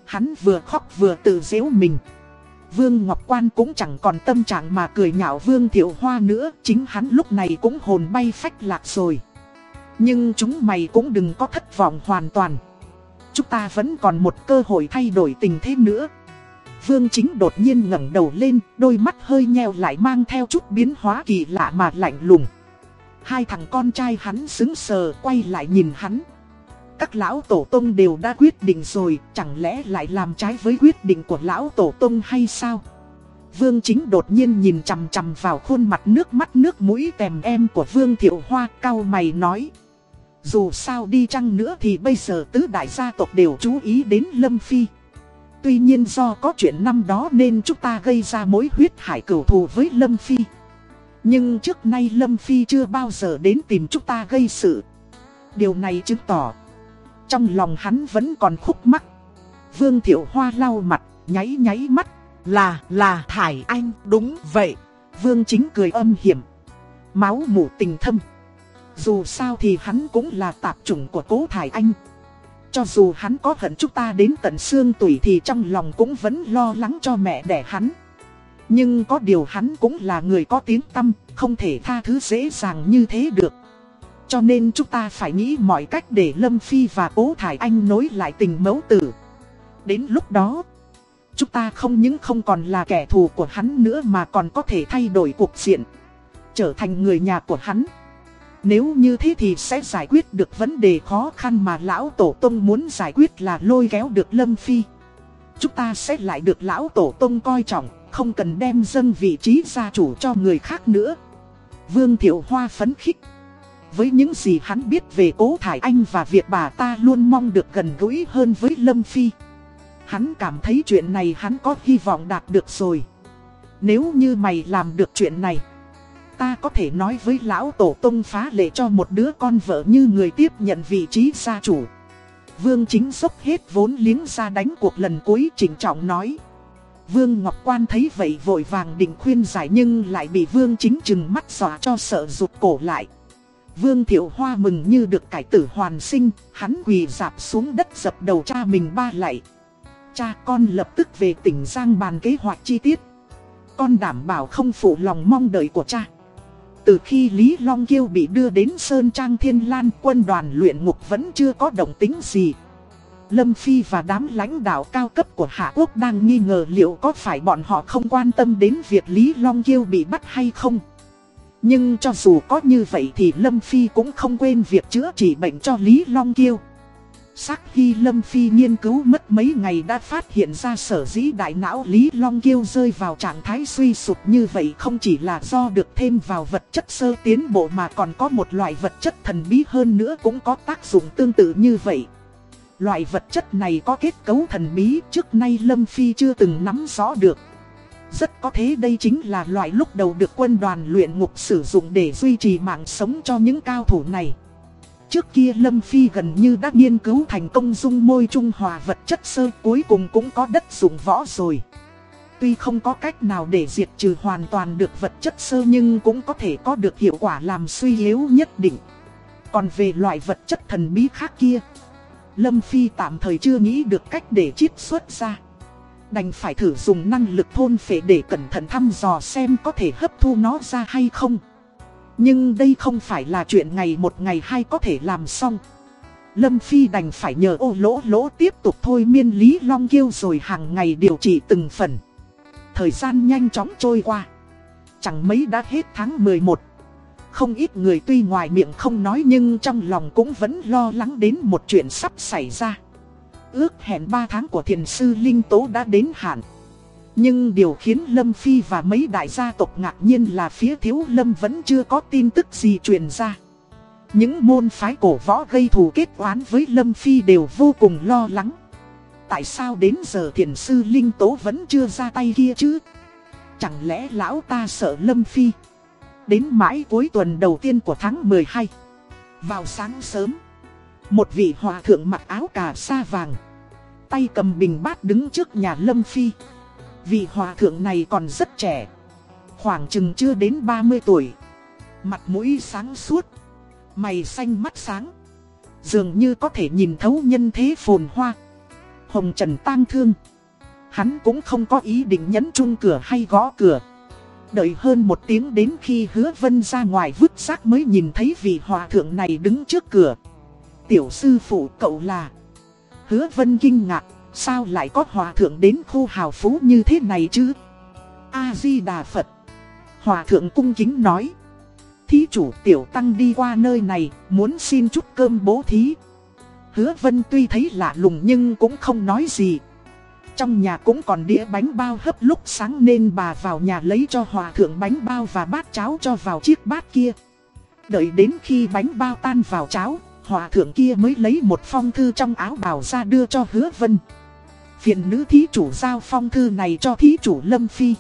Hắn vừa khóc vừa tự dễu mình. Vương Ngọc Quan cũng chẳng còn tâm trạng mà cười nhạo Vương Thiệu Hoa nữa. Chính hắn lúc này cũng hồn bay phách lạc rồi. Nhưng chúng mày cũng đừng có thất vọng hoàn toàn. Chúng ta vẫn còn một cơ hội thay đổi tình thế nữa. Vương chính đột nhiên ngẩng đầu lên, đôi mắt hơi nheo lại mang theo chút biến hóa kỳ lạ mà lạnh lùng. Hai thằng con trai hắn xứng sờ quay lại nhìn hắn. Các lão tổ tông đều đã quyết định rồi, chẳng lẽ lại làm trái với quyết định của lão tổ tông hay sao? Vương chính đột nhiên nhìn chằm chằm vào khuôn mặt nước mắt nước mũi tèm em của Vương Thiệu Hoa cao mày nói. Dù sao đi chăng nữa thì bây giờ tứ đại gia tộc đều chú ý đến Lâm Phi. Tuy nhiên do có chuyện năm đó nên chúng ta gây ra mối huyết hải cửu thù với Lâm Phi. Nhưng trước nay Lâm Phi chưa bao giờ đến tìm chúng ta gây sự. Điều này chứng tỏ trong lòng hắn vẫn còn khúc mắc Vương Thiệu Hoa lau mặt, nháy nháy mắt. Là, là Thải Anh, đúng vậy. Vương Chính cười âm hiểm. Máu mủ tình thâm. Dù sao thì hắn cũng là tạp chủng của cố Thải Anh. Cho dù hắn có hận chúng ta đến tận xương tủy thì trong lòng cũng vẫn lo lắng cho mẹ đẻ hắn. Nhưng có điều hắn cũng là người có tiếng tâm, không thể tha thứ dễ dàng như thế được. Cho nên chúng ta phải nghĩ mọi cách để Lâm Phi và Cố Thải Anh nối lại tình mẫu tử. Đến lúc đó, chúng ta không những không còn là kẻ thù của hắn nữa mà còn có thể thay đổi cuộc diện. Trở thành người nhà của hắn. Nếu như thế thì sẽ giải quyết được vấn đề khó khăn mà Lão Tổ Tông muốn giải quyết là lôi kéo được Lâm Phi. Chúng ta sẽ lại được Lão Tổ Tông coi trọng, không cần đem dâng vị trí gia chủ cho người khác nữa. Vương Thiệu Hoa phấn khích. Với những gì hắn biết về cố thải anh và việc bà ta luôn mong được gần gũi hơn với Lâm Phi. Hắn cảm thấy chuyện này hắn có hy vọng đạt được rồi. Nếu như mày làm được chuyện này, ta có thể nói với lão tổ tông phá lệ cho một đứa con vợ như người tiếp nhận vị trí gia chủ. Vương chính dốc hết vốn liếng ra đánh cuộc lần cuối chỉnh trọng nói. Vương Ngọc Quan thấy vậy vội vàng định khuyên giải nhưng lại bị Vương chính chừng mắt dọa cho sợ rụt cổ lại. Vương Thiệu Hoa mừng như được cải tử hoàn sinh, hắn quỳ dạp xuống đất dập đầu cha mình ba lạy. Cha con lập tức về tỉnh Giang bàn kế hoạch chi tiết. Con đảm bảo không phụ lòng mong đợi của cha. Từ khi Lý Long Kiêu bị đưa đến Sơn Trang Thiên Lan, quân đoàn luyện ngục vẫn chưa có động tính gì. Lâm Phi và đám lãnh đạo cao cấp của Hạ Quốc đang nghi ngờ liệu có phải bọn họ không quan tâm đến việc Lý Long Kiêu bị bắt hay không. Nhưng cho dù có như vậy thì Lâm Phi cũng không quên việc chữa trị bệnh cho Lý Long Kiêu. Sắc khi Lâm Phi nghiên cứu mất mấy ngày đã phát hiện ra sở dĩ đại não Lý Long Kiêu rơi vào trạng thái suy sụp như vậy không chỉ là do được thêm vào vật chất sơ tiến bộ mà còn có một loại vật chất thần bí hơn nữa cũng có tác dụng tương tự như vậy. Loại vật chất này có kết cấu thần bí, trước nay Lâm Phi chưa từng nắm rõ được. Rất có thế đây chính là loại lúc đầu được quân đoàn luyện ngục sử dụng để duy trì mạng sống cho những cao thủ này. Trước kia Lâm Phi gần như đã nghiên cứu thành công dung môi trung hòa vật chất sơ cuối cùng cũng có đất dụng võ rồi. Tuy không có cách nào để diệt trừ hoàn toàn được vật chất sơ nhưng cũng có thể có được hiệu quả làm suy yếu nhất định. Còn về loại vật chất thần bí khác kia, Lâm Phi tạm thời chưa nghĩ được cách để chiết xuất ra. Đành phải thử dùng năng lực thôn phệ để cẩn thận thăm dò xem có thể hấp thu nó ra hay không. Nhưng đây không phải là chuyện ngày một ngày hai có thể làm xong. Lâm Phi đành phải nhờ ô lỗ lỗ tiếp tục thôi miên Lý Long Kiêu rồi hàng ngày điều trị từng phần. Thời gian nhanh chóng trôi qua. Chẳng mấy đã hết tháng 11. Không ít người tuy ngoài miệng không nói nhưng trong lòng cũng vẫn lo lắng đến một chuyện sắp xảy ra. Ước hẹn 3 tháng của thiền sư Linh Tố đã đến hạn. Nhưng điều khiến Lâm Phi và mấy đại gia tộc ngạc nhiên là phía thiếu Lâm vẫn chưa có tin tức gì truyền ra. Những môn phái cổ võ gây thù kết oán với Lâm Phi đều vô cùng lo lắng. Tại sao đến giờ thiền sư Linh Tố vẫn chưa ra tay kia chứ? Chẳng lẽ lão ta sợ Lâm Phi? Đến mãi cuối tuần đầu tiên của tháng 12. Vào sáng sớm, một vị hòa thượng mặc áo cà sa vàng. Tay cầm bình bát đứng trước nhà Lâm Phi. Vị hòa thượng này còn rất trẻ. Khoảng chừng chưa đến 30 tuổi. Mặt mũi sáng suốt. Mày xanh mắt sáng. Dường như có thể nhìn thấu nhân thế phồn hoa. Hồng Trần tang thương. Hắn cũng không có ý định nhấn chung cửa hay gõ cửa. Đợi hơn một tiếng đến khi hứa vân ra ngoài vứt xác mới nhìn thấy vị hòa thượng này đứng trước cửa. Tiểu sư phụ cậu là... Hứa vân kinh ngạc, sao lại có hòa thượng đến khu hào phú như thế này chứ? A-di-đà Phật. Hòa thượng cung kính nói. Thí chủ tiểu tăng đi qua nơi này, muốn xin chút cơm bố thí. Hứa vân tuy thấy lạ lùng nhưng cũng không nói gì. Trong nhà cũng còn đĩa bánh bao hấp lúc sáng nên bà vào nhà lấy cho hòa thượng bánh bao và bát cháo cho vào chiếc bát kia. Đợi đến khi bánh bao tan vào cháo, hòa thượng kia mới lấy một phong thư trong áo bào ra đưa cho hứa vân. Phiền nữ thí chủ giao phong thư này cho thí chủ Lâm Phi.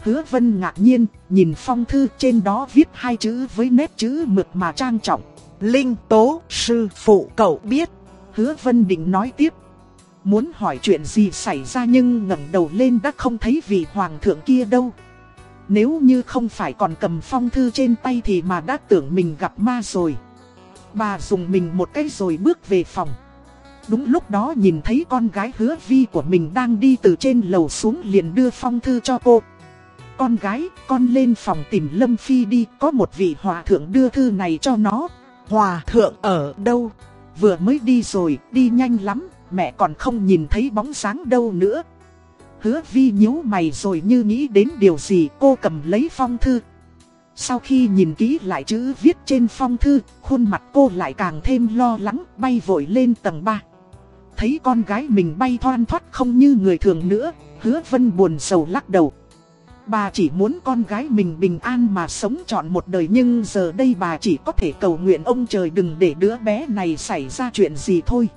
Hứa vân ngạc nhiên, nhìn phong thư trên đó viết hai chữ với nét chữ mực mà trang trọng. Linh tố sư phụ cậu biết. Hứa vân định nói tiếp. Muốn hỏi chuyện gì xảy ra nhưng ngẩng đầu lên đã không thấy vị hoàng thượng kia đâu. Nếu như không phải còn cầm phong thư trên tay thì mà đã tưởng mình gặp ma rồi. Bà dùng mình một cái rồi bước về phòng. Đúng lúc đó nhìn thấy con gái hứa vi của mình đang đi từ trên lầu xuống liền đưa phong thư cho cô. Con gái, con lên phòng tìm Lâm Phi đi, có một vị hòa thượng đưa thư này cho nó. Hòa thượng ở đâu? Vừa mới đi rồi, đi nhanh lắm, mẹ còn không nhìn thấy bóng dáng đâu nữa. Hứa vi nhíu mày rồi như nghĩ đến điều gì cô cầm lấy phong thư. Sau khi nhìn kỹ lại chữ viết trên phong thư, khuôn mặt cô lại càng thêm lo lắng, bay vội lên tầng 3. Thấy con gái mình bay thoan thoát không như người thường nữa, hứa vân buồn sầu lắc đầu. Bà chỉ muốn con gái mình bình an mà sống trọn một đời nhưng giờ đây bà chỉ có thể cầu nguyện ông trời đừng để đứa bé này xảy ra chuyện gì thôi.